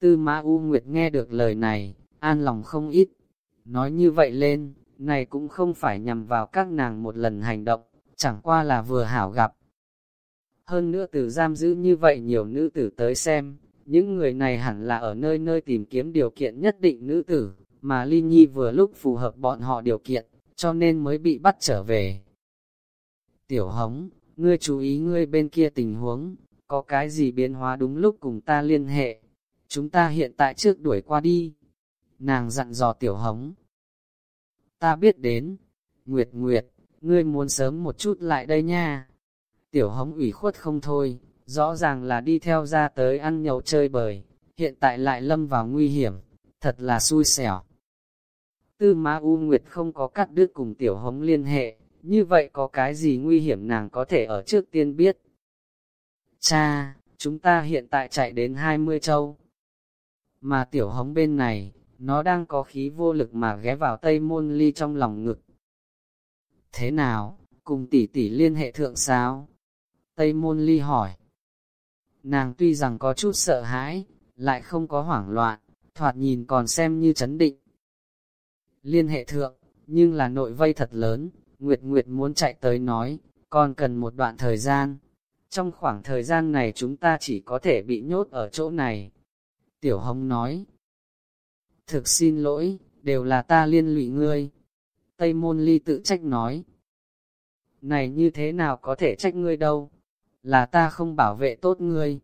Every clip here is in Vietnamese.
Tư ma U Nguyệt nghe được lời này, an lòng không ít. Nói như vậy lên, này cũng không phải nhằm vào các nàng một lần hành động, chẳng qua là vừa hảo gặp. Hơn nữa từ giam giữ như vậy nhiều nữ tử tới xem, những người này hẳn là ở nơi nơi tìm kiếm điều kiện nhất định nữ tử, mà Ly Nhi vừa lúc phù hợp bọn họ điều kiện, cho nên mới bị bắt trở về. Tiểu hống, ngươi chú ý ngươi bên kia tình huống, có cái gì biến hóa đúng lúc cùng ta liên hệ. Chúng ta hiện tại trước đuổi qua đi. Nàng dặn dò tiểu hống. Ta biết đến. Nguyệt Nguyệt, ngươi muốn sớm một chút lại đây nha. Tiểu hống ủy khuất không thôi, rõ ràng là đi theo ra tới ăn nhậu chơi bời, hiện tại lại lâm vào nguy hiểm, thật là xui xẻo. Tư Ma U Nguyệt không có cắt đứt cùng tiểu hống liên hệ, như vậy có cái gì nguy hiểm nàng có thể ở trước tiên biết. Cha, chúng ta hiện tại chạy đến 20 châu. Mà tiểu hống bên này, nó đang có khí vô lực mà ghé vào tây môn ly trong lòng ngực. Thế nào, cùng tỷ tỷ liên hệ thượng sao? Tây môn ly hỏi. Nàng tuy rằng có chút sợ hãi, lại không có hoảng loạn, thoạt nhìn còn xem như chấn định. Liên hệ thượng, nhưng là nội vây thật lớn, Nguyệt Nguyệt muốn chạy tới nói, còn cần một đoạn thời gian. Trong khoảng thời gian này chúng ta chỉ có thể bị nhốt ở chỗ này. Tiểu Hồng nói, thực xin lỗi, đều là ta liên lụy ngươi. Tây Môn Ly tự trách nói, này như thế nào có thể trách ngươi đâu, là ta không bảo vệ tốt ngươi.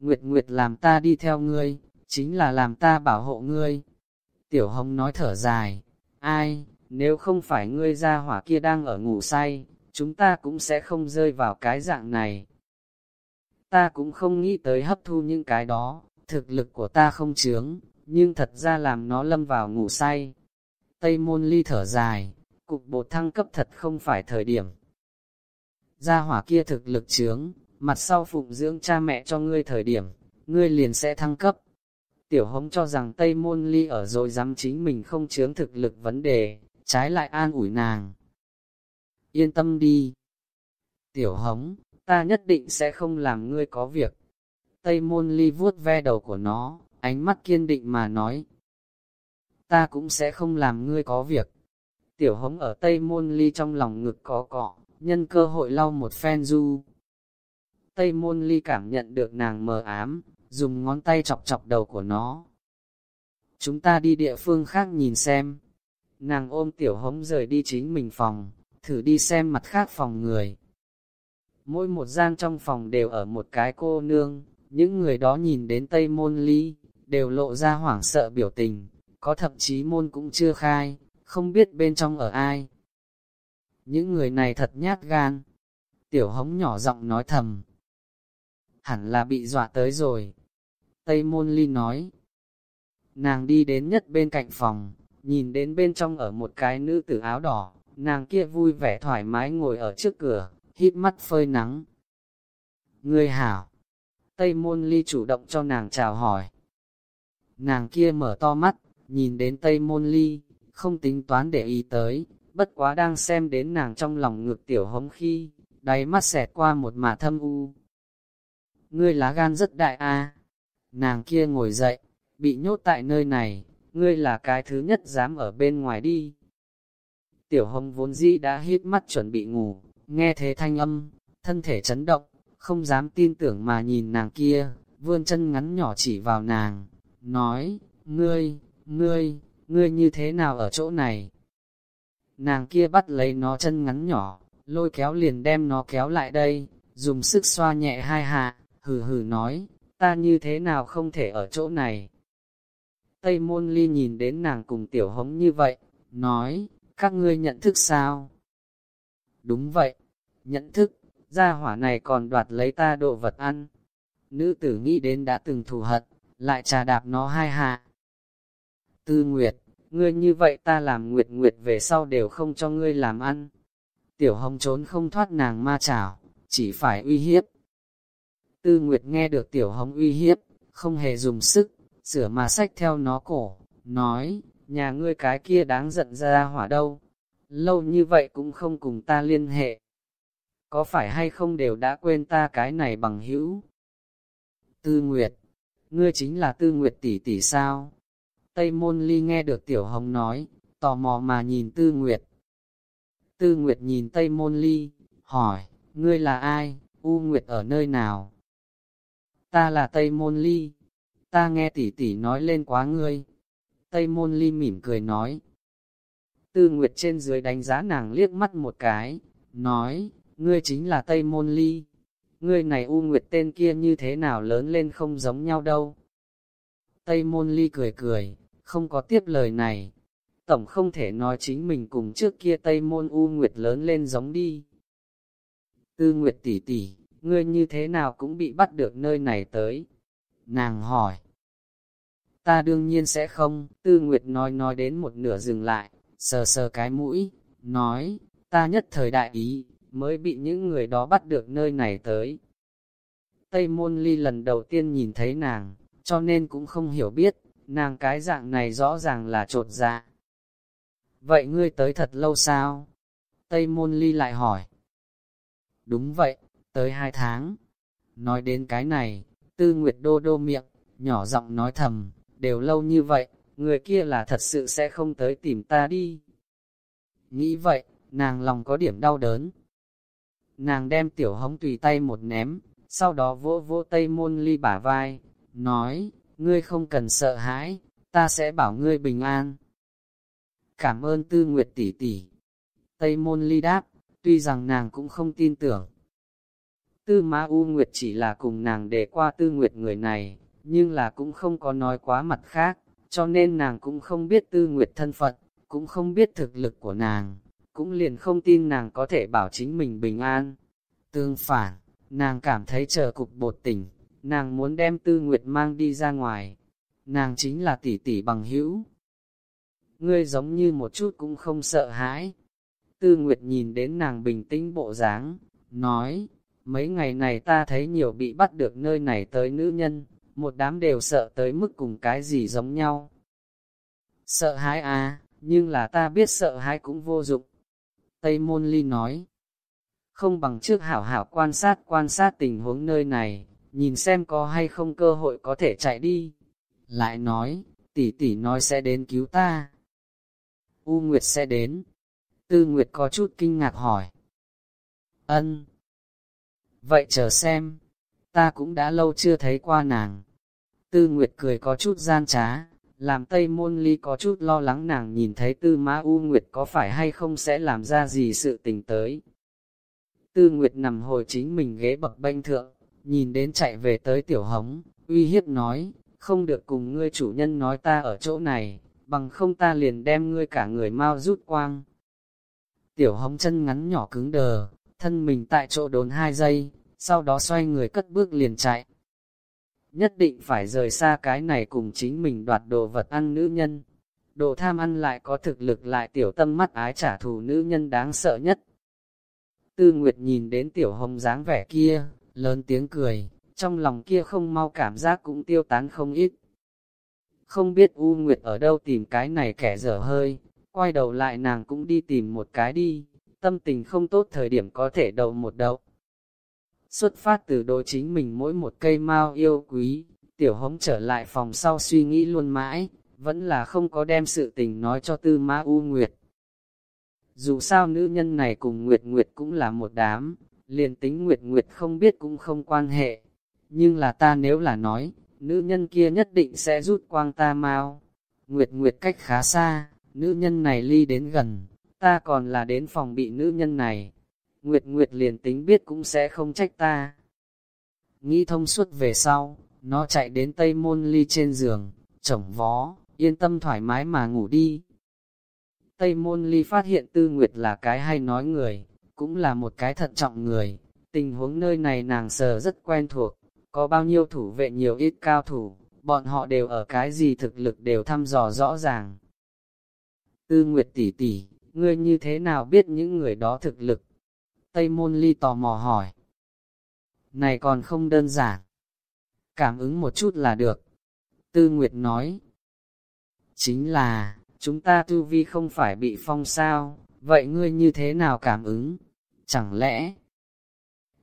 Nguyệt Nguyệt làm ta đi theo ngươi, chính là làm ta bảo hộ ngươi. Tiểu Hồng nói thở dài, ai, nếu không phải ngươi ra hỏa kia đang ở ngủ say, chúng ta cũng sẽ không rơi vào cái dạng này. Ta cũng không nghĩ tới hấp thu những cái đó, thực lực của ta không chướng, nhưng thật ra làm nó lâm vào ngủ say. Tây môn ly thở dài, cục bột thăng cấp thật không phải thời điểm. Gia hỏa kia thực lực chướng, mặt sau phụng dưỡng cha mẹ cho ngươi thời điểm, ngươi liền sẽ thăng cấp. Tiểu hống cho rằng Tây môn ly ở rồi dám chính mình không chướng thực lực vấn đề, trái lại an ủi nàng. Yên tâm đi. Tiểu hống, ta nhất định sẽ không làm ngươi có việc. Tây môn ly vuốt ve đầu của nó, ánh mắt kiên định mà nói. Ta cũng sẽ không làm ngươi có việc. Tiểu hống ở Tây môn ly trong lòng ngực có cọ, nhân cơ hội lau một phen du. Tây môn ly cảm nhận được nàng mờ ám, dùng ngón tay chọc chọc đầu của nó. Chúng ta đi địa phương khác nhìn xem. Nàng ôm tiểu hống rời đi chính mình phòng, thử đi xem mặt khác phòng người. Mỗi một gian trong phòng đều ở một cái cô nương, những người đó nhìn đến Tây Môn Ly, đều lộ ra hoảng sợ biểu tình, có thậm chí môn cũng chưa khai, không biết bên trong ở ai. Những người này thật nhát gan. Tiểu hống nhỏ giọng nói thầm. Hẳn là bị dọa tới rồi. Tây Môn Ly nói. Nàng đi đến nhất bên cạnh phòng, nhìn đến bên trong ở một cái nữ tử áo đỏ, nàng kia vui vẻ thoải mái ngồi ở trước cửa, hít mắt phơi nắng. Người hảo, Tây Môn Ly chủ động cho nàng chào hỏi. Nàng kia mở to mắt, nhìn đến Tây Môn Ly, không tính toán để ý tới, bất quá đang xem đến nàng trong lòng ngược tiểu hống khi, đáy mắt xẹt qua một mả thâm u. Ngươi lá gan rất đại a Nàng kia ngồi dậy, bị nhốt tại nơi này, ngươi là cái thứ nhất dám ở bên ngoài đi. Tiểu hồng vốn dĩ đã hít mắt chuẩn bị ngủ, nghe thế thanh âm, thân thể chấn động, không dám tin tưởng mà nhìn nàng kia, vươn chân ngắn nhỏ chỉ vào nàng, nói, ngươi, ngươi, ngươi như thế nào ở chỗ này? Nàng kia bắt lấy nó chân ngắn nhỏ, lôi kéo liền đem nó kéo lại đây, dùng sức xoa nhẹ hai hạ, hừ hừ nói, ta như thế nào không thể ở chỗ này? Tây môn ly nhìn đến nàng cùng tiểu hống như vậy, nói, các ngươi nhận thức sao? Đúng vậy, nhận thức, gia hỏa này còn đoạt lấy ta đồ vật ăn. Nữ tử nghĩ đến đã từng thù hận, lại trà đạp nó hai hạ. Tư Nguyệt, ngươi như vậy ta làm Nguyệt Nguyệt về sau đều không cho ngươi làm ăn. Tiểu hồng trốn không thoát nàng ma chảo, chỉ phải uy hiếp. Tư Nguyệt nghe được tiểu hồng uy hiếp, không hề dùng sức, sửa mà sách theo nó cổ, nói, nhà ngươi cái kia đáng giận ra hỏa đâu, lâu như vậy cũng không cùng ta liên hệ. Có phải hay không đều đã quên ta cái này bằng hữu? Tư Nguyệt, ngươi chính là tư nguyệt tỷ tỷ sao? Tây môn ly nghe được tiểu hồng nói, tò mò mà nhìn tư nguyệt. Tư nguyệt nhìn tây môn ly, hỏi, ngươi là ai, U Nguyệt ở nơi nào? Ta là Tây Môn Ly, ta nghe tỷ tỷ nói lên quá ngươi. Tây Môn Ly mỉm cười nói. Tư Nguyệt trên dưới đánh giá nàng liếc mắt một cái, nói, ngươi chính là Tây Môn Ly. Ngươi này U Nguyệt tên kia như thế nào lớn lên không giống nhau đâu. Tây Môn Ly cười cười, không có tiếp lời này. Tổng không thể nói chính mình cùng trước kia Tây Môn U Nguyệt lớn lên giống đi. Tư Nguyệt tỷ tỷ, ngươi như thế nào cũng bị bắt được nơi này tới. Nàng hỏi. Ta đương nhiên sẽ không, Tư Nguyệt nói nói đến một nửa dừng lại, sờ sờ cái mũi, nói, ta nhất thời đại ý, mới bị những người đó bắt được nơi này tới. Tây Môn Ly lần đầu tiên nhìn thấy nàng, cho nên cũng không hiểu biết, nàng cái dạng này rõ ràng là trột dạ. Vậy ngươi tới thật lâu sao? Tây Môn Ly lại hỏi. Đúng vậy, tới hai tháng. Nói đến cái này, Tư Nguyệt đô đô miệng, nhỏ giọng nói thầm, đều lâu như vậy, người kia là thật sự sẽ không tới tìm ta đi. Nghĩ vậy, nàng lòng có điểm đau đớn. Nàng đem tiểu hống tùy tay một ném, sau đó vỗ vỗ tây môn ly bả vai, nói, ngươi không cần sợ hãi, ta sẽ bảo ngươi bình an. Cảm ơn tư nguyệt tỷ tỷ. Tây môn ly đáp, tuy rằng nàng cũng không tin tưởng. Tư Ma U Nguyệt chỉ là cùng nàng để qua tư nguyệt người này, nhưng là cũng không có nói quá mặt khác, cho nên nàng cũng không biết tư nguyệt thân phận, cũng không biết thực lực của nàng, cũng liền không tin nàng có thể bảo chính mình bình an. Tương phản, nàng cảm thấy chờ cục bột tỉnh, nàng muốn đem tư nguyệt mang đi ra ngoài, nàng chính là tỷ tỷ bằng hữu. Ngươi giống như một chút cũng không sợ hãi, Tư Nguyệt nhìn đến nàng bình tĩnh bộ dáng, nói, mấy ngày này ta thấy nhiều bị bắt được nơi này tới nữ nhân, một đám đều sợ tới mức cùng cái gì giống nhau. Sợ hãi à, nhưng là ta biết sợ hãi cũng vô dụng. Tây Môn Ly nói, không bằng trước hảo hảo quan sát quan sát tình huống nơi này, nhìn xem có hay không cơ hội có thể chạy đi. Lại nói, tỷ tỷ nói sẽ đến cứu ta. U Nguyệt sẽ đến, Tư Nguyệt có chút kinh ngạc hỏi. Ân. Vậy chờ xem, ta cũng đã lâu chưa thấy qua nàng. Tư Nguyệt cười có chút gian trá, làm Tây Môn Ly có chút lo lắng nàng nhìn thấy Tư Mã U Nguyệt có phải hay không sẽ làm ra gì sự tình tới. Tư Nguyệt nằm hồi chính mình ghế bậc bênh thượng, nhìn đến chạy về tới tiểu hống, uy hiếp nói, không được cùng ngươi chủ nhân nói ta ở chỗ này, bằng không ta liền đem ngươi cả người mau rút quang. Tiểu hống chân ngắn nhỏ cứng đờ, thân mình tại chỗ đốn hai giây, sau đó xoay người cất bước liền chạy. Nhất định phải rời xa cái này cùng chính mình đoạt đồ vật ăn nữ nhân. Đồ tham ăn lại có thực lực lại tiểu tâm mắt ái trả thù nữ nhân đáng sợ nhất. Tư Nguyệt nhìn đến tiểu hồng dáng vẻ kia, lớn tiếng cười, trong lòng kia không mau cảm giác cũng tiêu tán không ít. Không biết U Nguyệt ở đâu tìm cái này kẻ dở hơi, quay đầu lại nàng cũng đi tìm một cái đi, tâm tình không tốt thời điểm có thể đầu một đầu. Xuất phát từ đôi chính mình mỗi một cây mau yêu quý, tiểu hống trở lại phòng sau suy nghĩ luôn mãi, vẫn là không có đem sự tình nói cho tư ma u nguyệt. Dù sao nữ nhân này cùng Nguyệt Nguyệt cũng là một đám, liền tính Nguyệt Nguyệt không biết cũng không quan hệ. Nhưng là ta nếu là nói, nữ nhân kia nhất định sẽ rút quang ta mau. Nguyệt Nguyệt cách khá xa, nữ nhân này ly đến gần, ta còn là đến phòng bị nữ nhân này. Nguyệt Nguyệt liền tính biết cũng sẽ không trách ta. Nghĩ thông suốt về sau, nó chạy đến tây môn ly trên giường, chổng vó, yên tâm thoải mái mà ngủ đi. Tây môn ly phát hiện tư Nguyệt là cái hay nói người, cũng là một cái thận trọng người. Tình huống nơi này nàng sờ rất quen thuộc, có bao nhiêu thủ vệ nhiều ít cao thủ, bọn họ đều ở cái gì thực lực đều thăm dò rõ ràng. Tư Nguyệt tỷ tỷ, ngươi như thế nào biết những người đó thực lực? Tây Môn Ly tò mò hỏi. Này còn không đơn giản. Cảm ứng một chút là được. Tư Nguyệt nói. Chính là, chúng ta tu vi không phải bị phong sao, vậy ngươi như thế nào cảm ứng? Chẳng lẽ?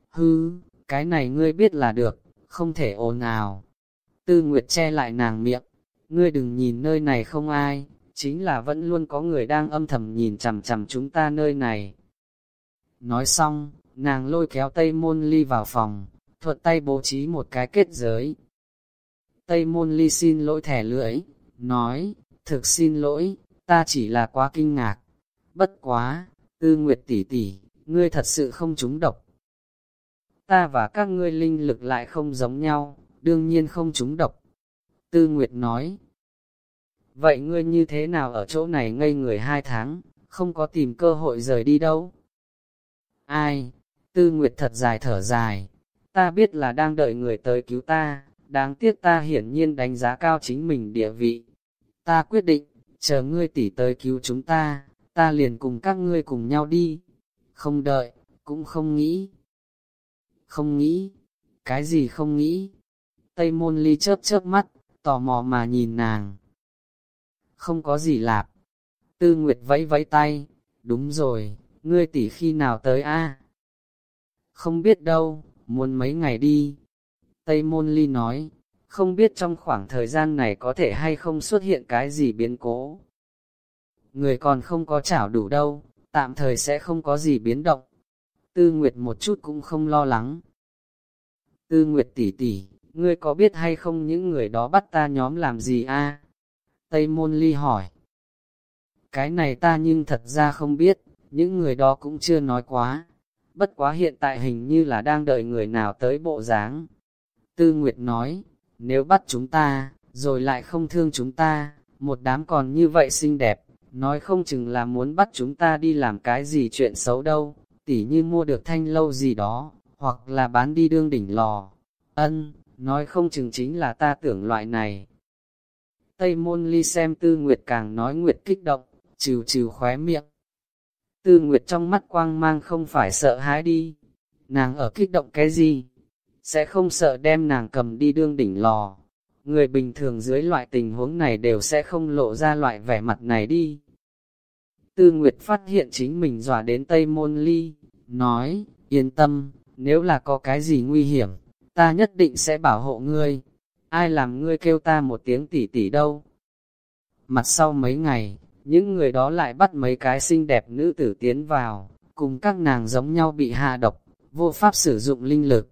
Hư, cái này ngươi biết là được, không thể ồn nào. Tư Nguyệt che lại nàng miệng, ngươi đừng nhìn nơi này không ai, chính là vẫn luôn có người đang âm thầm nhìn chằm chằm chúng ta nơi này. Nói xong, nàng lôi kéo Tây Môn Ly vào phòng, thuận tay bố trí một cái kết giới. Tây Môn Ly xin lỗi thẻ lưỡi, nói, thực xin lỗi, ta chỉ là quá kinh ngạc. Bất quá, tư nguyệt tỷ tỷ, ngươi thật sự không trúng độc. Ta và các ngươi linh lực lại không giống nhau, đương nhiên không trúng độc. Tư Nguyệt nói, vậy ngươi như thế nào ở chỗ này ngây người hai tháng, không có tìm cơ hội rời đi đâu? Ai? Tư Nguyệt thật dài thở dài, ta biết là đang đợi người tới cứu ta, đáng tiếc ta hiển nhiên đánh giá cao chính mình địa vị. Ta quyết định, chờ ngươi tỷ tới cứu chúng ta, ta liền cùng các ngươi cùng nhau đi. Không đợi, cũng không nghĩ. Không nghĩ, cái gì không nghĩ? Tây môn ly chớp chớp mắt, tò mò mà nhìn nàng. Không có gì lạp. Tư Nguyệt vẫy vẫy tay, đúng rồi, ngươi tỷ khi nào tới a? Không biết đâu, muốn mấy ngày đi. Tây Môn Ly nói, không biết trong khoảng thời gian này có thể hay không xuất hiện cái gì biến cố. Người còn không có chảo đủ đâu, tạm thời sẽ không có gì biến động. Tư Nguyệt một chút cũng không lo lắng. Tư Nguyệt tỷ tỷ, ngươi có biết hay không những người đó bắt ta nhóm làm gì a? Tây Môn Ly hỏi. Cái này ta nhưng thật ra không biết, những người đó cũng chưa nói quá. Bất quá hiện tại hình như là đang đợi người nào tới bộ dáng. Tư Nguyệt nói, nếu bắt chúng ta, rồi lại không thương chúng ta, một đám còn như vậy xinh đẹp, nói không chừng là muốn bắt chúng ta đi làm cái gì chuyện xấu đâu, tỉ như mua được thanh lâu gì đó, hoặc là bán đi đương đỉnh lò. Ân, nói không chừng chính là ta tưởng loại này. Tây môn ly xem tư nguyệt càng nói nguyệt kích động, trừ trừ khóe miệng. Tư nguyệt trong mắt quang mang không phải sợ hãi đi. Nàng ở kích động cái gì? Sẽ không sợ đem nàng cầm đi đương đỉnh lò. Người bình thường dưới loại tình huống này đều sẽ không lộ ra loại vẻ mặt này đi. Tư Nguyệt phát hiện chính mình dọa đến Tây Môn Ly, nói, yên tâm, nếu là có cái gì nguy hiểm, ta nhất định sẽ bảo hộ ngươi. Ai làm ngươi kêu ta một tiếng tỉ tỉ đâu? Mặt sau mấy ngày, những người đó lại bắt mấy cái xinh đẹp nữ tử tiến vào, cùng các nàng giống nhau bị hạ độc, vô pháp sử dụng linh lực.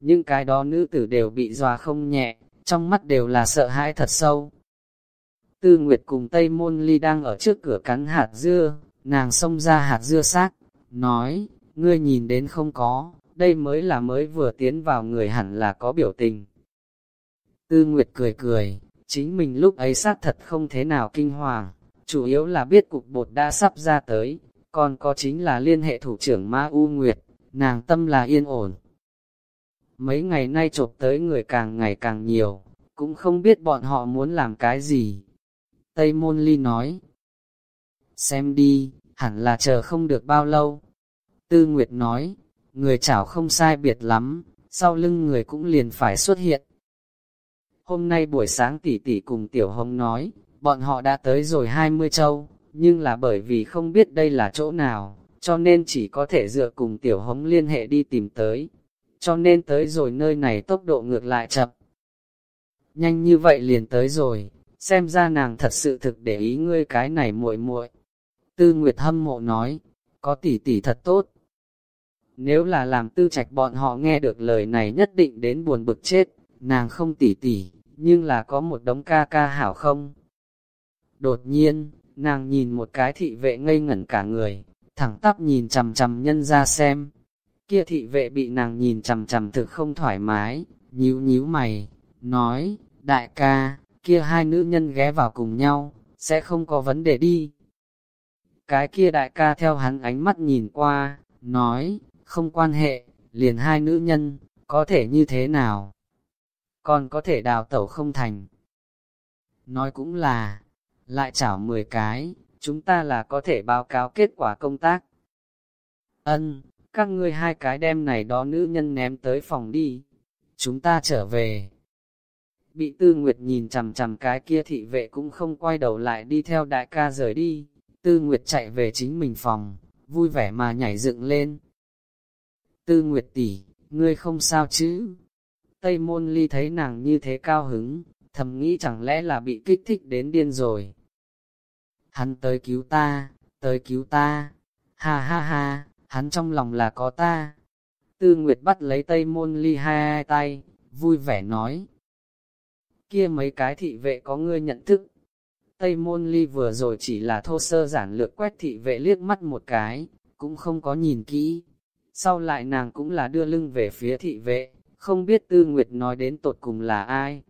Những cái đó nữ tử đều bị dòa không nhẹ, trong mắt đều là sợ hãi thật sâu. Tư Nguyệt cùng Tây Môn Ly đang ở trước cửa cắn hạt dưa, nàng xông ra hạt dưa xác, nói, ngươi nhìn đến không có, đây mới là mới vừa tiến vào người hẳn là có biểu tình. Tư Nguyệt cười cười, chính mình lúc ấy xác thật không thế nào kinh hoàng, chủ yếu là biết cục bột đã sắp ra tới, còn có chính là liên hệ thủ trưởng Ma U Nguyệt, nàng tâm là yên ổn. Mấy ngày nay chộp tới người càng ngày càng nhiều, cũng không biết bọn họ muốn làm cái gì. Tây Môn Ly nói, xem đi, hẳn là chờ không được bao lâu. Tư Nguyệt nói, người chảo không sai biệt lắm, sau lưng người cũng liền phải xuất hiện. Hôm nay buổi sáng tỷ tỷ cùng Tiểu Hồng nói, bọn họ đã tới rồi 20 châu, nhưng là bởi vì không biết đây là chỗ nào, cho nên chỉ có thể dựa cùng Tiểu Hồng liên hệ đi tìm tới. Cho nên tới rồi nơi này tốc độ ngược lại chậm. Nhanh như vậy liền tới rồi, xem ra nàng thật sự thực để ý ngươi cái này muội muội. Tư Nguyệt hâm mộ nói, có tỷ tỷ thật tốt, nếu là làm tư trạch bọn họ nghe được lời này nhất định đến buồn bực chết, nàng không tỉ tỉ, nhưng là có một đống ca ca hảo không? Đột nhiên, nàng nhìn một cái thị vệ ngây ngẩn cả người, thẳng tắp nhìn chầm chầm nhân ra xem. Kia thị vệ bị nàng nhìn chầm chầm thực không thoải mái, nhíu nhíu mày, nói, đại ca, kia hai nữ nhân ghé vào cùng nhau, sẽ không có vấn đề đi. Cái kia đại ca theo hắn ánh mắt nhìn qua, nói, không quan hệ, liền hai nữ nhân, có thể như thế nào? Còn có thể đào tẩu không thành. Nói cũng là, lại chảo 10 cái, chúng ta là có thể báo cáo kết quả công tác. Ân, các ngươi hai cái đem này đó nữ nhân ném tới phòng đi. Chúng ta trở về. Bị tư nguyệt nhìn chằm chằm cái kia thị vệ cũng không quay đầu lại đi theo đại ca rời đi. Tư nguyệt chạy về chính mình phòng, vui vẻ mà nhảy dựng lên, Tư Nguyệt tỷ, ngươi không sao chứ? Tây môn ly thấy nàng như thế cao hứng, thầm nghĩ chẳng lẽ là bị kích thích đến điên rồi. Hắn tới cứu ta, tới cứu ta, ha ha ha, hắn trong lòng là có ta. Tư Nguyệt bắt lấy Tây môn ly hai, tay, vui vẻ nói. Kia mấy cái thị vệ có ngươi nhận thức. Tây môn ly vừa rồi chỉ là thô sơ giản lược quét thị vệ liếc mắt một cái, cũng không có nhìn kỹ. Sau lại nàng cũng là đưa lưng về phía thị vệ, không biết Tư Nguyệt nói đến tột cùng là ai.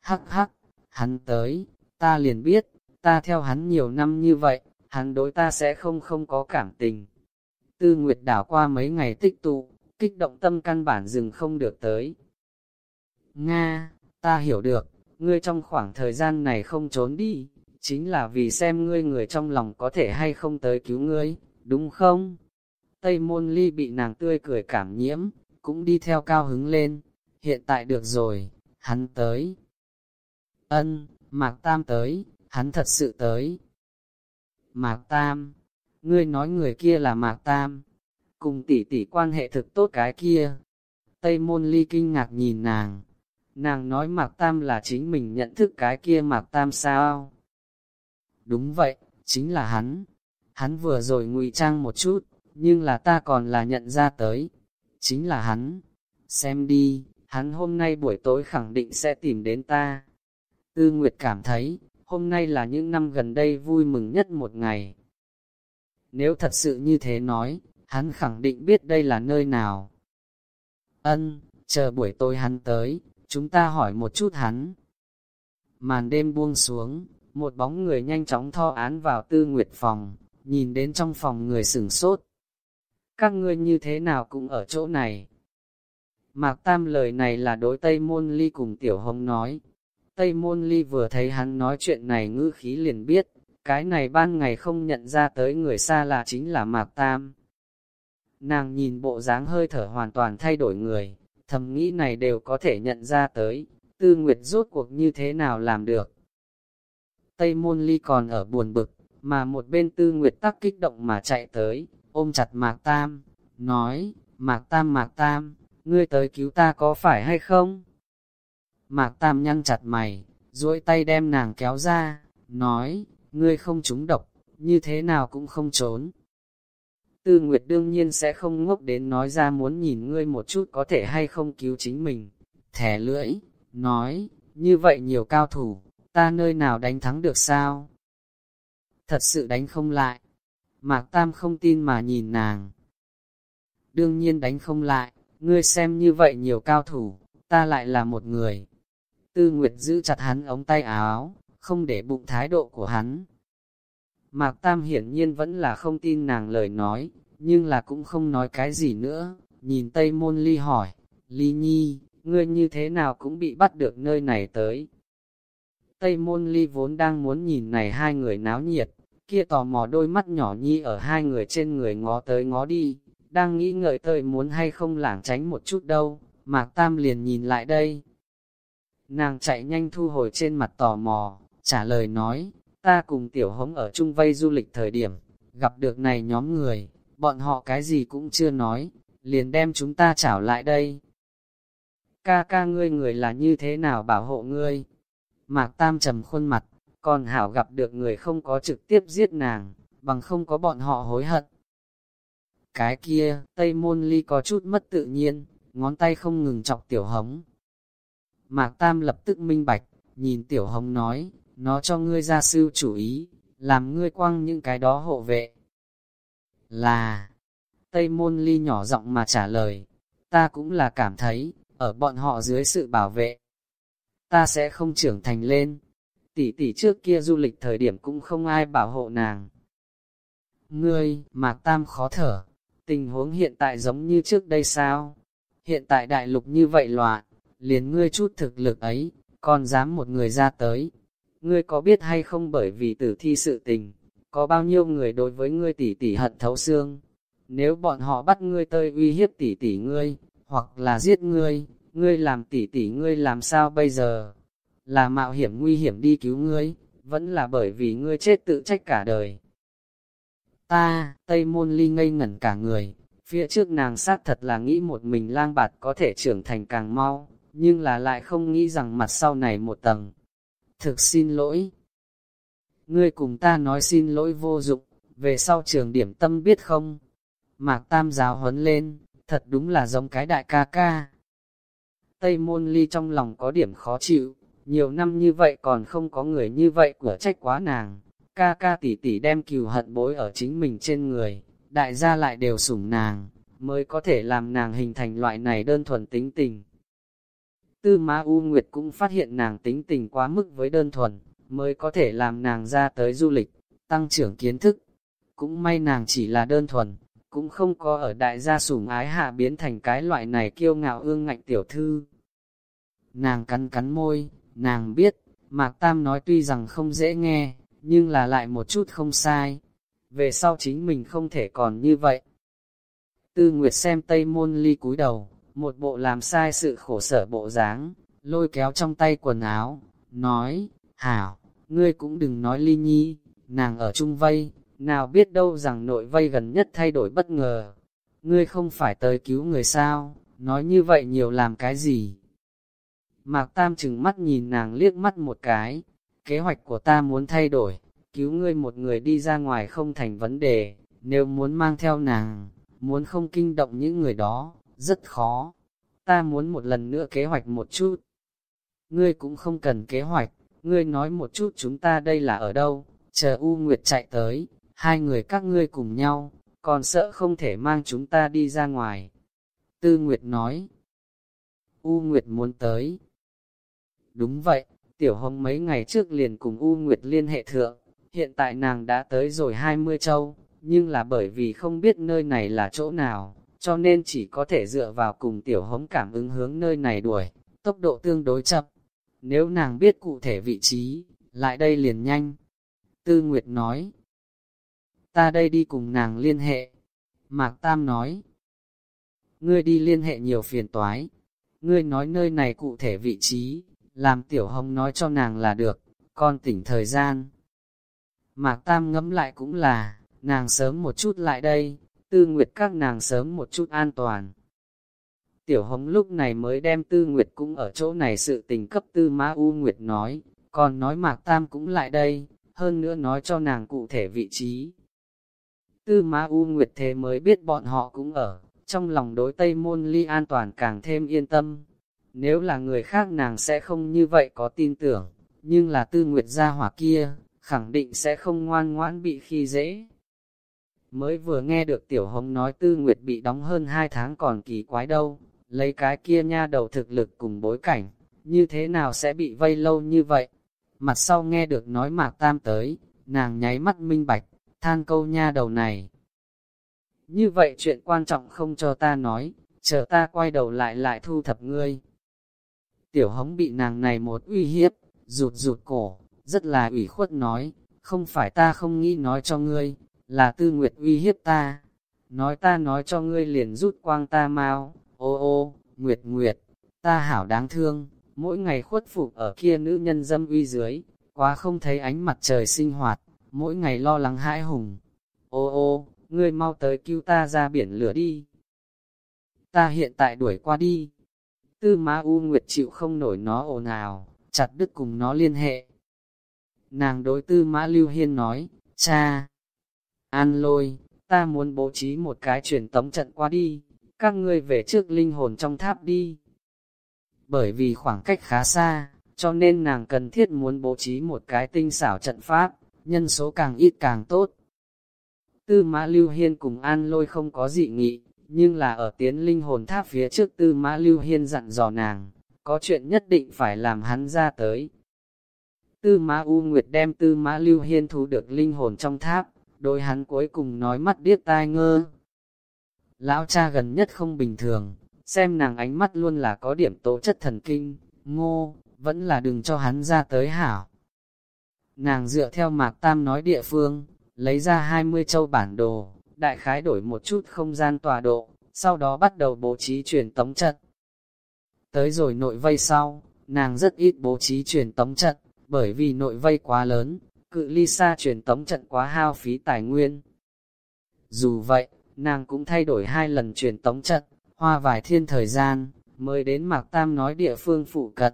Hắc hắc, hắn tới, ta liền biết, ta theo hắn nhiều năm như vậy, hắn đối ta sẽ không không có cảm tình. Tư Nguyệt đảo qua mấy ngày tích tụ, kích động tâm căn bản dừng không được tới. Nga, ta hiểu được, ngươi trong khoảng thời gian này không trốn đi, chính là vì xem ngươi người trong lòng có thể hay không tới cứu ngươi, đúng không? Tây môn ly bị nàng tươi cười cảm nhiễm, cũng đi theo cao hứng lên, hiện tại được rồi, hắn tới. Ân, Mạc Tam tới, hắn thật sự tới. Mạc Tam, ngươi nói người kia là Mạc Tam, cùng tỷ tỷ quan hệ thực tốt cái kia. Tây môn ly kinh ngạc nhìn nàng, nàng nói Mạc Tam là chính mình nhận thức cái kia Mạc Tam sao? Đúng vậy, chính là hắn. Hắn vừa rồi ngụy trang một chút, nhưng là ta còn là nhận ra tới. Chính là hắn. Xem đi, hắn hôm nay buổi tối khẳng định sẽ tìm đến ta. Tư Nguyệt cảm thấy, hôm nay là những năm gần đây vui mừng nhất một ngày. Nếu thật sự như thế nói, hắn khẳng định biết đây là nơi nào. Ân, chờ buổi tối hắn tới, chúng ta hỏi một chút hắn. Màn đêm buông xuống, một bóng người nhanh chóng tho án vào tư nguyệt phòng, nhìn đến trong phòng người sửng sốt. Các ngươi như thế nào cũng ở chỗ này. Mạc Tam lời này là đối Tây Môn Ly cùng Tiểu Hồng nói. Tây Môn Ly vừa thấy hắn nói chuyện này ngữ khí liền biết, cái này ban ngày không nhận ra tới người xa là chính là Mạc Tam. Nàng nhìn bộ dáng hơi thở hoàn toàn thay đổi người, thầm nghĩ này đều có thể nhận ra tới, tư nguyệt rốt cuộc như thế nào làm được. Tây môn ly còn ở buồn bực, mà một bên tư nguyệt tắc kích động mà chạy tới, ôm chặt mạc tam, nói, mạc tam mạc tam, ngươi tới cứu ta có phải hay không? Mạc tam nhăn chặt mày, duỗi tay đem nàng kéo ra, nói, ngươi không trúng độc, như thế nào cũng không trốn. Tư Nguyệt đương nhiên sẽ không ngốc đến nói ra muốn nhìn ngươi một chút có thể hay không cứu chính mình. Thẻ lưỡi, nói, như vậy nhiều cao thủ, ta nơi nào đánh thắng được sao? Thật sự đánh không lại. Mạc Tam không tin mà nhìn nàng. Đương nhiên đánh không lại, ngươi xem như vậy nhiều cao thủ, ta lại là một người. Tư Nguyệt giữ chặt hắn ống tay áo, không để bụng thái độ của hắn, Mạc Tam hiển nhiên vẫn là không tin nàng lời nói, nhưng là cũng không nói cái gì nữa, nhìn Tây Môn Ly hỏi, Ly Nhi, ngươi như thế nào cũng bị bắt được nơi này tới. Tây Môn Ly vốn đang muốn nhìn này hai người náo nhiệt, kia tò mò đôi mắt nhỏ nhi ở hai người trên người ngó tới ngó đi, đang nghĩ ngợi tơi muốn hay không lảng tránh một chút đâu, Mạc Tam liền nhìn lại đây. Nàng chạy nhanh thu hồi trên mặt tò mò, trả lời nói, Ta cùng tiểu hống ở chung vây du lịch thời điểm, gặp được này nhóm người, bọn họ cái gì cũng chưa nói, liền đem chúng ta trảo lại đây. Ca ca ngươi người là như thế nào bảo hộ ngươi? Mạc Tam trầm khuôn mặt, còn Hảo gặp được người không có trực tiếp giết nàng, bằng không có bọn họ hối hận. Cái kia, Tây Môn Ly có chút mất tự nhiên, ngón tay không ngừng chọc tiểu hống. Mạc Tam lập tức minh bạch, nhìn tiểu hống nói, nó cho ngươi ra sư chủ ý, làm ngươi quăng những cái đó hộ vệ. Là, Tây Môn Ly nhỏ giọng mà trả lời, ta cũng là cảm thấy, ở bọn họ dưới sự bảo vệ, ta sẽ không trưởng thành lên. Tỷ tỷ trước kia du lịch thời điểm cũng không ai bảo hộ nàng. Ngươi, Mạc Tam khó thở, tình huống hiện tại giống như trước đây sao? Hiện tại đại lục như vậy loạn, liền ngươi chút thực lực ấy, còn dám một người ra tới, ngươi có biết hay không bởi vì tử thi sự tình, có bao nhiêu người đối với ngươi tỷ tỷ hận thấu xương. Nếu bọn họ bắt ngươi tơi uy hiếp tỷ tỷ ngươi, hoặc là giết ngươi, ngươi làm tỷ tỷ ngươi làm sao bây giờ? Là mạo hiểm nguy hiểm đi cứu ngươi, vẫn là bởi vì ngươi chết tự trách cả đời. Ta, Tây Môn Ly ngây ngẩn cả người, Phía trước nàng sát thật là nghĩ một mình lang bạt có thể trưởng thành càng mau, nhưng là lại không nghĩ rằng mặt sau này một tầng. Thực xin lỗi. Ngươi cùng ta nói xin lỗi vô dụng, về sau trường điểm tâm biết không? Mạc Tam giáo huấn lên, thật đúng là giống cái đại ca ca. Tây môn ly trong lòng có điểm khó chịu, nhiều năm như vậy còn không có người như vậy của trách quá nàng. Ca ca tỷ tỷ đem cừu hận bối ở chính mình trên người, đại gia lại đều sủng nàng, mới có thể làm nàng hình thành loại này đơn thuần tính tình. Tư Ma U Nguyệt cũng phát hiện nàng tính tình quá mức với đơn thuần, mới có thể làm nàng ra tới du lịch, tăng trưởng kiến thức. Cũng may nàng chỉ là đơn thuần, cũng không có ở đại gia sủng ái hạ biến thành cái loại này kiêu ngạo ương ngạnh tiểu thư. Nàng cắn cắn môi, nàng biết, Mạc Tam nói tuy rằng không dễ nghe, nhưng là lại một chút không sai. Về sau chính mình không thể còn như vậy. Tư Nguyệt xem Tây Môn Ly cúi đầu, một bộ làm sai sự khổ sở bộ dáng, lôi kéo trong tay quần áo, nói, Hảo, ngươi cũng đừng nói Ly Nhi, nàng ở chung vây, nào biết đâu rằng nội vây gần nhất thay đổi bất ngờ. Ngươi không phải tới cứu người sao, nói như vậy nhiều làm cái gì? Mạc Tam chừng mắt nhìn nàng liếc mắt một cái, kế hoạch của ta muốn thay đổi, cứu ngươi một người đi ra ngoài không thành vấn đề, nếu muốn mang theo nàng, muốn không kinh động những người đó, rất khó. Ta muốn một lần nữa kế hoạch một chút. Ngươi cũng không cần kế hoạch, ngươi nói một chút chúng ta đây là ở đâu, chờ U Nguyệt chạy tới, hai người các ngươi cùng nhau, còn sợ không thể mang chúng ta đi ra ngoài. Tư Nguyệt nói, U Nguyệt muốn tới. Đúng vậy, Tiểu Hồng mấy ngày trước liền cùng U Nguyệt liên hệ thượng, hiện tại nàng đã tới rồi 20 châu, nhưng là bởi vì không biết nơi này là chỗ nào, cho nên chỉ có thể dựa vào cùng Tiểu Hồng cảm ứng hướng nơi này đuổi, tốc độ tương đối chậm. Nếu nàng biết cụ thể vị trí, lại đây liền nhanh. Tư Nguyệt nói, ta đây đi cùng nàng liên hệ. Mạc Tam nói, ngươi đi liên hệ nhiều phiền toái, ngươi nói nơi này cụ thể vị trí, làm tiểu hồng nói cho nàng là được, con tỉnh thời gian. Mạc Tam ngẫm lại cũng là, nàng sớm một chút lại đây, tư nguyệt các nàng sớm một chút an toàn. Tiểu hồng lúc này mới đem tư nguyệt cũng ở chỗ này sự tình cấp tư ma u nguyệt nói, còn nói Mạc Tam cũng lại đây, hơn nữa nói cho nàng cụ thể vị trí. Tư Ma U Nguyệt thế mới biết bọn họ cũng ở, trong lòng đối Tây Môn Ly an toàn càng thêm yên tâm. Nếu là người khác nàng sẽ không như vậy có tin tưởng, nhưng là Tư Nguyệt gia hỏa kia, khẳng định sẽ không ngoan ngoãn bị khi dễ. Mới vừa nghe được Tiểu Hồng nói Tư Nguyệt bị đóng hơn 2 tháng còn kỳ quái đâu, lấy cái kia nha đầu thực lực cùng bối cảnh, như thế nào sẽ bị vây lâu như vậy? Mặt sau nghe được nói Mạc Tam tới, nàng nháy mắt minh bạch, than câu nha đầu này. Như vậy chuyện quan trọng không cho ta nói, chờ ta quay đầu lại lại thu thập ngươi. Tiểu hống bị nàng này một uy hiếp, rụt rụt cổ, rất là ủy khuất nói, không phải ta không nghĩ nói cho ngươi, là tư nguyệt uy hiếp ta. Nói ta nói cho ngươi liền rút quang ta mau, ô ô, nguyệt nguyệt, ta hảo đáng thương, mỗi ngày khuất phục ở kia nữ nhân dâm uy dưới, quá không thấy ánh mặt trời sinh hoạt mỗi ngày lo lắng hãi hùng. Ô ô, ngươi mau tới cứu ta ra biển lửa đi. Ta hiện tại đuổi qua đi. Tư Ma U Nguyệt chịu không nổi nó ồn ào, chặt đứt cùng nó liên hệ. Nàng đối tư Mã Lưu Hiên nói, cha, an lôi, ta muốn bố trí một cái truyền tống trận qua đi, các ngươi về trước linh hồn trong tháp đi. Bởi vì khoảng cách khá xa, cho nên nàng cần thiết muốn bố trí một cái tinh xảo trận pháp nhân số càng ít càng tốt. Tư Mã Lưu Hiên cùng An Lôi không có dị nghị, nhưng là ở tiến linh hồn tháp phía trước Tư Mã Lưu Hiên dặn dò nàng, có chuyện nhất định phải làm hắn ra tới. Tư Mã U Nguyệt đem Tư Mã Lưu Hiên thu được linh hồn trong tháp, đôi hắn cuối cùng nói mắt điếc tai ngơ. Lão cha gần nhất không bình thường, xem nàng ánh mắt luôn là có điểm tố chất thần kinh, ngô, vẫn là đừng cho hắn ra tới hảo. Nàng dựa theo Mạc Tam nói địa phương, lấy ra 20 châu bản đồ, đại khái đổi một chút không gian tọa độ, sau đó bắt đầu bố trí truyền tống trận. Tới rồi nội vây sau, nàng rất ít bố trí truyền tống trận, bởi vì nội vây quá lớn, cự ly xa truyền tống trận quá hao phí tài nguyên. Dù vậy, nàng cũng thay đổi hai lần truyền tống trận, hoa vài thiên thời gian, mới đến Mạc Tam nói địa phương phụ cận.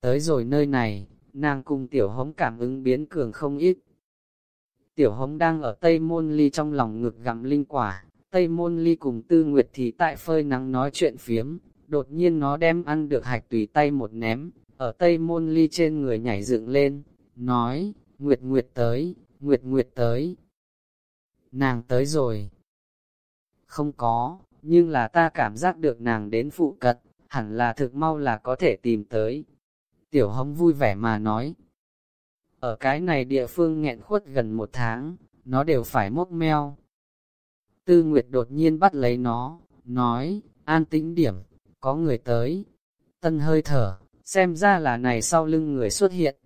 Tới rồi nơi này, nàng cùng tiểu hống cảm ứng biến cường không ít. Tiểu hống đang ở Tây Môn Ly trong lòng ngực gặm linh quả, Tây Môn Ly cùng Tư Nguyệt thì tại phơi nắng nói chuyện phiếm, đột nhiên nó đem ăn được hạch tùy tay một ném, ở Tây Môn Ly trên người nhảy dựng lên, nói, Nguyệt Nguyệt tới, Nguyệt Nguyệt tới. Nàng tới rồi. Không có, nhưng là ta cảm giác được nàng đến phụ cận, hẳn là thực mau là có thể tìm tới. Tiểu hống vui vẻ mà nói. Ở cái này địa phương nghẹn khuất gần một tháng, nó đều phải mốc meo. Tư Nguyệt đột nhiên bắt lấy nó, nói, an tĩnh điểm, có người tới. Tân hơi thở, xem ra là này sau lưng người xuất hiện.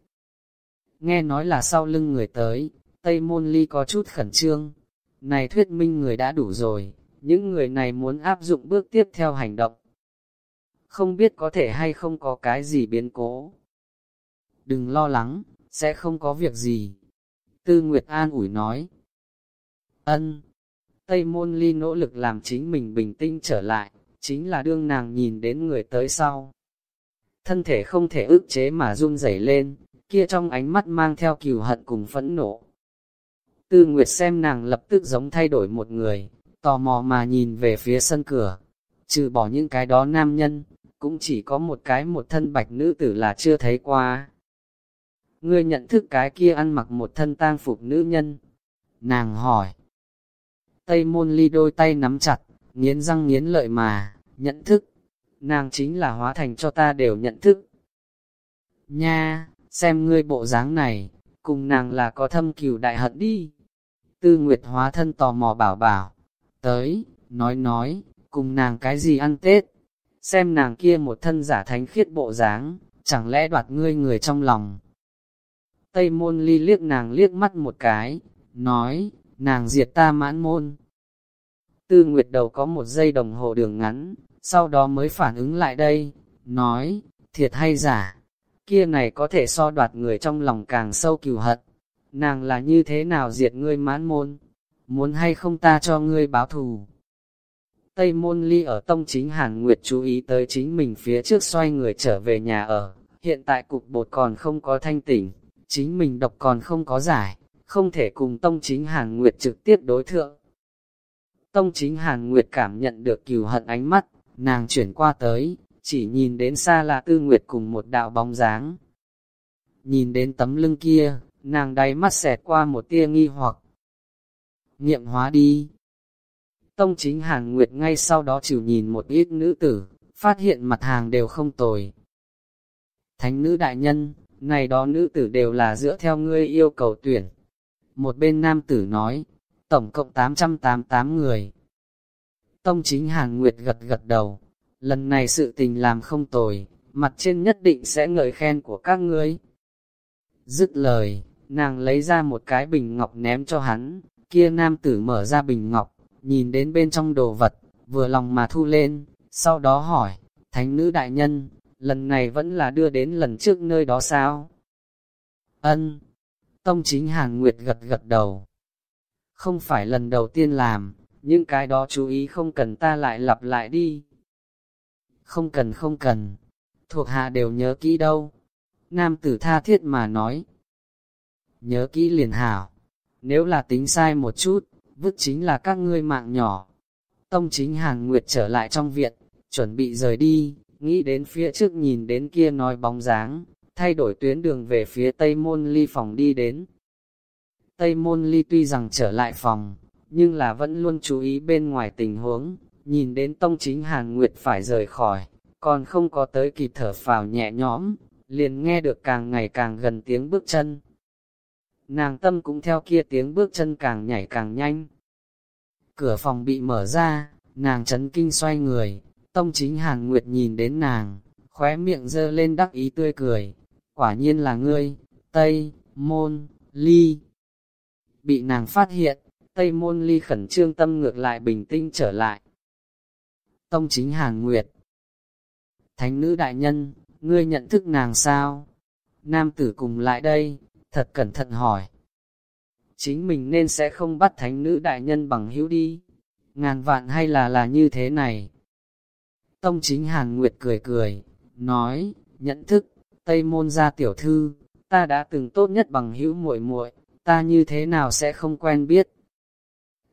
Nghe nói là sau lưng người tới, Tây Môn Ly có chút khẩn trương. Này thuyết minh người đã đủ rồi, những người này muốn áp dụng bước tiếp theo hành động. Không biết có thể hay không có cái gì biến cố. Đừng lo lắng, sẽ không có việc gì. Tư Nguyệt An ủi nói. Ân. Tây Môn Ly nỗ lực làm chính mình bình tĩnh trở lại, chính là đương nàng nhìn đến người tới sau. Thân thể không thể ức chế mà run rẩy lên, kia trong ánh mắt mang theo kiều hận cùng phẫn nộ. Tư Nguyệt xem nàng lập tức giống thay đổi một người, tò mò mà nhìn về phía sân cửa. Trừ bỏ những cái đó nam nhân, cũng chỉ có một cái một thân bạch nữ tử là chưa thấy qua. Ngươi nhận thức cái kia ăn mặc một thân tang phục nữ nhân. Nàng hỏi. Tây môn ly đôi tay nắm chặt, nghiến răng nghiến lợi mà, nhận thức. Nàng chính là hóa thành cho ta đều nhận thức. Nha, xem ngươi bộ dáng này, cùng nàng là có thâm cừu đại hận đi. Tư Nguyệt hóa thân tò mò bảo bảo, tới, nói nói, cùng nàng cái gì ăn Tết, xem nàng kia một thân giả thánh khiết bộ dáng, chẳng lẽ đoạt ngươi người trong lòng. Tây môn ly liếc nàng liếc mắt một cái, nói, nàng diệt ta mãn môn. Tư Nguyệt đầu có một giây đồng hồ đường ngắn, sau đó mới phản ứng lại đây, nói, thiệt hay giả, kia này có thể so đoạt người trong lòng càng sâu cừu hận. Nàng là như thế nào diệt ngươi mãn môn? Muốn hay không ta cho ngươi báo thù? Tây môn ly ở tông chính Hàn Nguyệt chú ý tới chính mình phía trước xoay người trở về nhà ở. Hiện tại cục bột còn không có thanh tỉnh, chính mình độc còn không có giải, không thể cùng tông chính Hàn Nguyệt trực tiếp đối thượng. Tông chính Hàn Nguyệt cảm nhận được cừu hận ánh mắt, nàng chuyển qua tới, chỉ nhìn đến xa là tư nguyệt cùng một đạo bóng dáng. Nhìn đến tấm lưng kia, nàng đáy mắt xẹt qua một tia nghi hoặc. Nghiệm hóa đi. Tông chính hàng nguyệt ngay sau đó chịu nhìn một ít nữ tử, phát hiện mặt hàng đều không tồi. Thánh nữ đại nhân, này đó nữ tử đều là dựa theo ngươi yêu cầu tuyển. Một bên nam tử nói, tổng cộng 888 người. Tông chính hàng nguyệt gật gật đầu, lần này sự tình làm không tồi, mặt trên nhất định sẽ ngợi khen của các ngươi. Dứt lời, nàng lấy ra một cái bình ngọc ném cho hắn, kia nam tử mở ra bình ngọc, nhìn đến bên trong đồ vật, vừa lòng mà thu lên, sau đó hỏi, thánh nữ đại nhân, lần này vẫn là đưa đến lần trước nơi đó sao? Ân, Tông chính Hàn Nguyệt gật gật đầu. Không phải lần đầu tiên làm, những cái đó chú ý không cần ta lại lặp lại đi không cần không cần, thuộc hạ đều nhớ kỹ đâu. Nam tử tha thiết mà nói, nhớ kỹ liền hảo, nếu là tính sai một chút, vứt chính là các ngươi mạng nhỏ. Tông chính Hàn Nguyệt trở lại trong viện, chuẩn bị rời đi, nghĩ đến phía trước nhìn đến kia nói bóng dáng, thay đổi tuyến đường về phía Tây Môn Ly phòng đi đến. Tây Môn Ly tuy rằng trở lại phòng, nhưng là vẫn luôn chú ý bên ngoài tình huống, nhìn đến tông chính Hàn Nguyệt phải rời khỏi, còn không có tới kịp thở phào nhẹ nhõm, liền nghe được càng ngày càng gần tiếng bước chân. Nàng tâm cũng theo kia tiếng bước chân càng nhảy càng nhanh. Cửa phòng bị mở ra, nàng chấn kinh xoay người, tông chính Hàn Nguyệt nhìn đến nàng, khóe miệng dơ lên đắc ý tươi cười, quả nhiên là ngươi, Tây, Môn, Ly. Bị nàng phát hiện, Tây Môn Ly khẩn trương tâm ngược lại bình tĩnh trở lại, Tông chính Hàn Nguyệt. Thánh nữ đại nhân, ngươi nhận thức nàng sao? Nam tử cùng lại đây, thật cẩn thận hỏi. Chính mình nên sẽ không bắt thánh nữ đại nhân bằng hữu đi. ngàn vạn hay là là như thế này. Tông chính Hàn Nguyệt cười cười, nói, nhận thức, Tây môn gia tiểu thư, ta đã từng tốt nhất bằng hữu muội muội, ta như thế nào sẽ không quen biết.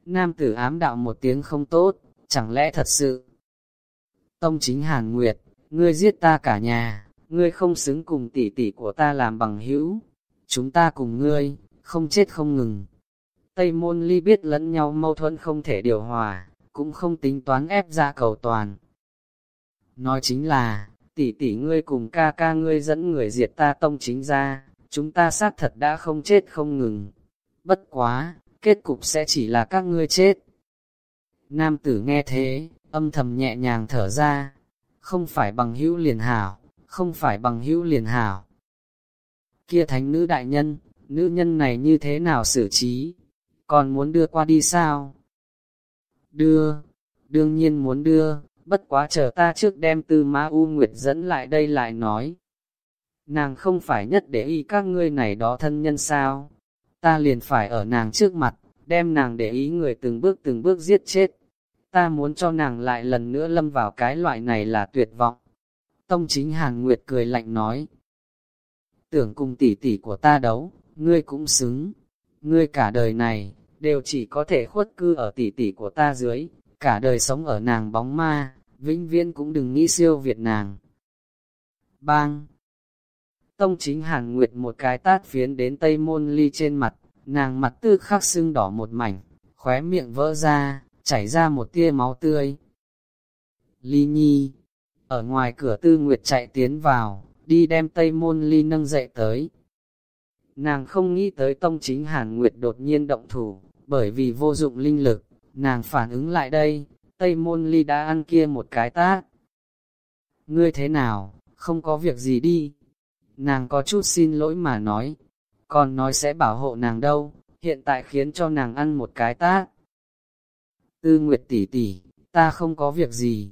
Nam tử ám đạo một tiếng không tốt, chẳng lẽ thật sự. Tông chính Hàn Nguyệt, ngươi giết ta cả nhà, ngươi không xứng cùng tỷ tỷ của ta làm bằng hữu, chúng ta cùng ngươi, không chết không ngừng. Tây môn ly biết lẫn nhau mâu thuẫn không thể điều hòa, cũng không tính toán ép ra cầu toàn. Nói chính là, tỷ tỷ ngươi cùng ca ca ngươi dẫn người diệt ta tông chính ra, chúng ta xác thật đã không chết không ngừng. Bất quá, kết cục sẽ chỉ là các ngươi chết. Nam tử nghe thế, âm thầm nhẹ nhàng thở ra, không phải bằng hữu liền hảo, không phải bằng hữu liền hảo. Kia thánh nữ đại nhân, nữ nhân này như thế nào xử trí, còn muốn đưa qua đi sao? Đưa, đương nhiên muốn đưa, bất quá chờ ta trước đem tư ma U Nguyệt dẫn lại đây lại nói. Nàng không phải nhất để ý các ngươi này đó thân nhân sao, ta liền phải ở nàng trước mặt, đem nàng để ý người từng bước từng bước giết chết. Ta muốn cho nàng lại lần nữa lâm vào cái loại này là tuyệt vọng. Tông chính Hàn Nguyệt cười lạnh nói. Tưởng cùng tỷ tỷ của ta đấu, ngươi cũng xứng. Ngươi cả đời này, đều chỉ có thể khuất cư ở tỷ tỷ của ta dưới, cả đời sống ở nàng bóng ma, vĩnh viễn cũng đừng nghĩ siêu việt nàng. Bang! Tông chính Hàn Nguyệt một cái tát phiến đến Tây Môn Ly trên mặt, nàng mặt tư khắc sưng đỏ một mảnh, khóe miệng vỡ ra, chảy ra một tia máu tươi. Ly Nhi, ở ngoài cửa tư Nguyệt chạy tiến vào, đi đem Tây Môn Ly nâng dậy tới. Nàng không nghĩ tới Tông chính Hàn Nguyệt đột nhiên động thủ, bởi vì vô dụng linh lực, nàng phản ứng lại đây, Tây Môn Ly đã ăn kia một cái tát. Ngươi thế nào, không có việc gì đi. Nàng có chút xin lỗi mà nói, còn nói sẽ bảo hộ nàng đâu, hiện tại khiến cho nàng ăn một cái tát. Tư Nguyệt tỷ tỷ, ta không có việc gì.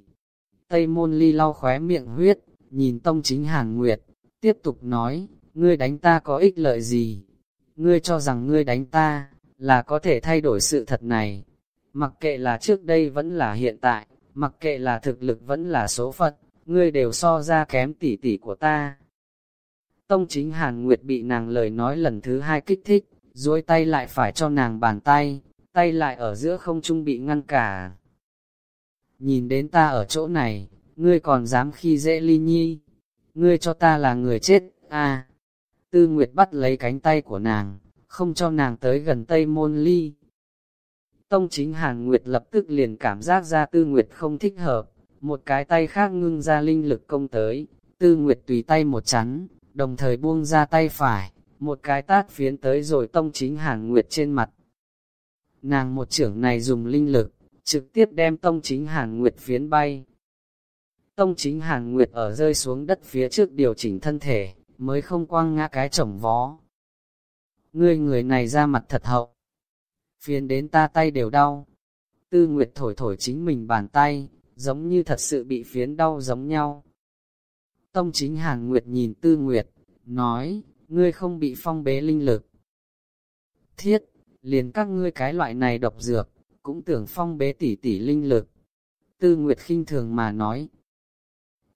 Tây Môn Ly lau khóe miệng huyết, nhìn Tông Chính Hàn Nguyệt, tiếp tục nói, ngươi đánh ta có ích lợi gì? Ngươi cho rằng ngươi đánh ta, là có thể thay đổi sự thật này. Mặc kệ là trước đây vẫn là hiện tại, mặc kệ là thực lực vẫn là số phận, ngươi đều so ra kém tỷ tỷ của ta. Tông chính Hàn Nguyệt bị nàng lời nói lần thứ hai kích thích, duỗi tay lại phải cho nàng bàn tay, tay lại ở giữa không trung bị ngăn cả. Nhìn đến ta ở chỗ này, ngươi còn dám khi dễ ly nhi, ngươi cho ta là người chết, à. Tư Nguyệt bắt lấy cánh tay của nàng, không cho nàng tới gần Tây Môn Ly. Tông chính Hàn Nguyệt lập tức liền cảm giác ra Tư Nguyệt không thích hợp, một cái tay khác ngưng ra linh lực công tới, Tư Nguyệt tùy tay một chắn, đồng thời buông ra tay phải, một cái tát phiến tới rồi Tông chính Hàn Nguyệt trên mặt. Nàng một trưởng này dùng linh lực, trực tiếp đem Tông chính Hàn Nguyệt phiến bay. Tông chính Hàn Nguyệt ở rơi xuống đất phía trước điều chỉnh thân thể, mới không quăng ngã cái chổng vó. Ngươi người này ra mặt thật hậu. Phiến đến ta tay đều đau. Tư Nguyệt thổi thổi chính mình bàn tay, giống như thật sự bị phiến đau giống nhau. Tông chính Hàn Nguyệt nhìn Tư Nguyệt, nói, ngươi không bị phong bế linh lực. Thiết, liền các ngươi cái loại này độc dược, cũng tưởng phong bế tỷ tỷ linh lực. Tư Nguyệt khinh thường mà nói.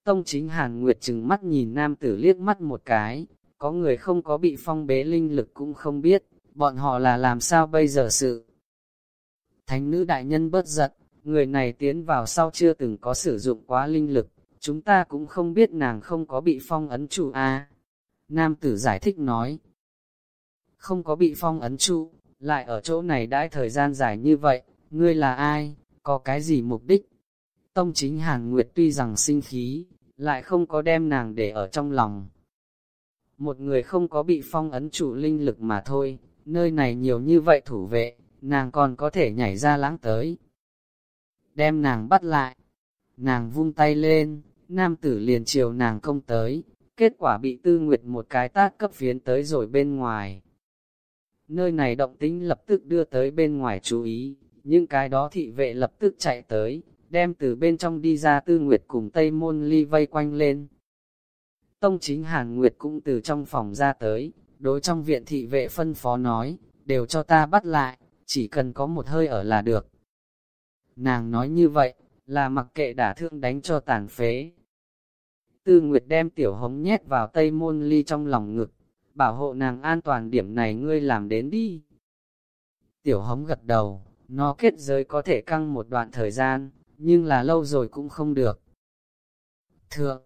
Tông chính Hàn Nguyệt chừng mắt nhìn nam tử liếc mắt một cái, có người không có bị phong bế linh lực cũng không biết, bọn họ là làm sao bây giờ sự. Thánh nữ đại nhân bớt giận, người này tiến vào sau chưa từng có sử dụng quá linh lực, chúng ta cũng không biết nàng không có bị phong ấn trụ a. Nam tử giải thích nói, không có bị phong ấn trụ, lại ở chỗ này đãi thời gian dài như vậy, ngươi là ai, có cái gì mục đích? Tông chính Hàn Nguyệt tuy rằng sinh khí, lại không có đem nàng để ở trong lòng. Một người không có bị phong ấn trụ linh lực mà thôi, nơi này nhiều như vậy thủ vệ, nàng còn có thể nhảy ra lãng tới. Đem nàng bắt lại, nàng vung tay lên, nam tử liền chiều nàng công tới, kết quả bị tư nguyệt một cái tát cấp phiến tới rồi bên ngoài. Nơi này động tính lập tức đưa tới bên ngoài chú ý, những cái đó thị vệ lập tức chạy tới, đem từ bên trong đi ra tư nguyệt cùng Tây Môn Ly vây quanh lên. Tông chính Hàn Nguyệt cũng từ trong phòng ra tới, đối trong viện thị vệ phân phó nói, đều cho ta bắt lại, chỉ cần có một hơi ở là được. Nàng nói như vậy, là mặc kệ đả thương đánh cho tàn phế. Tư Nguyệt đem tiểu hống nhét vào tây môn ly trong lòng ngực, bảo hộ nàng an toàn điểm này ngươi làm đến đi. Tiểu hống gật đầu, nó kết giới có thể căng một đoạn thời gian, nhưng là lâu rồi cũng không được. Thượng,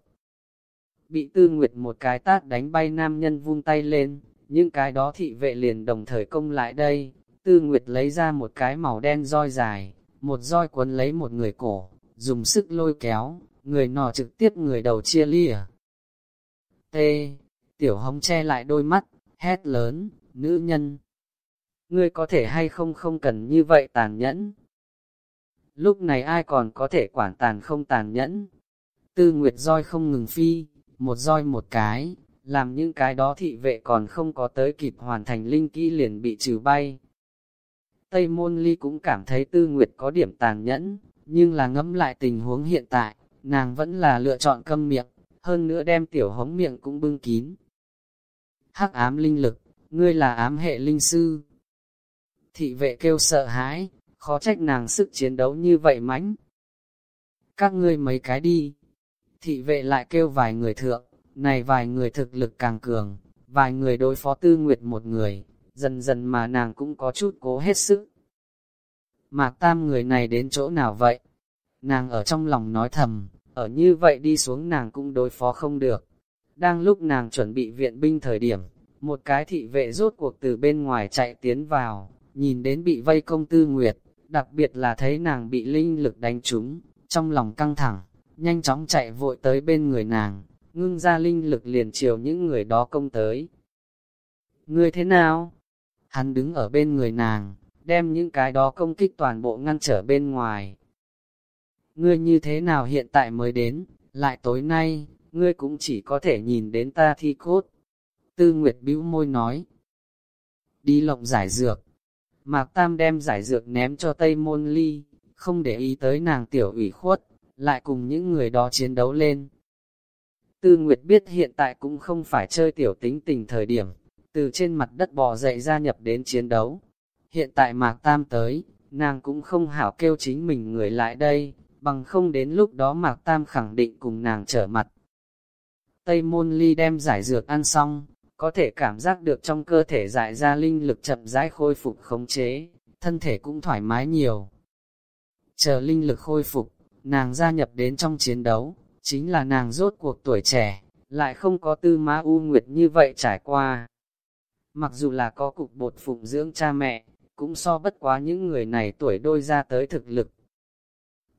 bị tư nguyệt một cái tát đánh bay nam nhân vung tay lên, những cái đó thị vệ liền đồng thời công lại đây, tư nguyệt lấy ra một cái màu đen roi dài, một roi quấn lấy một người cổ, dùng sức lôi kéo, người nọ trực tiếp người đầu chia lìa. T. Tiểu hống che lại đôi mắt, hét lớn, nữ nhân. Ngươi có thể hay không không cần như vậy tàn nhẫn. Lúc này ai còn có thể quản tàn không tàn nhẫn. Tư Nguyệt roi không ngừng phi, một roi một cái, làm những cái đó thị vệ còn không có tới kịp hoàn thành linh kỹ liền bị trừ bay. Tây Môn Ly cũng cảm thấy Tư Nguyệt có điểm tàn nhẫn, nhưng là ngẫm lại tình huống hiện tại, nàng vẫn là lựa chọn câm miệng, hơn nữa đem tiểu hống miệng cũng bưng kín. Hắc ám linh lực, ngươi là ám hệ linh sư. Thị vệ kêu sợ hãi, khó trách nàng sức chiến đấu như vậy mãnh. Các ngươi mấy cái đi. Thị vệ lại kêu vài người thượng, này vài người thực lực càng cường, vài người đối phó tư nguyệt một người, dần dần mà nàng cũng có chút cố hết sức. Mạc tam người này đến chỗ nào vậy? Nàng ở trong lòng nói thầm, ở như vậy đi xuống nàng cũng đối phó không được. Đang lúc nàng chuẩn bị viện binh thời điểm, một cái thị vệ rốt cuộc từ bên ngoài chạy tiến vào, nhìn đến bị vây công tư nguyệt, đặc biệt là thấy nàng bị linh lực đánh trúng, trong lòng căng thẳng, nhanh chóng chạy vội tới bên người nàng, ngưng ra linh lực liền chiều những người đó công tới. Ngươi thế nào? Hắn đứng ở bên người nàng, đem những cái đó công kích toàn bộ ngăn trở bên ngoài. Ngươi như thế nào hiện tại mới đến, lại tối nay, ngươi cũng chỉ có thể nhìn đến ta thi cốt. Tư Nguyệt bĩu môi nói. Đi lộng giải dược. Mạc Tam đem giải dược ném cho Tây Môn Ly, không để ý tới nàng tiểu ủy khuất, lại cùng những người đó chiến đấu lên. Tư Nguyệt biết hiện tại cũng không phải chơi tiểu tính tình thời điểm, từ trên mặt đất bò dậy gia nhập đến chiến đấu. Hiện tại Mạc Tam tới, nàng cũng không hảo kêu chính mình người lại đây, bằng không đến lúc đó Mạc Tam khẳng định cùng nàng trở mặt. Tây Môn Ly đem giải dược ăn xong, có thể cảm giác được trong cơ thể giải ra linh lực chậm rãi khôi phục khống chế, thân thể cũng thoải mái nhiều. Chờ linh lực khôi phục, nàng gia nhập đến trong chiến đấu, chính là nàng rốt cuộc tuổi trẻ, lại không có tư má u nguyệt như vậy trải qua. Mặc dù là có cục bột phụng dưỡng cha mẹ, cũng so bất quá những người này tuổi đôi ra tới thực lực.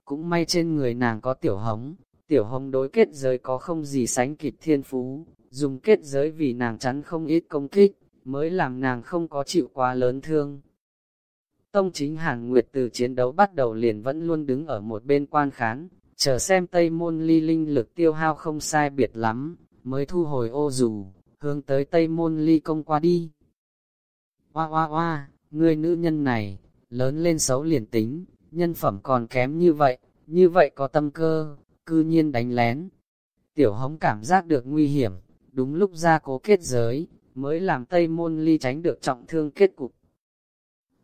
Cũng may trên người nàng có tiểu hống, tiểu hống đối kết giới có không gì sánh kịp thiên phú, dùng kết giới vì nàng chắn không ít công kích, mới làm nàng không có chịu quá lớn thương. Tông chính Hàn Nguyệt từ chiến đấu bắt đầu liền vẫn luôn đứng ở một bên quan khán, chờ xem Tây Môn Ly linh lực tiêu hao không sai biệt lắm, mới thu hồi ô dù, hướng tới Tây Môn Ly công qua đi. Hoa hoa hoa, ngươi nữ nhân này, lớn lên xấu liền tính, nhân phẩm còn kém như vậy, như vậy có tâm cơ, cư nhiên đánh lén. Tiểu hống cảm giác được nguy hiểm, đúng lúc ra cố kết giới, mới làm Tây Môn Ly tránh được trọng thương kết cục.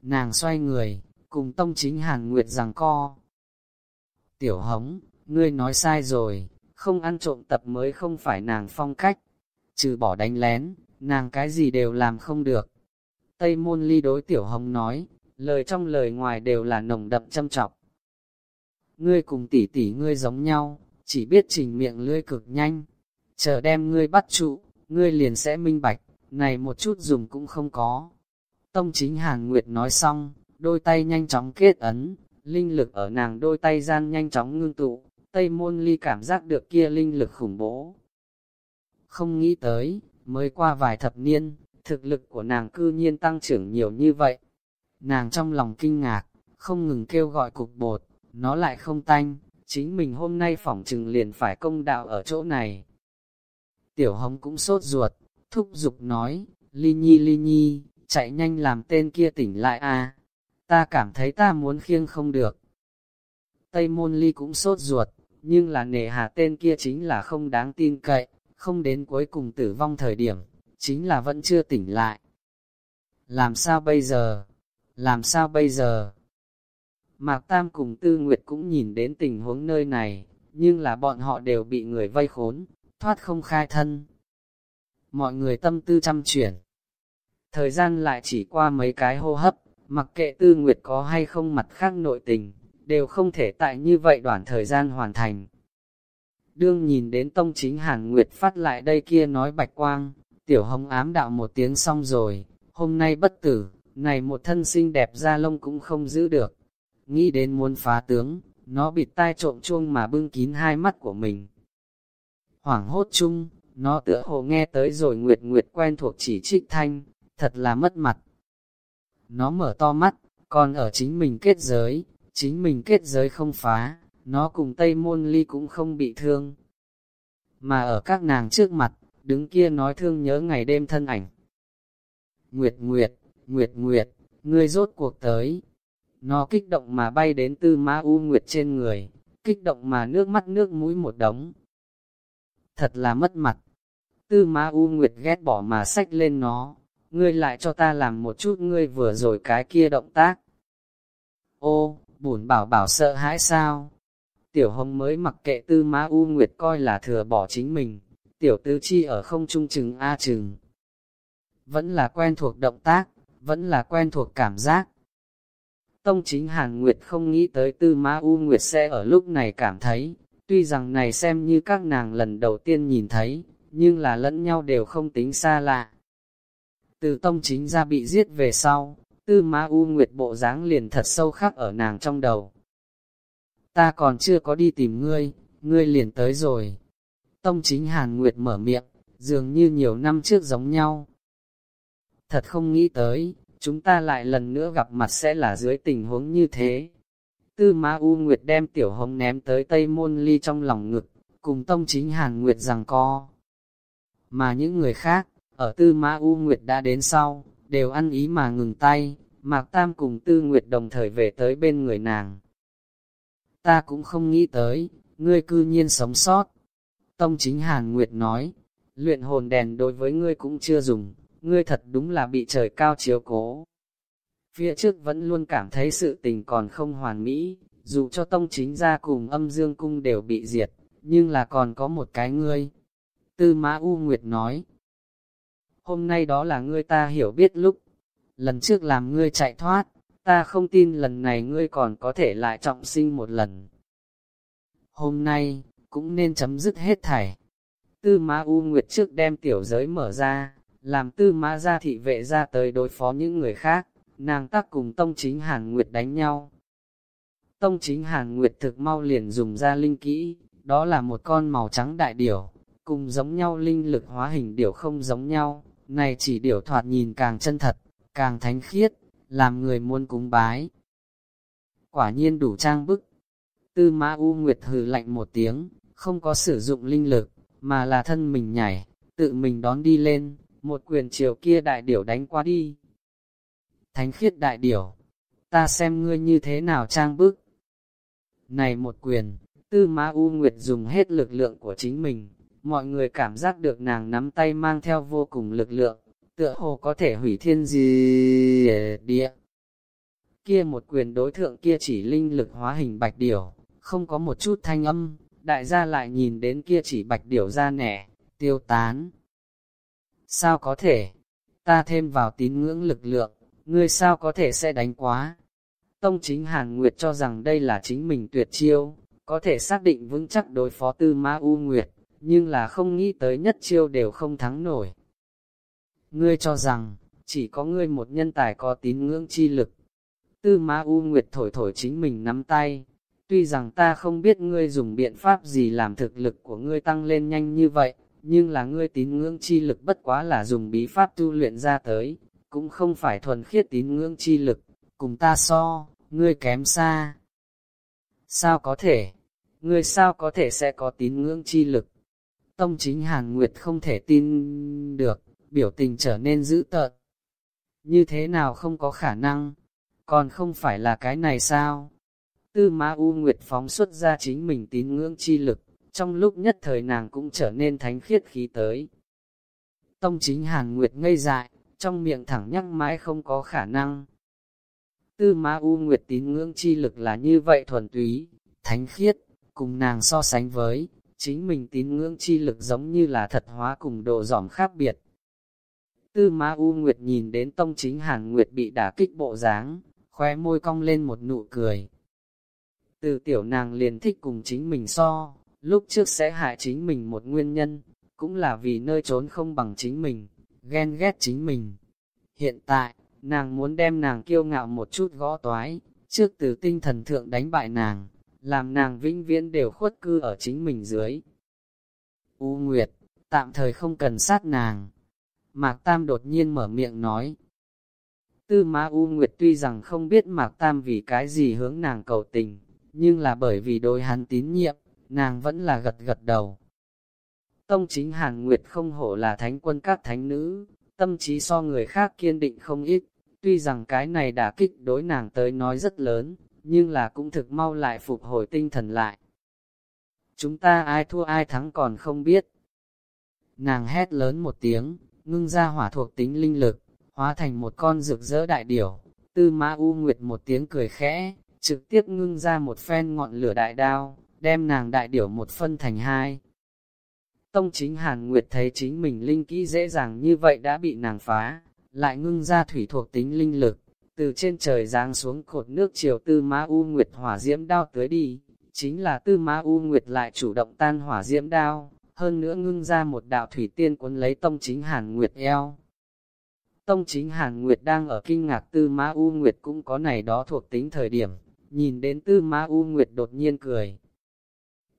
Nàng xoay người, cùng tông chính Hàn Nguyệt rằng co. Tiểu hống, ngươi nói sai rồi, không ăn trộm tập mới không phải nàng phong cách. Trừ bỏ đánh lén, nàng cái gì đều làm không được. Tây Môn Ly đối Tiểu Hồng nói, lời trong lời ngoài đều là nồng đậm châm trọng. Ngươi cùng tỷ tỷ ngươi giống nhau, chỉ biết trình miệng lưỡi cực nhanh, chờ đem ngươi bắt trụ, ngươi liền sẽ minh bạch, này một chút dùng cũng không có. Tông chính Hàn Nguyệt nói xong, đôi tay nhanh chóng kết ấn, linh lực ở nàng đôi tay gian nhanh chóng ngưng tụ, Tây Môn Ly cảm giác được kia linh lực khủng bố. Không nghĩ tới, mới qua vài thập niên, thực lực của nàng cư nhiên tăng trưởng nhiều như vậy. Nàng trong lòng kinh ngạc, không ngừng kêu gọi cục bột, nó lại không tanh, chính mình hôm nay phỏng trừng liền phải công đạo ở chỗ này. Tiểu hồng cũng sốt ruột, thúc giục nói, ly nhi ly nhi, chạy nhanh làm tên kia tỉnh lại a ta cảm thấy ta muốn khiêng không được. Tây môn ly cũng sốt ruột, nhưng là nề hà tên kia chính là không đáng tin cậy, không đến cuối cùng tử vong thời điểm, chính là vẫn chưa tỉnh lại. Làm sao bây giờ? Làm sao bây giờ? Mạc Tam cùng Tư Nguyệt cũng nhìn đến tình huống nơi này, nhưng là bọn họ đều bị người vây khốn, thoát không khai thân. Mọi người tâm tư chăm chuyển. Thời gian lại chỉ qua mấy cái hô hấp, mặc kệ Tư Nguyệt có hay không mặt khác nội tình, đều không thể tại như vậy đoạn thời gian hoàn thành. Đương nhìn đến tông chính Hàn Nguyệt phát lại đây kia nói bạch quang, tiểu hồng ám đạo một tiếng xong rồi, hôm nay bất tử, này một thân xinh đẹp da lông cũng không giữ được. Nghĩ đến muốn phá tướng, nó bịt tai trộm chuông mà bưng kín hai mắt của mình. Hoảng hốt chung, nó tựa hồ nghe tới rồi Nguyệt Nguyệt quen thuộc chỉ trích thanh, thật là mất mặt. Nó mở to mắt, còn ở chính mình kết giới, chính mình kết giới không phá, nó cùng Tây Môn Ly cũng không bị thương. Mà ở các nàng trước mặt, đứng kia nói thương nhớ ngày đêm thân ảnh. Nguyệt Nguyệt, Nguyệt Nguyệt, ngươi rốt cuộc tới. Nó kích động mà bay đến tư ma u Nguyệt trên người, kích động mà nước mắt nước mũi một đống. Thật là mất mặt. Tư ma u Nguyệt ghét bỏ mà sách lên nó, ngươi lại cho ta làm một chút ngươi vừa rồi cái kia động tác. Ô, bùn bảo bảo sợ hãi sao? Tiểu hồng mới mặc kệ tư má u Nguyệt coi là thừa bỏ chính mình, tiểu tứ chi ở không trung chừng A chừng. Vẫn là quen thuộc động tác, vẫn là quen thuộc cảm giác. Tông chính Hàn Nguyệt không nghĩ tới tư má U Nguyệt sẽ ở lúc này cảm thấy, tuy rằng này xem như các nàng lần đầu tiên nhìn thấy, nhưng là lẫn nhau đều không tính xa lạ. Từ tông chính ra bị giết về sau, tư ma U Nguyệt bộ dáng liền thật sâu khắc ở nàng trong đầu. Ta còn chưa có đi tìm ngươi, ngươi liền tới rồi. Tông chính Hàn Nguyệt mở miệng, dường như nhiều năm trước giống nhau, Thật không nghĩ tới, chúng ta lại lần nữa gặp mặt sẽ là dưới tình huống như thế. Tư Ma U Nguyệt đem tiểu hồng ném tới Tây Môn Ly trong lòng ngực, cùng tông chính Hàn Nguyệt rằng co. Mà những người khác, ở Tư Ma U Nguyệt đã đến sau, đều ăn ý mà ngừng tay, Mạc Tam cùng Tư Nguyệt đồng thời về tới bên người nàng. Ta cũng không nghĩ tới, ngươi cư nhiên sống sót. Tông chính Hàn Nguyệt nói, luyện hồn đèn đối với ngươi cũng chưa dùng, ngươi thật đúng là bị trời cao chiếu cố. Phía trước vẫn luôn cảm thấy sự tình còn không hoàn mỹ, dù cho tông chính gia cùng âm dương cung đều bị diệt, nhưng là còn có một cái ngươi. Tư Mã U Nguyệt nói, hôm nay đó là ngươi ta hiểu biết lúc, lần trước làm ngươi chạy thoát, ta không tin lần này ngươi còn có thể lại trọng sinh một lần. Hôm nay, cũng nên chấm dứt hết thảy. Tư ma U Nguyệt trước đem tiểu giới mở ra, làm tư ma gia thị vệ ra tới đối phó những người khác, nàng tác cùng tông chính Hàn Nguyệt đánh nhau. Tông chính Hàn Nguyệt thực mau liền dùng ra linh kỹ, đó là một con màu trắng đại điểu, cùng giống nhau linh lực hóa hình điểu không giống nhau, này chỉ điểu thoạt nhìn càng chân thật, càng thánh khiết, làm người muốn cúng bái. Quả nhiên đủ trang bức. Tư Mã U Nguyệt hừ lạnh một tiếng, không có sử dụng linh lực, mà là thân mình nhảy, tự mình đón đi lên, một quyền chiều kia đại điểu đánh qua đi. Thánh khiết đại điểu, ta xem ngươi như thế nào trang bức. Này một quyền, tư ma U Nguyệt dùng hết lực lượng của chính mình, mọi người cảm giác được nàng nắm tay mang theo vô cùng lực lượng, tựa hồ có thể hủy thiên gì địa. Kia một quyền đối thượng kia chỉ linh lực hóa hình bạch điểu, không có một chút thanh âm, đại gia lại nhìn đến kia chỉ bạch điểu ra nẻ, tiêu tán, Sao có thể? Ta thêm vào tín ngưỡng lực lượng, ngươi sao có thể sẽ đánh quá? Tông chính Hàn Nguyệt cho rằng đây là chính mình tuyệt chiêu, có thể xác định vững chắc đối phó tư ma U Nguyệt, nhưng là không nghĩ tới nhất chiêu đều không thắng nổi. Ngươi cho rằng, chỉ có ngươi một nhân tài có tín ngưỡng chi lực. Tư ma U Nguyệt thổi thổi chính mình nắm tay, tuy rằng ta không biết ngươi dùng biện pháp gì làm thực lực của ngươi tăng lên nhanh như vậy, nhưng là ngươi tín ngưỡng chi lực bất quá là dùng bí pháp tu luyện ra tới, cũng không phải thuần khiết tín ngưỡng chi lực, cùng ta so, ngươi kém xa. Sao có thể? Ngươi sao có thể sẽ có tín ngưỡng chi lực? Tông chính Hàn Nguyệt không thể tin được, biểu tình trở nên dữ tợn. Như thế nào không có khả năng? Còn không phải là cái này sao? Tư Ma U Nguyệt phóng xuất ra chính mình tín ngưỡng chi lực, trong lúc nhất thời nàng cũng trở nên thánh khiết khí tới. Tông chính Hàn Nguyệt ngây dại, trong miệng thẳng nhắc mãi không có khả năng. Tư Ma U Nguyệt tín ngưỡng chi lực là như vậy thuần túy, thánh khiết, cùng nàng so sánh với, chính mình tín ngưỡng chi lực giống như là thật hóa cùng độ giỏm khác biệt. Tư Ma U Nguyệt nhìn đến tông chính Hàn Nguyệt bị đả kích bộ dáng, khóe môi cong lên một nụ cười. Từ tiểu nàng liền thích cùng chính mình so, lúc trước sẽ hại chính mình một nguyên nhân, cũng là vì nơi trốn không bằng chính mình, ghen ghét chính mình. Hiện tại, nàng muốn đem nàng kiêu ngạo một chút gõ toái, trước từ tinh thần thượng đánh bại nàng, làm nàng vĩnh viễn đều khuất cư ở chính mình dưới. U Nguyệt, tạm thời không cần sát nàng. Mạc Tam đột nhiên mở miệng nói. Tư Ma U Nguyệt tuy rằng không biết Mạc Tam vì cái gì hướng nàng cầu tình, nhưng là bởi vì đối hắn tín nhiệm, nàng vẫn là gật gật đầu. Tông chính Hàn Nguyệt không hổ là thánh quân các thánh nữ, tâm trí so người khác kiên định không ít, tuy rằng cái này đã kích đối nàng tới nói rất lớn, nhưng là cũng thực mau lại phục hồi tinh thần lại. Chúng ta ai thua ai thắng còn không biết. Nàng hét lớn một tiếng, ngưng ra hỏa thuộc tính linh lực, hóa thành một con rực rỡ đại điểu. Tư Mã U Nguyệt một tiếng cười khẽ, trực tiếp ngưng ra một phen ngọn lửa đại đao, đem nàng đại điểu một phân thành hai. Tông chính Hàn Nguyệt thấy chính mình linh kỹ dễ dàng như vậy đã bị nàng phá, lại ngưng ra thủy thuộc tính linh lực, từ trên trời giáng xuống cột nước chiều tư ma u nguyệt hỏa diễm đao tới đi, chính là tư ma u nguyệt lại chủ động tan hỏa diễm đao, hơn nữa ngưng ra một đạo thủy tiên cuốn lấy tông chính Hàn Nguyệt eo. Tông chính Hàn Nguyệt đang ở kinh ngạc tư ma u nguyệt cũng có này đó thuộc tính thời điểm, nhìn đến tư ma u nguyệt đột nhiên cười.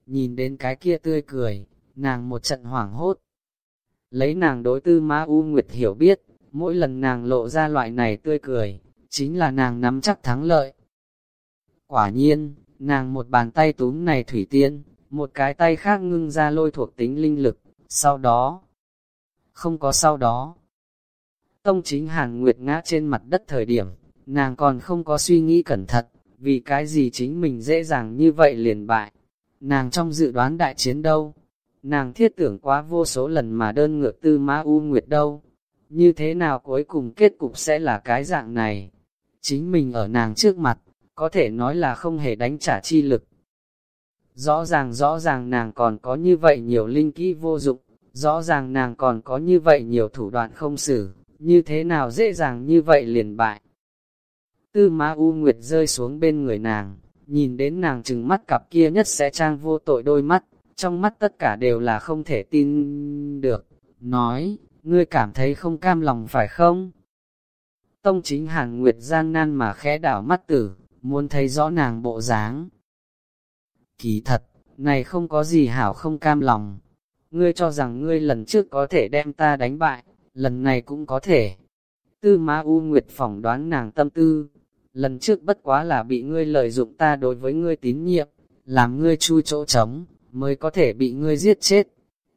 Nhìn đến cái kia tươi cười, nàng một trận hoảng hốt. Lấy nàng đối tư ma u nguyệt hiểu biết, mỗi lần nàng lộ ra loại này tươi cười, chính là nàng nắm chắc thắng lợi. Quả nhiên, nàng một bàn tay túm này thủy tiên, một cái tay khác ngưng ra lôi thuộc tính linh lực, sau đó, không có sau đó. Tông chính Hàn Nguyệt ngã trên mặt đất thời điểm, nàng còn không có suy nghĩ cẩn thận, vì cái gì chính mình dễ dàng như vậy liền bại. Nàng trong dự đoán đại chiến đâu, nàng thiết tưởng quá vô số lần mà đơn ngược tư ma u nguyệt đâu, như thế nào cuối cùng kết cục sẽ là cái dạng này. Chính mình ở nàng trước mặt, có thể nói là không hề đánh trả chi lực. Rõ ràng rõ ràng nàng còn có như vậy nhiều linh kỹ vô dụng, rõ ràng nàng còn có như vậy nhiều thủ đoạn không xử, như thế nào dễ dàng như vậy liền bại. Tư Ma U Nguyệt rơi xuống bên người nàng, nhìn đến nàng trừng mắt cặp kia nhất sẽ trang vô tội đôi mắt, trong mắt tất cả đều là không thể tin được, nói, ngươi cảm thấy không cam lòng phải không? Tông chính Hàn Nguyệt gian nan mà khẽ đảo mắt tử, muốn thấy rõ nàng bộ dáng. Kỳ thật, này không có gì hảo không cam lòng. Ngươi cho rằng ngươi lần trước có thể đem ta đánh bại, lần này cũng có thể. Tư Ma U Nguyệt phỏng đoán nàng tâm tư, lần trước bất quá là bị ngươi lợi dụng ta đối với ngươi tín nhiệm, làm ngươi chui chỗ trống, mới có thể bị ngươi giết chết.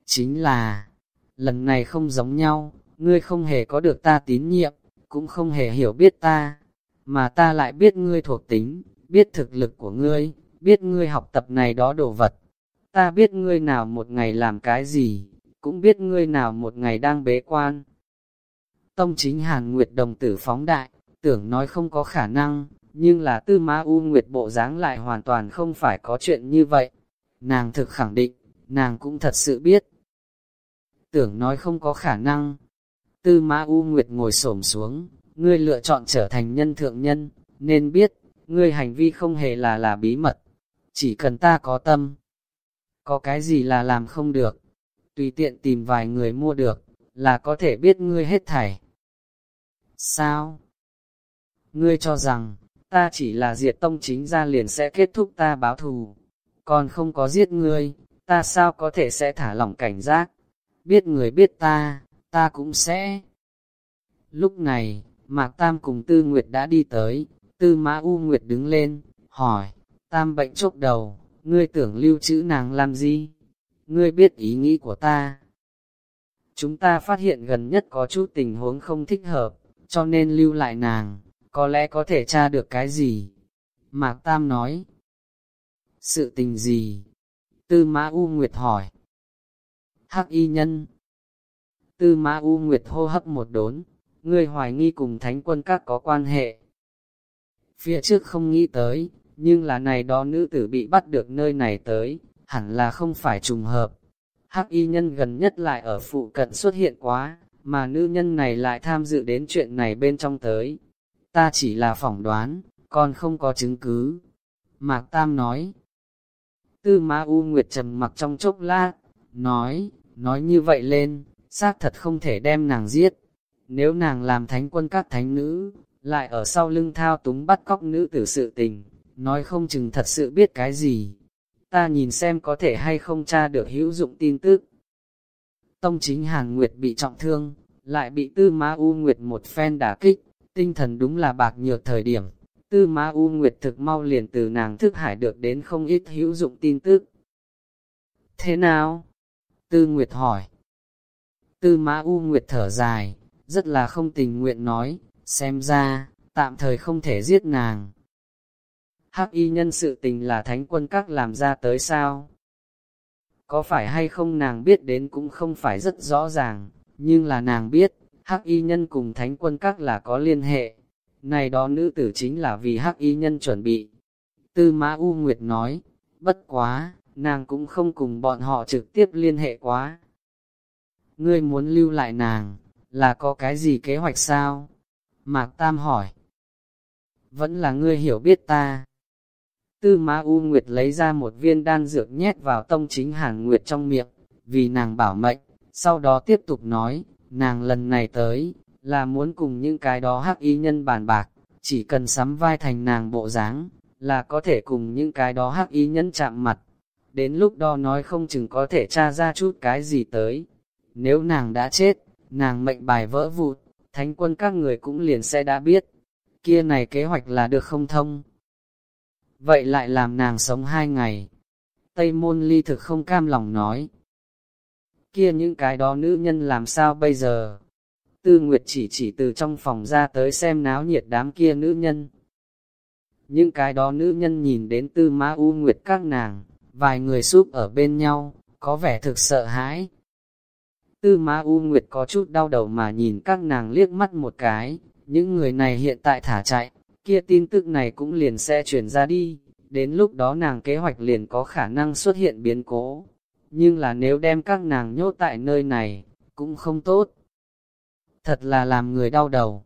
Chính là, lần này không giống nhau, ngươi không hề có được ta tín nhiệm, cũng không hề hiểu biết ta, mà ta lại biết ngươi thuộc tính, biết thực lực của ngươi, biết ngươi học tập này đó đồ vật. Ta biết ngươi nào một ngày làm cái gì, cũng biết ngươi nào một ngày đang bế quan. Tông chính Hàn Nguyệt đồng tử phóng đại, tưởng nói không có khả năng, nhưng là tư ma U Nguyệt bộ dáng lại hoàn toàn không phải có chuyện như vậy. Nàng thực khẳng định, nàng cũng thật sự biết. Tưởng nói không có khả năng. Tư Ma U Nguyệt ngồi xổm xuống, ngươi lựa chọn trở thành nhân thượng nhân, nên biết, ngươi hành vi không hề là là bí mật. Chỉ cần ta có tâm. Có cái gì là làm không được. Tùy tiện tìm vài người mua được, là có thể biết ngươi hết thảy. Sao? Ngươi cho rằng, ta chỉ là diệt tông chính ra liền sẽ kết thúc ta báo thù còn không có giết ngươi, ta sao có thể sẽ thả lỏng cảnh giác, biết người biết ta, ta cũng sẽ. Lúc này, Mạc Tam cùng Tư Nguyệt đã đi tới, Tư Mã U Nguyệt đứng lên, hỏi, Tam bệnh chốc đầu, ngươi tưởng lưu trữ nàng làm gì? Ngươi biết ý nghĩ của ta. Chúng ta phát hiện gần nhất có chút tình huống không thích hợp, cho nên lưu lại nàng, có lẽ có thể tra được cái gì? Mạc Tam nói, sự tình gì? Tư Mã U Nguyệt hỏi. Hắc y nhân. Tư Ma U Nguyệt hô hấp một đốn, ngươi hoài nghi cùng thánh quân các có quan hệ. phía trước không nghĩ tới, nhưng là này đó nữ tử bị bắt được nơi này tới, hẳn là không phải trùng hợp. Hắc y nhân gần nhất lại ở phụ cận xuất hiện quá, mà nữ nhân này lại tham dự đến chuyện này bên trong tới. Ta chỉ là phỏng đoán, còn không có chứng cứ. Mạc Tam nói. Tư Ma U Nguyệt trầm mặc trong chốc lát, nói, nói như vậy lên, xác thật không thể đem nàng giết. Nếu nàng làm thánh quân các thánh nữ, lại ở sau lưng thao túng bắt cóc nữ tử sự tình, nói không chừng thật sự biết cái gì. Ta nhìn xem có thể hay không tra được hữu dụng tin tức. Tông chính Hàn Nguyệt bị trọng thương, lại bị Tư Ma U Nguyệt một phen đả kích, tinh thần đúng là bạc nhược thời điểm. Tư Ma U Nguyệt thực mau liền từ nàng thức hải được đến không ít hữu dụng tin tức. Thế nào? Tư Nguyệt hỏi. Tư Ma U Nguyệt thở dài, rất là không tình nguyện nói, xem ra, tạm thời không thể giết nàng. Hắc y nhân sự tình là thánh quân các làm ra tới sao? Có phải hay không nàng biết đến cũng không phải rất rõ ràng, nhưng là nàng biết, hắc y nhân cùng thánh quân các là có liên hệ. Này đó nữ tử chính là vì hắc y nhân chuẩn bị. Tư Mã U Nguyệt nói, bất quá, nàng cũng không cùng bọn họ trực tiếp liên hệ quá. Ngươi muốn lưu lại nàng, là có cái gì kế hoạch sao? Mạc Tam hỏi. Vẫn là ngươi hiểu biết ta. Tư Ma U Nguyệt lấy ra một viên đan dược nhét vào tông chính Hàn Nguyệt trong miệng, vì nàng bảo mệnh, sau đó tiếp tục nói, nàng lần này tới, là muốn cùng những cái đó hắc y nhân bàn bạc, chỉ cần sắm vai thành nàng bộ dáng, là có thể cùng những cái đó hắc y nhân chạm mặt. Đến lúc đó nói không chừng có thể tra ra chút cái gì tới. Nếu nàng đã chết, nàng mệnh bài vỡ vụt, thánh quân các người cũng liền sẽ đã biết. Kia này kế hoạch là được không thông. Vậy lại làm nàng sống hai ngày. Tây môn ly thực không cam lòng nói. Kia những cái đó nữ nhân làm sao bây giờ? Tư Nguyệt chỉ chỉ từ trong phòng ra tới xem náo nhiệt đám kia nữ nhân. Những cái đó nữ nhân nhìn đến tư ma u nguyệt các nàng, vài người súp ở bên nhau, có vẻ thực sợ hãi. Tư ma u nguyệt có chút đau đầu mà nhìn các nàng liếc mắt một cái, những người này hiện tại thả chạy, kia tin tức này cũng liền sẽ chuyển ra đi, đến lúc đó nàng kế hoạch liền có khả năng xuất hiện biến cố. Nhưng là nếu đem các nàng nhốt tại nơi này, cũng không tốt. Thật là làm người đau đầu.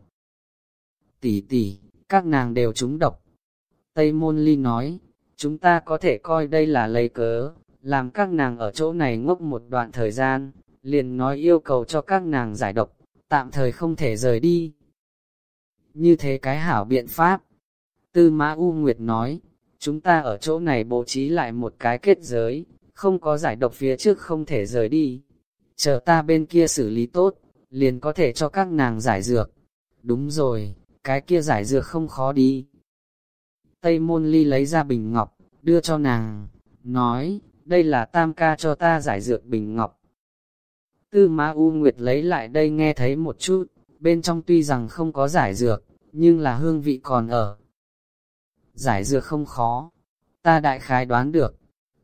Tỷ tỷ, các nàng đều trúng độc. Tây Môn Ly nói, chúng ta có thể coi đây là lấy cớ, làm các nàng ở chỗ này ngốc một đoạn thời gian, liền nói yêu cầu cho các nàng giải độc, tạm thời không thể rời đi. Như thế cái hảo biện pháp. Tư Mã U Nguyệt nói, chúng ta ở chỗ này bố trí lại một cái kết giới, không có giải độc phía trước không thể rời đi. Chờ ta bên kia xử lý tốt, liền có thể cho các nàng giải dược. Đúng rồi, cái kia giải dược không khó đi. Tây môn ly lấy ra bình ngọc, đưa cho nàng, nói, đây là tam ca cho ta giải dược bình ngọc. Tư Ma U Nguyệt lấy lại đây nghe thấy một chút, bên trong tuy rằng không có giải dược, nhưng là hương vị còn ở. Giải dược không khó, ta đại khái đoán được,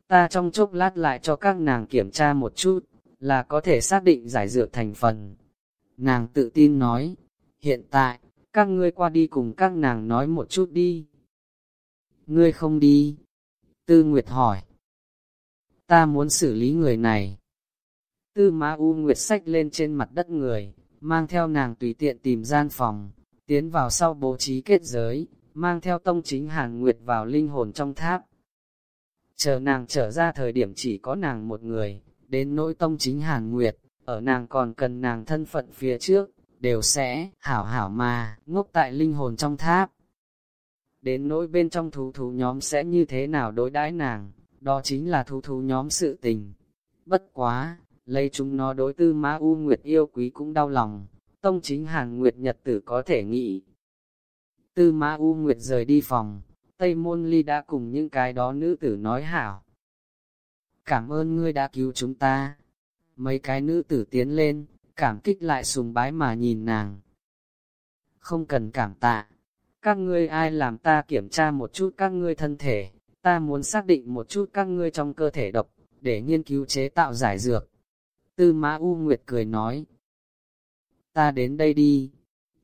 ta trong chốc lát lại cho các nàng kiểm tra một chút, là có thể xác định giải dược thành phần. Nàng tự tin nói, hiện tại, các ngươi qua đi cùng các nàng nói một chút đi. Ngươi không đi. Tư Nguyệt hỏi. Ta muốn xử lý người này. Tư Ma U Nguyệt sách lên trên mặt đất người, mang theo nàng tùy tiện tìm gian phòng, tiến vào sau bố trí kết giới, mang theo tông chính Hàn Nguyệt vào linh hồn trong tháp. Chờ nàng trở ra thời điểm chỉ có nàng một người, đến nỗi tông chính Hàn Nguyệt, ở nàng còn cần nàng thân phận phía trước, đều sẽ hảo hảo mà ngốc tại linh hồn trong tháp. Đến nỗi bên trong thú thú nhóm sẽ như thế nào đối đãi nàng, đó chính là thú thú nhóm sự tình. Bất quá, lấy chúng nó đối tư Ma U Nguyệt yêu quý cũng đau lòng, tông chính Hàn Nguyệt Nhật tử có thể nghĩ. Tư Ma U Nguyệt rời đi phòng, Tây Môn Ly đã cùng những cái đó nữ tử nói hảo. Cảm ơn ngươi đã cứu chúng ta. Mấy cái nữ tử tiến lên, cảm kích lại sùng bái mà nhìn nàng. Không cần cảm tạ, các ngươi ai làm ta kiểm tra một chút các ngươi thân thể, ta muốn xác định một chút các ngươi trong cơ thể độc, để nghiên cứu chế tạo giải dược. Tư Mã U Nguyệt cười nói, ta đến đây đi.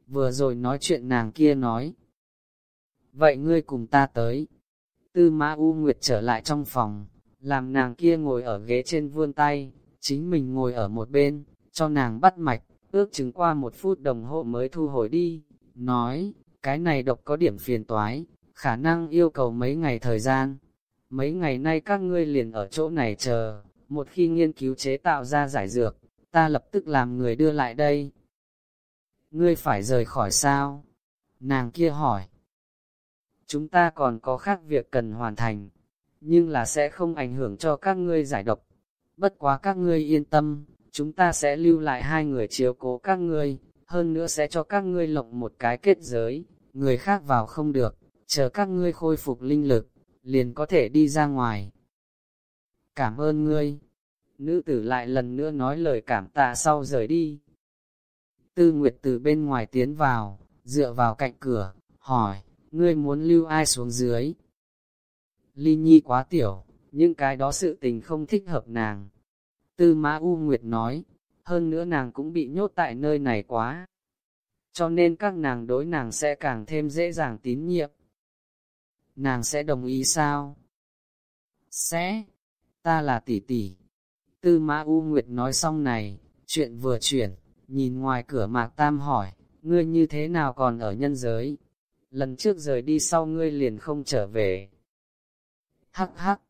Vừa rồi nói chuyện nàng kia nói, vậy ngươi cùng ta tới. Tư Mã U Nguyệt trở lại trong phòng, làm nàng kia ngồi ở ghế trên vươn tay, chính mình ngồi ở một bên, cho nàng bắt mạch, ước chứng qua một phút đồng hồ mới thu hồi đi, nói, cái này độc có điểm phiền toái, khả năng yêu cầu mấy ngày thời gian. Mấy ngày nay các ngươi liền ở chỗ này chờ, một khi nghiên cứu chế tạo ra giải dược, ta lập tức làm người đưa lại đây. Ngươi phải rời khỏi sao? Nàng kia hỏi. Chúng ta còn có khác việc cần hoàn thành, nhưng là sẽ không ảnh hưởng cho các ngươi giải độc. Bất quá các ngươi yên tâm, chúng ta sẽ lưu lại hai người chiếu cố các ngươi, hơn nữa sẽ cho các ngươi lộng một cái kết giới, người khác vào không được, chờ các ngươi khôi phục linh lực, liền có thể đi ra ngoài. Cảm ơn ngươi. Nữ tử lại lần nữa nói lời cảm tạ sau rời đi. Tư Nguyệt từ bên ngoài tiến vào, dựa vào cạnh cửa, hỏi, ngươi muốn lưu ai xuống dưới? Ly Nhi quá tiểu, nhưng cái đó sự tình không thích hợp nàng. Tư Mã U Nguyệt nói, hơn nữa nàng cũng bị nhốt tại nơi này quá. Cho nên các nàng đối nàng sẽ càng thêm dễ dàng tín nhiệm. Nàng sẽ đồng ý sao? Sẽ, ta là tỷ tỷ. Tư Mã U Nguyệt nói xong này, chuyện vừa chuyển, nhìn ngoài cửa Mạc Tam hỏi, ngươi như thế nào còn ở nhân giới? Lần trước rời đi sau ngươi liền không trở về. Hắc hắc.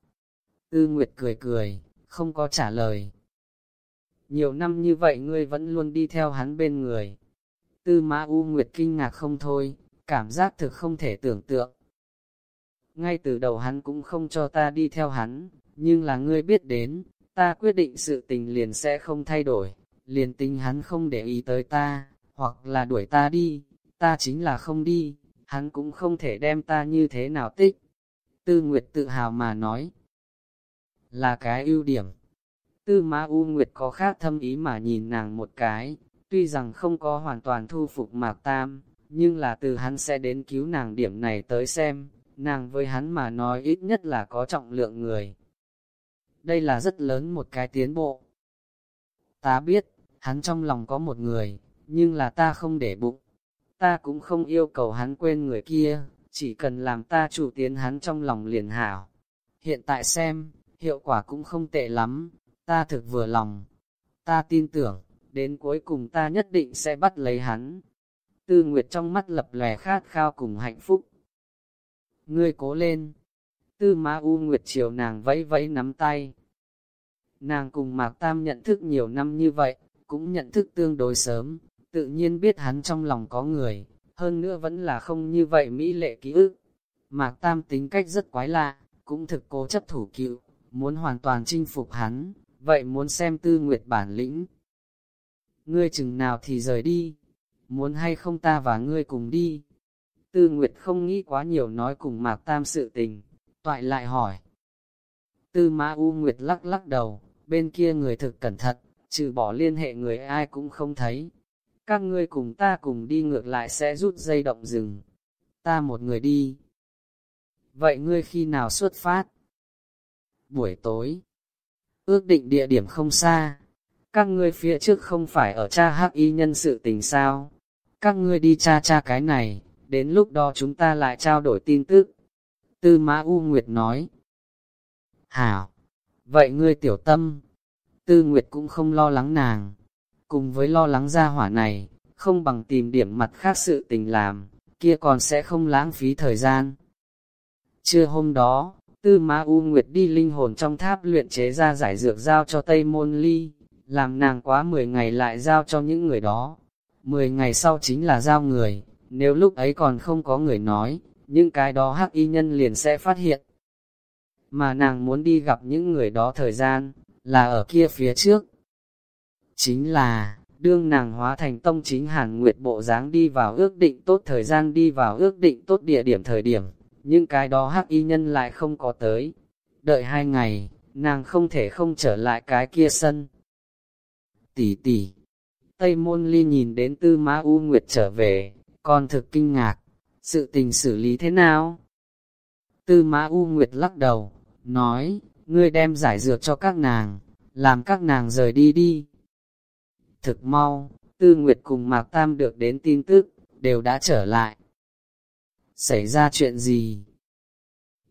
Tư Nguyệt cười cười, không có trả lời. Nhiều năm như vậy ngươi vẫn luôn đi theo hắn bên người. Tư Mã U Nguyệt kinh ngạc không thôi, cảm giác thực không thể tưởng tượng. Ngay từ đầu hắn cũng không cho ta đi theo hắn, nhưng là ngươi biết đến, ta quyết định sự tình liền sẽ không thay đổi, liền tính hắn không để ý tới ta, hoặc là đuổi ta đi, ta chính là không đi, hắn cũng không thể đem ta như thế nào tích. Tư Nguyệt tự hào mà nói, là cái ưu điểm. Tư Ma U Nguyệt có khác thâm ý mà nhìn nàng một cái, tuy rằng không có hoàn toàn thu phục Mạc Tam, nhưng là từ hắn sẽ đến cứu nàng điểm này tới xem, nàng với hắn mà nói ít nhất là có trọng lượng người. Đây là rất lớn một cái tiến bộ. Ta biết, hắn trong lòng có một người, nhưng là ta không để bụng. Ta cũng không yêu cầu hắn quên người kia, chỉ cần làm ta chủ tiến hắn trong lòng liền hảo. Hiện tại xem, hiệu quả cũng không tệ lắm, ta thực vừa lòng. Ta tin tưởng, đến cuối cùng ta nhất định sẽ bắt lấy hắn. Tư Nguyệt trong mắt lập lè khát khao cùng hạnh phúc. Ngươi cố lên. Tư Ma U Nguyệt chiều nàng vẫy vẫy nắm tay. Nàng cùng Mạc Tam nhận thức nhiều năm như vậy, cũng nhận thức tương đối sớm, tự nhiên biết hắn trong lòng có người, hơn nữa vẫn là không như vậy mỹ lệ ký ức. Mạc Tam tính cách rất quái lạ, cũng thực cố chấp thủ cựu, muốn hoàn toàn chinh phục hắn, vậy muốn xem tư nguyệt bản lĩnh. Ngươi chừng nào thì rời đi, muốn hay không ta và ngươi cùng đi. Tư Nguyệt không nghĩ quá nhiều nói cùng Mạc Tam sự tình, toại lại hỏi. Tư Ma U Nguyệt lắc lắc đầu, bên kia người thực cẩn thận, trừ bỏ liên hệ người ai cũng không thấy. Các ngươi cùng ta cùng đi ngược lại sẽ rút dây động rừng. Ta một người đi. Vậy ngươi khi nào xuất phát? Buổi tối. Ước định địa điểm không xa. Các ngươi phía trước không phải ở cha hắc y nhân sự tình sao? Các ngươi đi cha cha cái này, đến lúc đó chúng ta lại trao đổi tin tức. Tư Mã U Nguyệt nói. Hảo, vậy ngươi tiểu tâm. Tư Nguyệt cũng không lo lắng nàng. Cùng với lo lắng gia hỏa này, không bằng tìm điểm mặt khác sự tình làm, kia còn sẽ không lãng phí thời gian. Trưa hôm đó, Tư Ma U Nguyệt đi linh hồn trong tháp luyện chế ra giải dược giao cho Tây Môn Ly, làm nàng quá 10 ngày lại giao cho những người đó. 10 ngày sau chính là giao người, nếu lúc ấy còn không có người nói, những cái đó hắc y nhân liền sẽ phát hiện. Mà nàng muốn đi gặp những người đó thời gian, là ở kia phía trước. Chính là, đương nàng hóa thành tông chính hàn nguyệt bộ dáng đi vào ước định tốt thời gian đi vào ước định tốt địa điểm thời điểm, những cái đó hắc y nhân lại không có tới. Đợi hai ngày, nàng không thể không trở lại cái kia sân. Tỷ tỷ, Tây Môn Ly nhìn đến Tư Mã U Nguyệt trở về, còn thực kinh ngạc, sự tình xử lý thế nào? Tư Mã U Nguyệt lắc đầu, nói, ngươi đem giải dược cho các nàng, làm các nàng rời đi đi. Thực mau, Tư Nguyệt cùng Mạc Tam được đến tin tức, đều đã trở lại. xảy ra chuyện gì?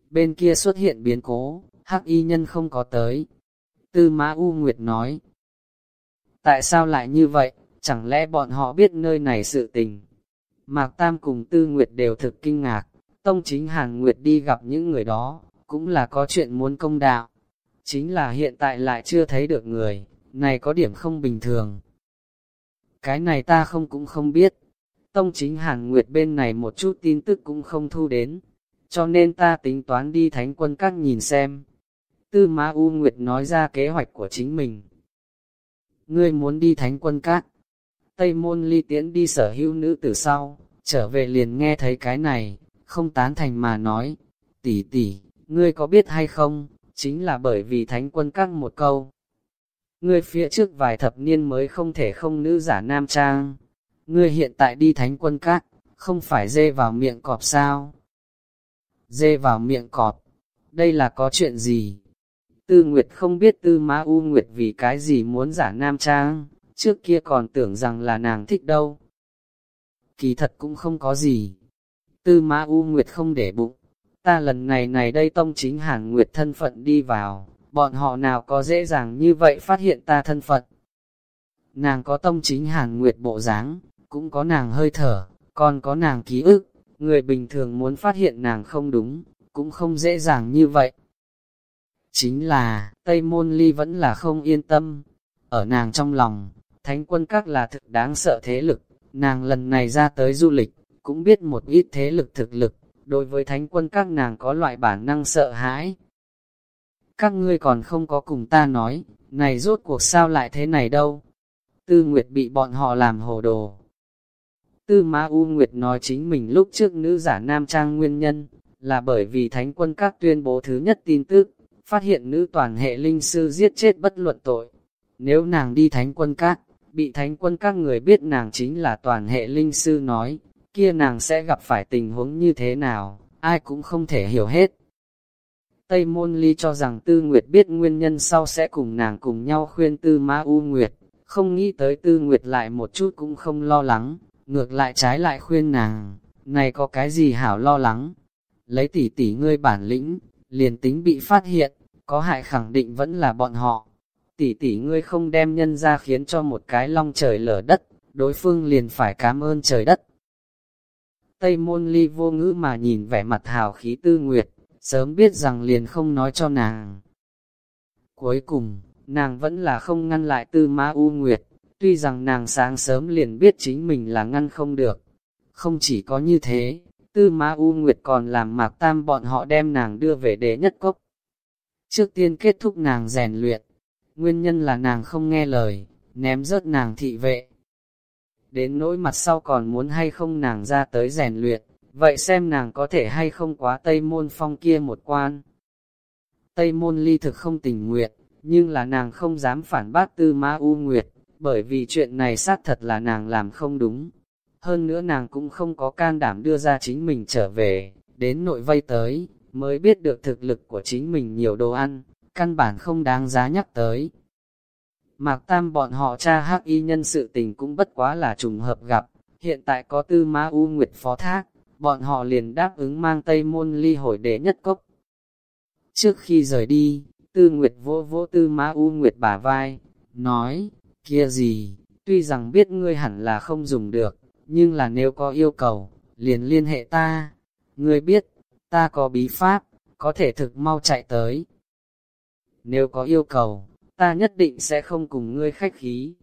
Bên kia xuất hiện biến cố, hắc y nhân không có tới. Tư Mã U Nguyệt nói, tại sao lại như vậy, chẳng lẽ bọn họ biết nơi này sự tình? Mạc Tam cùng Tư Nguyệt đều thực kinh ngạc, Tông chính Hàn Nguyệt đi gặp những người đó, cũng là có chuyện muốn công đạo. Chính là hiện tại lại chưa thấy được người, này có điểm không bình thường. Cái này ta không cũng không biết. Tông chính Hàn Nguyệt bên này một chút tin tức cũng không thu đến, cho nên ta tính toán đi thánh quân các nhìn xem. Tư Ma U Nguyệt nói ra kế hoạch của chính mình. Ngươi muốn đi thánh quân các, Tây môn ly tiễn đi sở hữu nữ từ sau, trở về liền nghe thấy cái này, không tán thành mà nói, tỷ tỷ, ngươi có biết hay không, chính là bởi vì thánh quân các một câu. Ngươi phía trước vài thập niên mới không thể không nữ giả nam trang, ngươi hiện tại đi thánh quân các, không phải dê vào miệng cọp sao? Dê vào miệng cọp, đây là có chuyện gì? Tư Nguyệt không biết Tư Ma U Nguyệt vì cái gì muốn giả nam trang, trước kia còn tưởng rằng là nàng thích đâu. Kỳ thật cũng không có gì. Tư Ma U Nguyệt không để bụng, ta lần này này đây tông chính Hàn Nguyệt thân phận đi vào, bọn họ nào có dễ dàng như vậy phát hiện ta thân phận. Nàng có tông chính Hàn Nguyệt bộ dáng, cũng có nàng hơi thở, còn có nàng ký ức, người bình thường muốn phát hiện nàng không đúng, cũng không dễ dàng như vậy. Chính là, Tây Môn Ly vẫn là không yên tâm, ở nàng trong lòng, Thánh quân các là thực đáng sợ thế lực, nàng lần này ra tới du lịch, cũng biết một ít thế lực thực lực, đối với thánh quân các nàng có loại bản năng sợ hãi. Các ngươi còn không có cùng ta nói, này rốt cuộc sao lại thế này đâu. Tư Nguyệt bị bọn họ làm hồ đồ. Tư Ma U Nguyệt nói chính mình lúc trước nữ giả nam trang nguyên nhân, là bởi vì thánh quân các tuyên bố thứ nhất tin tức, phát hiện nữ toàn hệ linh sư giết chết bất luận tội. Nếu nàng đi thánh quân các, bị thánh quân các người biết nàng chính là toàn hệ linh sư nói, kia nàng sẽ gặp phải tình huống như thế nào, ai cũng không thể hiểu hết. Tây Môn Ly cho rằng Tư Nguyệt biết nguyên nhân sau sẽ cùng nàng cùng nhau khuyên Tư Ma U Nguyệt, không nghĩ tới Tư Nguyệt lại một chút cũng không lo lắng, ngược lại trái lại khuyên nàng, này có cái gì hảo lo lắng, lấy tỷ tỷ ngươi bản lĩnh, liền tính bị phát hiện, có hại khẳng định vẫn là bọn họ tỷ tỷ ngươi không đem nhân ra khiến cho một cái long trời lở đất, đối phương liền phải cảm ơn trời đất. Tây môn ly vô ngữ mà nhìn vẻ mặt hào khí tư nguyệt, sớm biết rằng liền không nói cho nàng. Cuối cùng, nàng vẫn là không ngăn lại tư ma u nguyệt, tuy rằng nàng sáng sớm liền biết chính mình là ngăn không được. Không chỉ có như thế, tư ma u nguyệt còn làm mạc tam bọn họ đem nàng đưa về đế nhất cốc. Trước tiên kết thúc nàng rèn luyện, Nguyên nhân là nàng không nghe lời, ném rớt nàng thị vệ. Đến nỗi mặt sau còn muốn hay không nàng ra tới rèn luyện, vậy xem nàng có thể hay không quá Tây Môn Phong kia một quan. Tây Môn ly thực không tình nguyện, nhưng là nàng không dám phản bác tư ma u nguyệt, bởi vì chuyện này xác thật là nàng làm không đúng. Hơn nữa nàng cũng không có can đảm đưa ra chính mình trở về, đến nội vây tới, mới biết được thực lực của chính mình nhiều đồ ăn căn bản không đáng giá nhắc tới. Mạc Tam bọn họ cha hắc y nhân sự tình cũng bất quá là trùng hợp gặp, hiện tại có tư ma u nguyệt phó thác, bọn họ liền đáp ứng mang Tây Môn ly hồi đệ nhất cốc. Trước khi rời đi, tư nguyệt vô vô tư ma u nguyệt bả vai, nói, kia gì, tuy rằng biết ngươi hẳn là không dùng được, nhưng là nếu có yêu cầu, liền liên hệ ta. Ngươi biết, ta có bí pháp, có thể thực mau chạy tới, nếu có yêu cầu, ta nhất định sẽ không cùng ngươi khách khí.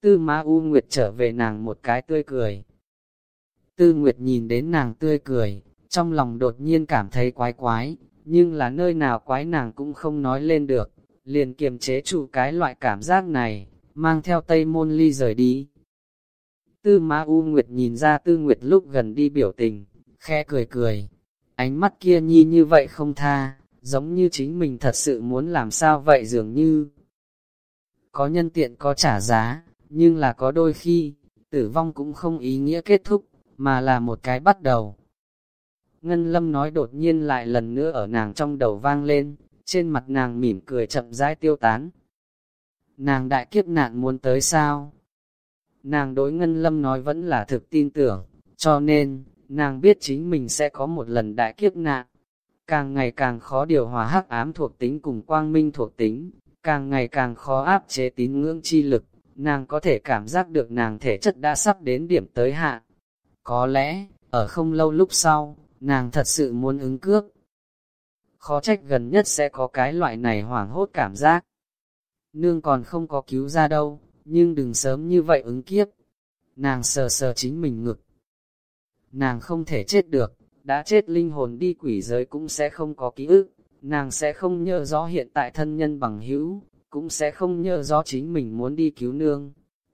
Tư Ma U Nguyệt trở về nàng một cái tươi cười. Tư Nguyệt nhìn đến nàng tươi cười, trong lòng đột nhiên cảm thấy quái quái, nhưng là nơi nào quái nàng cũng không nói lên được, liền kiềm chế chủ cái loại cảm giác này, mang theo Tây Môn Ly rời đi. Tư Ma U Nguyệt nhìn ra Tư Nguyệt lúc gần đi biểu tình, khe cười cười, ánh mắt kia nhi như vậy không tha, giống như chính mình thật sự muốn làm sao vậy dường như. Có nhân tiện có trả giá, nhưng là có đôi khi, tử vong cũng không ý nghĩa kết thúc, mà là một cái bắt đầu. Ngân lâm nói đột nhiên lại lần nữa ở nàng trong đầu vang lên, trên mặt nàng mỉm cười chậm rãi tiêu tán. Nàng đại kiếp nạn muốn tới sao? Nàng đối ngân lâm nói vẫn là thực tin tưởng, cho nên, nàng biết chính mình sẽ có một lần đại kiếp nạn. Càng ngày càng khó điều hòa hắc ám thuộc tính cùng quang minh thuộc tính, càng ngày càng khó áp chế tín ngưỡng chi lực, nàng có thể cảm giác được nàng thể chất đã sắp đến điểm tới hạn. Có lẽ, ở không lâu lúc sau, nàng thật sự muốn ứng cước. Khó trách gần nhất sẽ có cái loại này hoảng hốt cảm giác. Nương còn không có cứu ra đâu, nhưng đừng sớm như vậy ứng kiếp. Nàng sờ sờ chính mình ngực. Nàng không thể chết được, đã chết linh hồn đi quỷ giới cũng sẽ không có ký ức, nàng sẽ không nhớ rõ hiện tại thân nhân bằng hữu, cũng sẽ không nhớ rõ chính mình muốn đi cứu nương.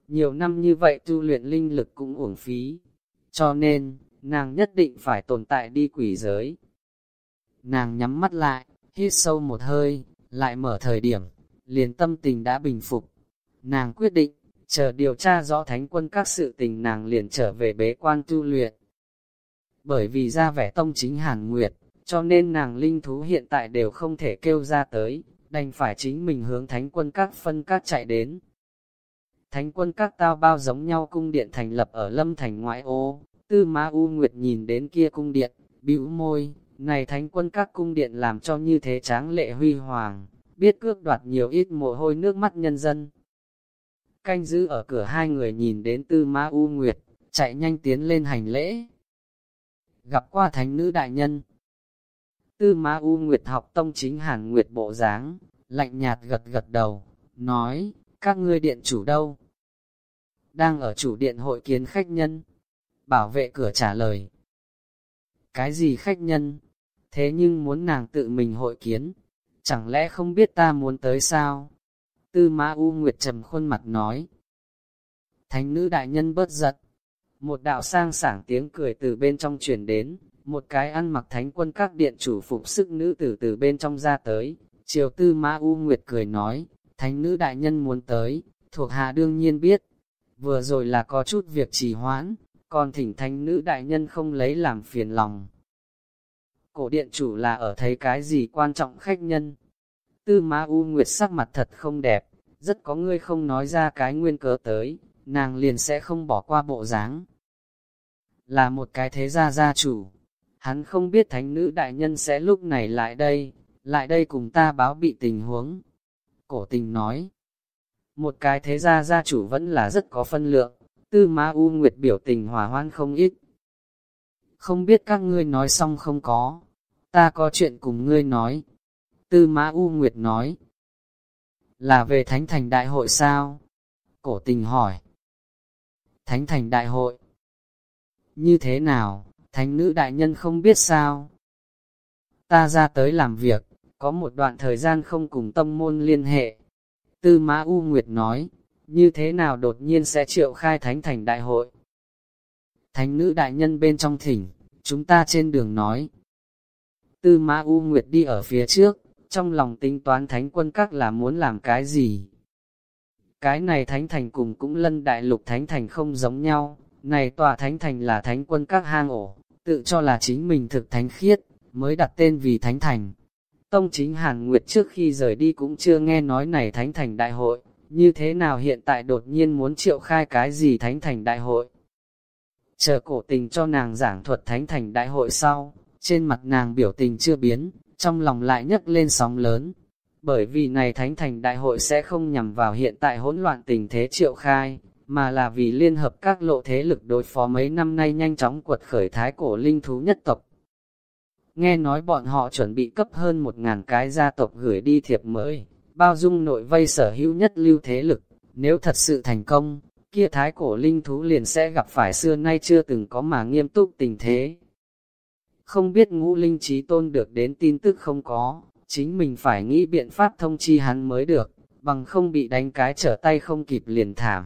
Nhiều năm như vậy tu luyện linh lực cũng uổng phí, cho nên, nàng nhất định phải tồn tại đi quỷ giới. Nàng nhắm mắt lại, hít sâu một hơi, lại mở thời điểm, liền tâm tình đã bình phục. Nàng quyết định, chờ điều tra rõ thánh quân các sự tình nàng liền trở về bế quan tu luyện. Bởi vì ra vẻ tông chính hàn nguyệt, cho nên nàng linh thú hiện tại đều không thể kêu ra tới, đành phải chính mình hướng thánh quân các phân các chạy đến. Thánh quân các tao bao giống nhau cung điện thành lập ở lâm thành ngoại ô, tư ma u nguyệt nhìn đến kia cung điện, bĩu môi, này thánh quân các cung điện làm cho như thế tráng lệ huy hoàng, biết cước đoạt nhiều ít mồ hôi nước mắt nhân dân. Canh giữ ở cửa hai người nhìn đến tư ma u nguyệt, chạy nhanh tiến lên hành lễ. Gặp qua thánh nữ đại nhân. Tư ma u nguyệt học tông chính hàn nguyệt bộ dáng lạnh nhạt gật gật đầu, nói, các ngươi điện chủ đâu? Đang ở chủ điện hội kiến khách nhân. Bảo vệ cửa trả lời. Cái gì khách nhân? Thế nhưng muốn nàng tự mình hội kiến, chẳng lẽ không biết ta muốn tới sao? Tư Ma U Nguyệt trầm khuôn mặt nói. Thánh nữ đại nhân bớt giật. Một đạo sang sảng tiếng cười từ bên trong truyền đến, một cái ăn mặc thánh quân các điện chủ phục sức nữ tử từ bên trong ra tới. Triều Tư Mã U Nguyệt cười nói, thánh nữ đại nhân muốn tới, thuộc hạ đương nhiên biết. Vừa rồi là có chút việc trì hoãn, còn thỉnh thánh nữ đại nhân không lấy làm phiền lòng cổ điện chủ là ở thấy cái gì quan trọng khách nhân. Tư Ma U Nguyệt sắc mặt thật không đẹp, rất có ngươi không nói ra cái nguyên cớ tới, nàng liền sẽ không bỏ qua bộ dáng. Là một cái thế gia gia chủ, hắn không biết thánh nữ đại nhân sẽ lúc này lại đây, lại đây cùng ta báo bị tình huống. Cổ tình nói, một cái thế gia gia chủ vẫn là rất có phân lượng, tư Ma U Nguyệt biểu tình hòa hoan không ít. Không biết các ngươi nói xong không có, ta có chuyện cùng ngươi nói. Tư Mã U Nguyệt nói, là về Thánh Thành Đại hội sao? Cổ tình hỏi. Thánh Thành Đại hội? Như thế nào, Thánh Nữ Đại Nhân không biết sao? Ta ra tới làm việc, có một đoạn thời gian không cùng tông môn liên hệ. Tư Mã U Nguyệt nói, như thế nào đột nhiên sẽ triệu khai Thánh Thành Đại hội? Thánh Nữ Đại Nhân bên trong thỉnh, chúng ta trên đường nói, Tư Mã U Nguyệt đi ở phía trước, trong lòng tính toán thánh quân các là muốn làm cái gì. Cái này thánh thành cùng cũng lân đại lục thánh thành không giống nhau, này tòa thánh thành là thánh quân các hang ổ, tự cho là chính mình thực thánh khiết, mới đặt tên vì thánh thành. Tông chính Hàn Nguyệt trước khi rời đi cũng chưa nghe nói này thánh thành đại hội, như thế nào hiện tại đột nhiên muốn triệu khai cái gì thánh thành đại hội. Chờ cổ tình cho nàng giảng thuật thánh thành đại hội sau, trên mặt nàng biểu tình chưa biến, trong lòng lại nhấc lên sóng lớn. Bởi vì này Thánh Thành Đại hội sẽ không nhằm vào hiện tại hỗn loạn tình thế triệu khai, mà là vì liên hợp các lộ thế lực đối phó mấy năm nay nhanh chóng quật khởi thái cổ linh thú nhất tộc. Nghe nói bọn họ chuẩn bị cấp hơn một ngàn cái gia tộc gửi đi thiệp mới, bao dung nội vây sở hữu nhất lưu thế lực, nếu thật sự thành công, kia thái cổ linh thú liền sẽ gặp phải xưa nay chưa từng có mà nghiêm túc tình thế không biết ngũ linh trí tôn được đến tin tức không có, chính mình phải nghĩ biện pháp thông chi hắn mới được, bằng không bị đánh cái trở tay không kịp liền thảm.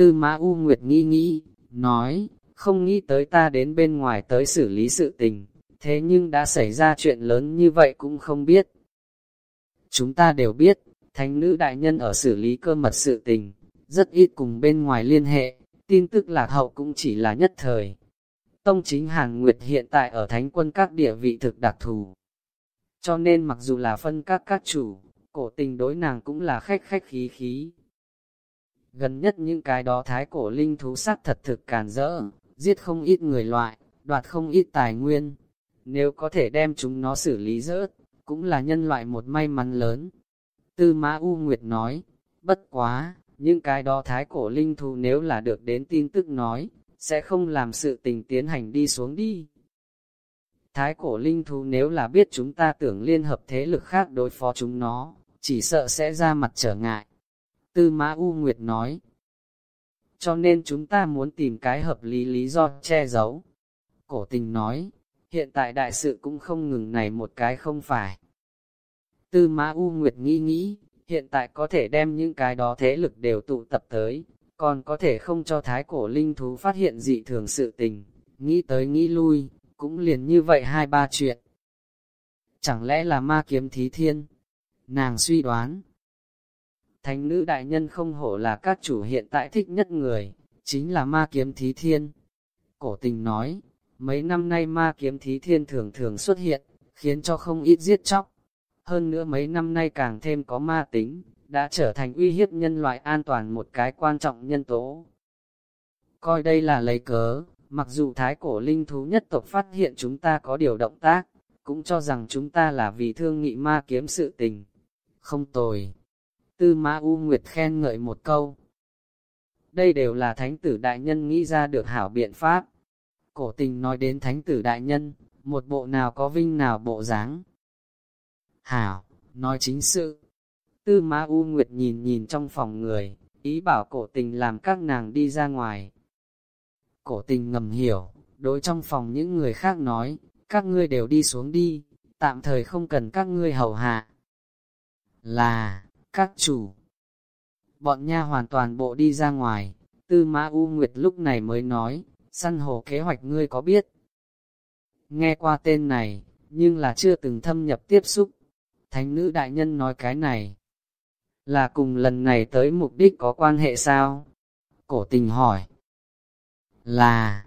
Tư Mã U Nguyệt nghĩ nghĩ, nói, không nghĩ tới ta đến bên ngoài tới xử lý sự tình, thế nhưng đã xảy ra chuyện lớn như vậy cũng không biết. Chúng ta đều biết, thánh nữ đại nhân ở xử lý cơ mật sự tình, rất ít cùng bên ngoài liên hệ, tin tức lạc hậu cũng chỉ là nhất thời. Tông chính Hàn Nguyệt hiện tại ở thánh quân các địa vị thực đặc thù. Cho nên mặc dù là phân các các chủ, cổ tình đối nàng cũng là khách khách khí khí. Gần nhất những cái đó thái cổ linh thú sắc thật thực càn rỡ, giết không ít người loại, đoạt không ít tài nguyên. Nếu có thể đem chúng nó xử lý rớt, cũng là nhân loại một may mắn lớn. Tư Mã U Nguyệt nói, bất quá, những cái đó thái cổ linh thú nếu là được đến tin tức nói, sẽ không làm sự tình tiến hành đi xuống đi. Thái cổ linh thú nếu là biết chúng ta tưởng liên hợp thế lực khác đối phó chúng nó, chỉ sợ sẽ ra mặt trở ngại. Tư Mã U Nguyệt nói, cho nên chúng ta muốn tìm cái hợp lý lý do che giấu. Cổ tình nói, hiện tại đại sự cũng không ngừng này một cái không phải. Tư Mã U Nguyệt nghĩ nghĩ, hiện tại có thể đem những cái đó thế lực đều tụ tập tới, còn có thể không cho thái cổ linh thú phát hiện dị thường sự tình, nghĩ tới nghĩ lui, cũng liền như vậy hai ba chuyện. Chẳng lẽ là ma kiếm thí thiên? Nàng suy đoán. Thánh nữ đại nhân không hổ là các chủ hiện tại thích nhất người, chính là ma kiếm thí thiên. Cổ tình nói, mấy năm nay ma kiếm thí thiên thường thường xuất hiện, khiến cho không ít giết chóc. Hơn nữa mấy năm nay càng thêm có ma tính, đã trở thành uy hiếp nhân loại an toàn một cái quan trọng nhân tố. Coi đây là lấy cớ, mặc dù thái cổ linh thú nhất tộc phát hiện chúng ta có điều động tác, cũng cho rằng chúng ta là vì thương nghị ma kiếm sự tình. Không tồi. Tư Ma U Nguyệt khen ngợi một câu. Đây đều là thánh tử đại nhân nghĩ ra được hảo biện pháp. Cổ tình nói đến thánh tử đại nhân, một bộ nào có vinh nào bộ dáng. Hảo, nói chính sự. Tư Ma U Nguyệt nhìn nhìn trong phòng người, ý bảo cổ tình làm các nàng đi ra ngoài. Cổ tình ngầm hiểu, đối trong phòng những người khác nói, các ngươi đều đi xuống đi, tạm thời không cần các ngươi hầu hạ. Là, các chủ. Bọn nha hoàn toàn bộ đi ra ngoài, tư mã U Nguyệt lúc này mới nói, săn hồ kế hoạch ngươi có biết. Nghe qua tên này, nhưng là chưa từng thâm nhập tiếp xúc. Thánh nữ đại nhân nói cái này, là cùng lần này tới mục đích có quan hệ sao? Cổ tình hỏi. Là,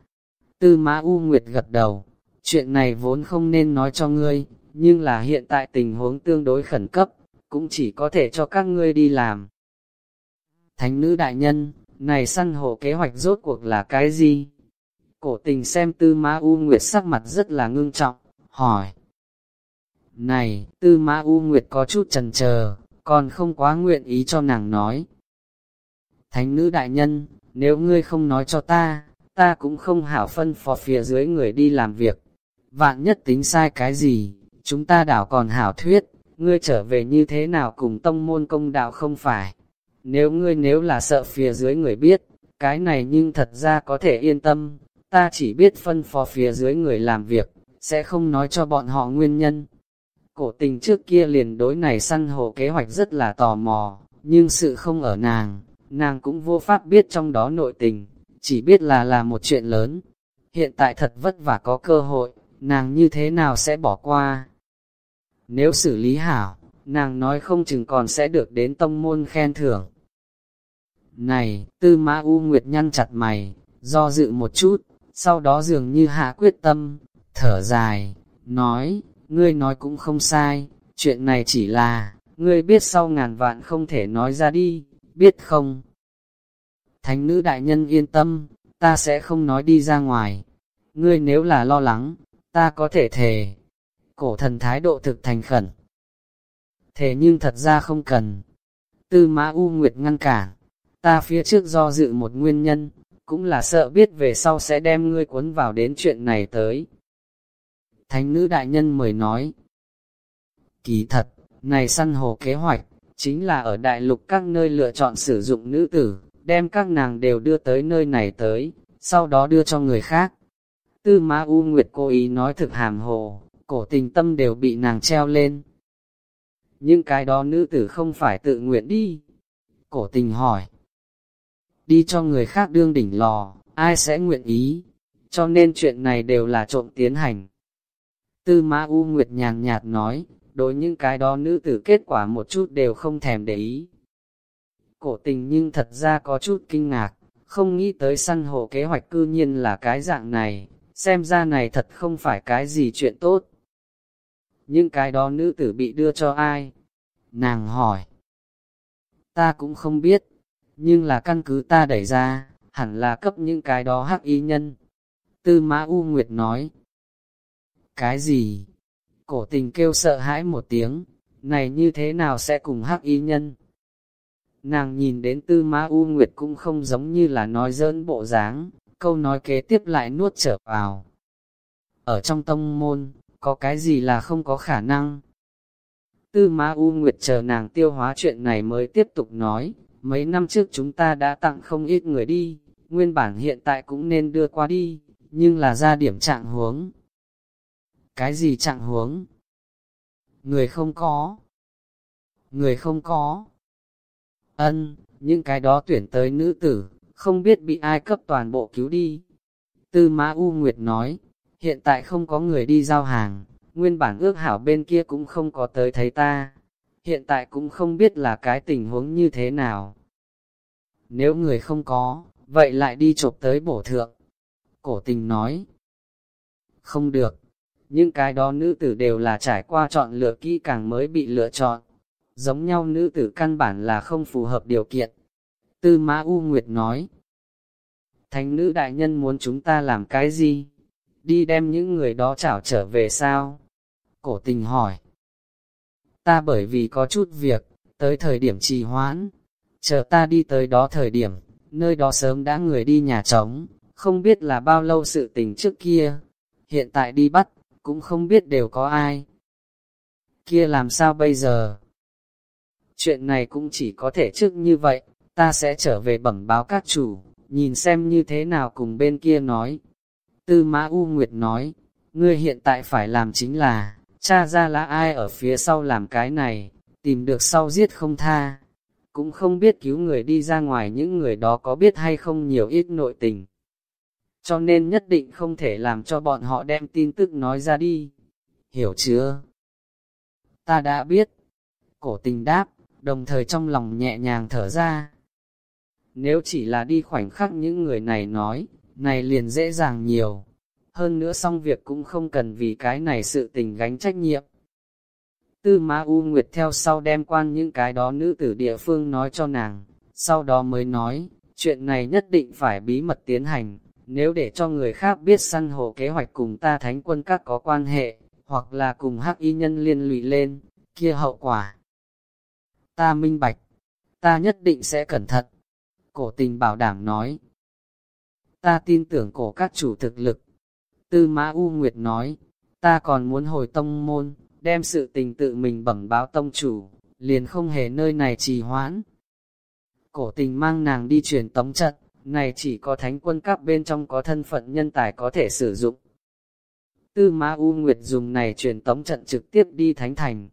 tư mã U Nguyệt gật đầu, chuyện này vốn không nên nói cho ngươi, nhưng là hiện tại tình huống tương đối khẩn cấp, cũng chỉ có thể cho các ngươi đi làm. Thánh nữ đại nhân, này săn hộ kế hoạch rốt cuộc là cái gì? Cổ tình xem tư Ma U Nguyệt sắc mặt rất là ngưng trọng, hỏi. Này, tư Ma U Nguyệt có chút chần chờ, còn không quá nguyện ý cho nàng nói. Thánh nữ đại nhân, nếu ngươi không nói cho ta, ta cũng không hảo phân phò phía dưới người đi làm việc. Vạn nhất tính sai cái gì, chúng ta đảo còn hảo thuyết, ngươi trở về như thế nào cùng tông môn công đạo không phải. Nếu ngươi nếu là sợ phía dưới người biết, cái này nhưng thật ra có thể yên tâm, ta chỉ biết phân phó phía dưới người làm việc, sẽ không nói cho bọn họ nguyên nhân. Cổ tình trước kia liền đối này săn hồ kế hoạch rất là tò mò, nhưng sự không ở nàng, nàng cũng vô pháp biết trong đó nội tình, chỉ biết là là một chuyện lớn. Hiện tại thật vất vả có cơ hội, nàng như thế nào sẽ bỏ qua. Nếu xử lý hảo, nàng nói không chừng còn sẽ được đến tông môn khen thưởng. Này, tư mã U Nguyệt nhăn chặt mày, do dự một chút, sau đó dường như hạ quyết tâm, thở dài, nói, ngươi nói cũng không sai, chuyện này chỉ là, ngươi biết sau ngàn vạn không thể nói ra đi, biết không? Thánh nữ đại nhân yên tâm, ta sẽ không nói đi ra ngoài. Ngươi nếu là lo lắng, ta có thể thề. Cổ thần thái độ thực thành khẩn. thế nhưng thật ra không cần. Tư mã U Nguyệt ngăn cản. Ta phía trước do dự một nguyên nhân, cũng là sợ biết về sau sẽ đem ngươi cuốn vào đến chuyện này tới. Thánh nữ đại nhân mời nói. Kỳ thật, này săn hồ kế hoạch, chính là ở đại lục các nơi lựa chọn sử dụng nữ tử, đem các nàng đều đưa tới nơi này tới, sau đó đưa cho người khác. Tư ma U Nguyệt cố ý nói thực hàm hồ, cổ tình tâm đều bị nàng treo lên. Nhưng cái đó nữ tử không phải tự nguyện đi. Cổ tình hỏi. Đi cho người khác đương đỉnh lò, ai sẽ nguyện ý? Cho nên chuyện này đều là trộm tiến hành. Tư Mã U Nguyệt nhàn nhạt nói, đối những cái đó nữ tử kết quả một chút đều không thèm để ý. Cổ tình nhưng thật ra có chút kinh ngạc, không nghĩ tới săn hộ kế hoạch cư nhiên là cái dạng này, xem ra này thật không phải cái gì chuyện tốt. Những cái đó nữ tử bị đưa cho ai? Nàng hỏi. Ta cũng không biết, nhưng là căn cứ ta đẩy ra, hẳn là cấp những cái đó hắc y nhân. Tư Mã U Nguyệt nói. Cái gì? Cổ tình kêu sợ hãi một tiếng, này như thế nào sẽ cùng hắc y nhân? Nàng nhìn đến Tư Mã U Nguyệt cũng không giống như là nói dỡn bộ dáng, câu nói kế tiếp lại nuốt trở vào. Ở trong tông môn, có cái gì là không có khả năng? Tư Ma U Nguyệt chờ nàng tiêu hóa chuyện này mới tiếp tục nói, mấy năm trước chúng ta đã tặng không ít người đi, nguyên bản hiện tại cũng nên đưa qua đi, nhưng là ra điểm trạng huống. Cái gì trạng huống? Người không có. Người không có. Ân, những cái đó tuyển tới nữ tử, không biết bị ai cấp toàn bộ cứu đi. Tư Mã U Nguyệt nói, hiện tại không có người đi giao hàng, nguyên bản ước hảo bên kia cũng không có tới thấy ta, hiện tại cũng không biết là cái tình huống như thế nào. Nếu người không có, vậy lại đi chụp tới bổ thượng. Cổ tình nói, không được, những cái đó nữ tử đều là trải qua chọn lựa kỹ càng mới bị lựa chọn. Giống nhau nữ tử căn bản là không phù hợp điều kiện. Tư Mã U Nguyệt nói, Thánh nữ đại nhân muốn chúng ta làm cái gì? Đi đem những người đó chảo trở về sao? Cổ tình hỏi. Ta bởi vì có chút việc, tới thời điểm trì hoãn, chờ ta đi tới đó thời điểm, nơi đó sớm đã người đi nhà trống, không biết là bao lâu sự tình trước kia. Hiện tại đi bắt, cũng không biết đều có ai. Kia làm sao bây giờ? Chuyện này cũng chỉ có thể trước như vậy, ta sẽ trở về bẩm báo các chủ, nhìn xem như thế nào cùng bên kia nói. Tư Mã U Nguyệt nói, ngươi hiện tại phải làm chính là, cha ra là ai ở phía sau làm cái này, tìm được sau giết không tha. Cũng không biết cứu người đi ra ngoài những người đó có biết hay không nhiều ít nội tình. Cho nên nhất định không thể làm cho bọn họ đem tin tức nói ra đi. Hiểu chưa? Ta đã biết. Cổ tình đáp, đồng thời trong lòng nhẹ nhàng thở ra. Nếu chỉ là đi khoảnh khắc những người này nói, này liền dễ dàng nhiều. Hơn nữa xong việc cũng không cần vì cái này sự tình gánh trách nhiệm. Tư Ma U Nguyệt theo sau đem quan những cái đó nữ tử địa phương nói cho nàng, sau đó mới nói, chuyện này nhất định phải bí mật tiến hành, nếu để cho người khác biết săn hồ kế hoạch cùng ta thánh quân các có quan hệ, hoặc là cùng hắc y nhân liên lụy lên, kia hậu quả. Ta minh bạch, ta nhất định sẽ cẩn thận. Cổ tình bảo đảm nói. Ta tin tưởng cổ các chủ thực lực. Tư Mã U Nguyệt nói, ta còn muốn hồi tông môn, đem sự tình tự mình bẩm báo tông chủ, liền không hề nơi này trì hoãn. Cổ tình mang nàng đi truyền tống trận, này chỉ có thánh quân các bên trong có thân phận nhân tài có thể sử dụng. Tư Ma U Nguyệt dùng này truyền tống trận trực tiếp đi Thánh Thành.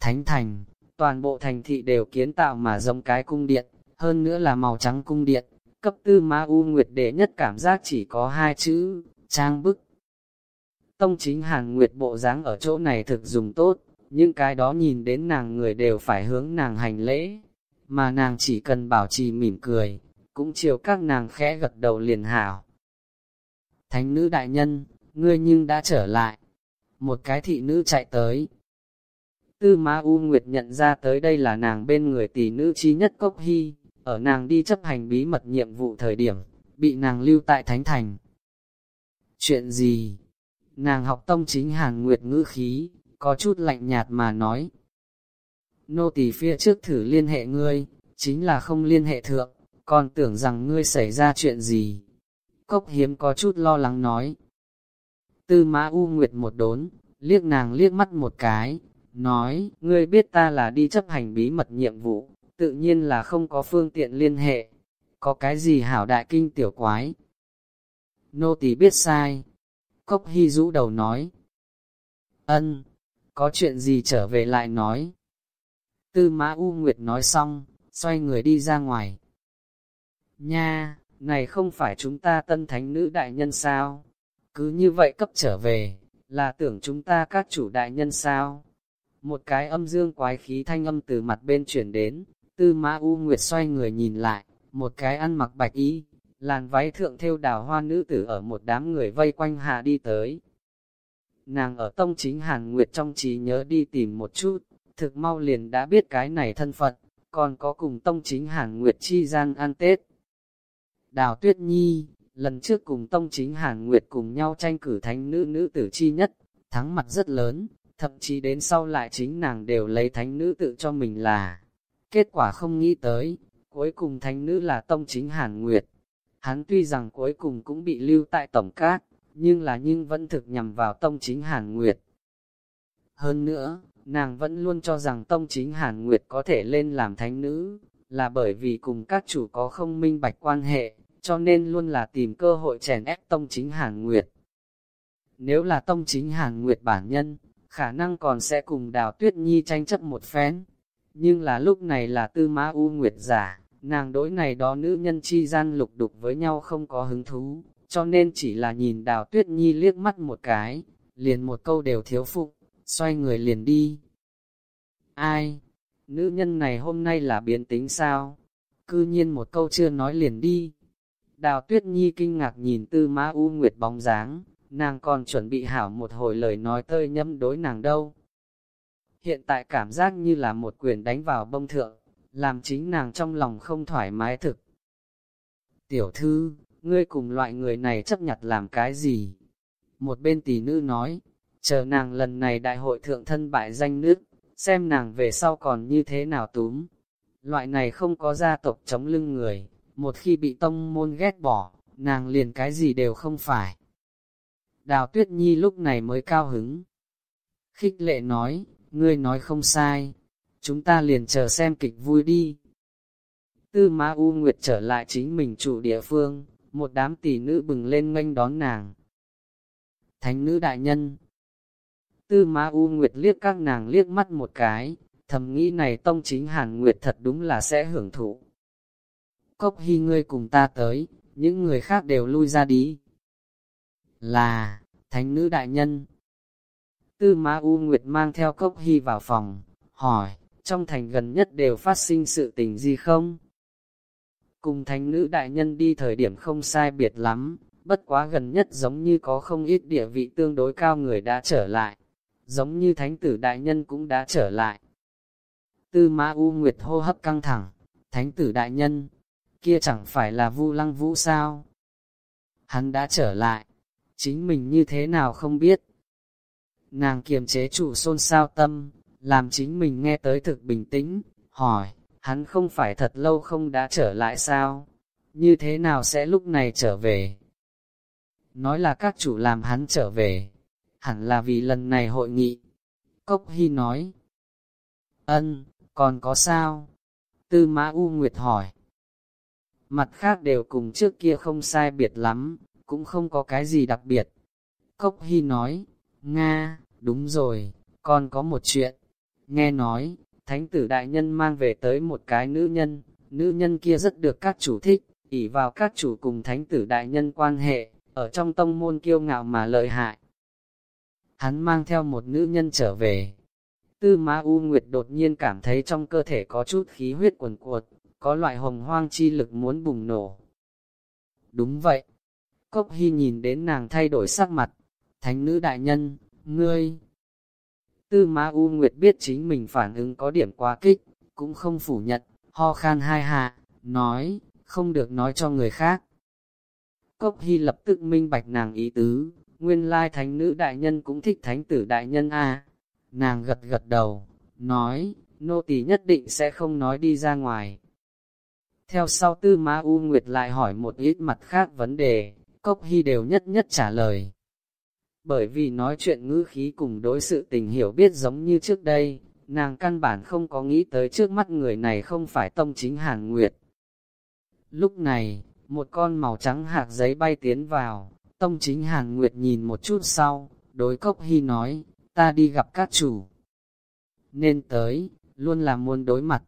Thánh Thành, toàn bộ thành thị đều kiến tạo mà giống cái cung điện, hơn nữa là màu trắng cung điện, cấp tư Ma U Nguyệt đệ nhất cảm giác chỉ có hai chữ, trang bức. Tông chính Hàn Nguyệt bộ dáng ở chỗ này thực dùng tốt, những cái đó nhìn đến nàng người đều phải hướng nàng hành lễ, mà nàng chỉ cần bảo trì mỉm cười, cũng chiều các nàng khẽ gật đầu liền hảo. Thánh nữ đại nhân, ngươi nhưng đã trở lại. Một cái thị nữ chạy tới. Tư Ma U Nguyệt nhận ra tới đây là nàng bên người tỷ nữ chi nhất Cốc Hy, ở nàng đi chấp hành bí mật nhiệm vụ thời điểm, bị nàng lưu tại Thánh Thành. Chuyện gì? Nàng học tông chính Hàn Nguyệt ngữ khí, có chút lạnh nhạt mà nói. Nô tỳ phía trước thử liên hệ ngươi, chính là không liên hệ thượng còn tưởng rằng ngươi xảy ra chuyện gì. Cốc hiếm có chút lo lắng nói. Tư mã U Nguyệt một đốn, liếc nàng liếc mắt một cái, nói, ngươi biết ta là đi chấp hành bí mật nhiệm vụ, tự nhiên là không có phương tiện liên hệ. Có cái gì hảo đại kinh tiểu quái? Nô tỳ biết sai. Cốc hy rũ đầu nói. Ân, có chuyện gì trở về lại nói. Tư mã U Nguyệt nói xong, xoay người đi ra ngoài. Nha, này không phải chúng ta tân thánh nữ đại nhân sao? Cứ như vậy cấp trở về, là tưởng chúng ta các chủ đại nhân sao? Một cái âm dương quái khí thanh âm từ mặt bên chuyển đến, tư mã U Nguyệt xoay người nhìn lại, một cái ăn mặc bạch y, làn váy thượng theo đào hoa nữ tử ở một đám người vây quanh hạ đi tới. Nàng ở tông chính Hàn Nguyệt trong trí nhớ đi tìm một chút, thực mau liền đã biết cái này thân phận, còn có cùng tông chính Hàn Nguyệt chi gian ăn Tết. Đào Tuyết Nhi, Lần trước cùng Tông Chính Hàn Nguyệt cùng nhau tranh cử thánh nữ nữ tử chi nhất, thắng mặt rất lớn, thậm chí đến sau lại chính nàng đều lấy thánh nữ tự cho mình là. Kết quả không nghĩ tới, cuối cùng thánh nữ là Tông Chính Hàn Nguyệt. Hắn tuy rằng cuối cùng cũng bị lưu tại Tổng Các, nhưng là nhưng vẫn thực nhằm vào Tông Chính Hàn Nguyệt. Hơn nữa, nàng vẫn luôn cho rằng Tông Chính Hàn Nguyệt có thể lên làm thánh nữ, là bởi vì cùng các chủ có không minh bạch quan hệ, cho nên luôn là tìm cơ hội chèn ép Tông Chính Hàn Nguyệt. Nếu là Tông Chính Hàn Nguyệt bản nhân, khả năng còn sẽ cùng Đào Tuyết Nhi tranh chấp một phen. Nhưng là lúc này là Tư Mã U Nguyệt giả, nàng đối này đó nữ nhân chi gian lục đục với nhau không có hứng thú, cho nên chỉ là nhìn Đào Tuyết Nhi liếc mắt một cái, liền một câu đều thiếu phụ, xoay người liền đi. Ai? Nữ nhân này hôm nay là biến tính sao? Cư nhiên một câu chưa nói liền đi. Đào Tuyết Nhi kinh ngạc nhìn Tư Mã U Nguyệt bóng dáng, nàng còn chuẩn bị hảo một hồi lời nói tơi nhâm đối nàng đâu. Hiện tại cảm giác như là một quyền đánh vào bông thượng, làm chính nàng trong lòng không thoải mái thực. Tiểu thư, ngươi cùng loại người này chấp nhặt làm cái gì? Một bên tỷ nữ nói, chờ nàng lần này đại hội thượng thân bại danh nước, xem nàng về sau còn như thế nào túm. Loại này không có gia tộc chống lưng người, một khi bị tông môn ghét bỏ, nàng liền cái gì đều không phải. Đào Tuyết Nhi lúc này mới cao hứng. Khích lệ nói, ngươi nói không sai, chúng ta liền chờ xem kịch vui đi. Tư Ma U Nguyệt trở lại chính mình chủ địa phương, một đám tỷ nữ bừng lên nghênh đón nàng. Thánh nữ đại nhân Tư Ma U Nguyệt liếc các nàng liếc mắt một cái, thầm nghĩ này tông chính Hàn Nguyệt thật đúng là sẽ hưởng thụ. Cốc hy ngươi cùng ta tới, những người khác đều lui ra đi. Là, thánh nữ đại nhân. Tư Ma U Nguyệt mang theo Cốc hy vào phòng, hỏi, trong thành gần nhất đều phát sinh sự tình gì không? Cùng thánh nữ đại nhân đi thời điểm không sai biệt lắm, bất quá gần nhất giống như có không ít địa vị tương đối cao người đã trở lại, giống như thánh tử đại nhân cũng đã trở lại. Tư Ma U Nguyệt hô hấp căng thẳng, thánh tử đại nhân, kia chẳng phải là Vu Lăng Vũ sao? Hắn đã trở lại, chính mình như thế nào không biết. Nàng kiềm chế chủ xôn xao tâm, làm chính mình nghe tới thực bình tĩnh, hỏi, hắn không phải thật lâu không đã trở lại sao? Như thế nào sẽ lúc này trở về? Nói là các chủ làm hắn trở về, hẳn là vì lần này hội nghị. Cốc Hy nói, ân, còn có sao? Tư Mã U Nguyệt hỏi, mặt khác đều cùng trước kia không sai biệt lắm, cũng không có cái gì đặc biệt. Cốc Hy nói, Nga, đúng rồi, con có một chuyện. Nghe nói, Thánh tử đại nhân mang về tới một cái nữ nhân, nữ nhân kia rất được các chủ thích, ỷ vào các chủ cùng Thánh tử đại nhân quan hệ, ở trong tông môn kiêu ngạo mà lợi hại. Hắn mang theo một nữ nhân trở về. Tư Ma U Nguyệt đột nhiên cảm thấy trong cơ thể có chút khí huyết quần cuột, có loại hồng hoang chi lực muốn bùng nổ. Đúng vậy. Cốc Hy nhìn đến nàng thay đổi sắc mặt. Thánh nữ đại nhân, ngươi. Tư Ma U Nguyệt biết chính mình phản ứng có điểm quá kích, cũng không phủ nhận, ho khan hai hạ, nói, không được nói cho người khác. Cốc Hy lập tức minh bạch nàng ý tứ, nguyên lai thánh nữ đại nhân cũng thích thánh tử đại nhân a. Nàng gật gật đầu, nói, nô tỳ nhất định sẽ không nói đi ra ngoài. Theo sau tư Ma U Nguyệt lại hỏi một ít mặt khác vấn đề, Cốc Hy đều nhất nhất trả lời. Bởi vì nói chuyện ngữ khí cùng đối sự tình hiểu biết giống như trước đây, nàng căn bản không có nghĩ tới trước mắt người này không phải tông chính Hàn Nguyệt. Lúc này, một con màu trắng hạt giấy bay tiến vào, tông chính Hàn Nguyệt nhìn một chút sau, đối Cốc Hy nói, ta đi gặp các chủ. Nên tới, luôn là muốn đối mặt,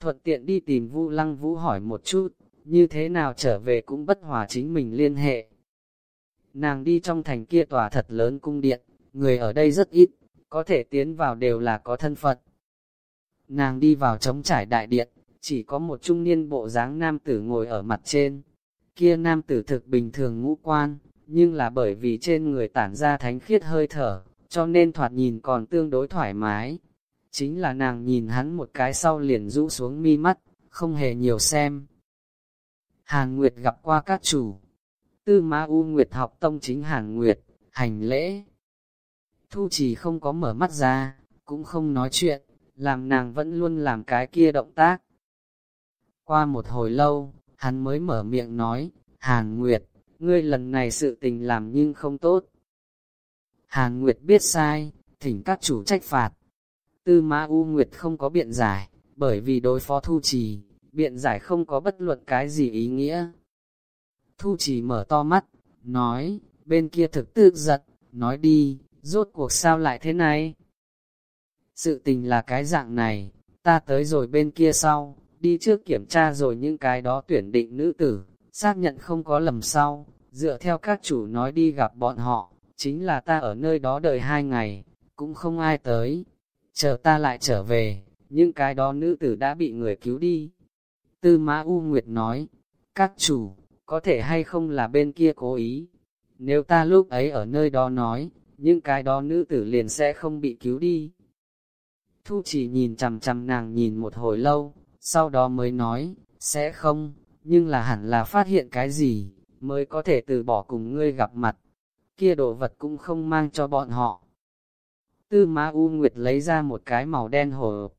thuận tiện đi tìm Vu Lăng Vũ hỏi một chút, như thế nào trở về cũng bất hòa chính mình liên hệ. Nàng đi trong thành kia tòa thật lớn cung điện, người ở đây rất ít, có thể tiến vào đều là có thân phận. Nàng đi vào trống trải đại điện, chỉ có một trung niên bộ dáng nam tử ngồi ở mặt trên. Kia nam tử thực bình thường ngũ quan, nhưng là bởi vì trên người tản ra thánh khiết hơi thở, cho nên thoạt nhìn còn tương đối thoải mái. Chính là nàng nhìn hắn một cái sau liền rũ xuống mi mắt, không hề nhiều xem. Hàn Nguyệt gặp qua các chủ. Tư Ma U Nguyệt học tông chính Hàn Nguyệt, hành lễ. Thu chỉ không có mở mắt ra, cũng không nói chuyện, làm nàng vẫn luôn làm cái kia động tác. Qua một hồi lâu, hắn mới mở miệng nói, Hàn Nguyệt, ngươi lần này sự tình làm nhưng không tốt. Hàn Nguyệt biết sai, thỉnh các chủ trách phạt. Tư Ma U Nguyệt không có biện giải, bởi vì đối phó Thu Trì, biện giải không có bất luận cái gì ý nghĩa. Thu chỉ mở to mắt, nói, bên kia thực tự giật, nói đi, rốt cuộc sao lại thế này? Sự tình là cái dạng này, ta tới rồi bên kia sau, đi trước kiểm tra rồi những cái đó tuyển định nữ tử, xác nhận không có lầm sau, dựa theo các chủ nói đi gặp bọn họ, chính là ta ở nơi đó đợi hai ngày, cũng không ai tới, chờ ta lại trở về, những cái đó nữ tử đã bị người cứu đi. Tư Mã U Nguyệt nói, các chủ, có thể hay không là bên kia cố ý, nếu ta lúc ấy ở nơi đó nói, những cái đó nữ tử liền sẽ không bị cứu đi. Thu chỉ nhìn chằm chằm nàng nhìn một hồi lâu, sau đó mới nói, sẽ không, nhưng là hẳn là phát hiện cái gì, mới có thể từ bỏ cùng ngươi gặp mặt. Kia đồ vật cũng không mang cho bọn họ. Tư Ma U Nguyệt lấy ra một cái màu đen hồ.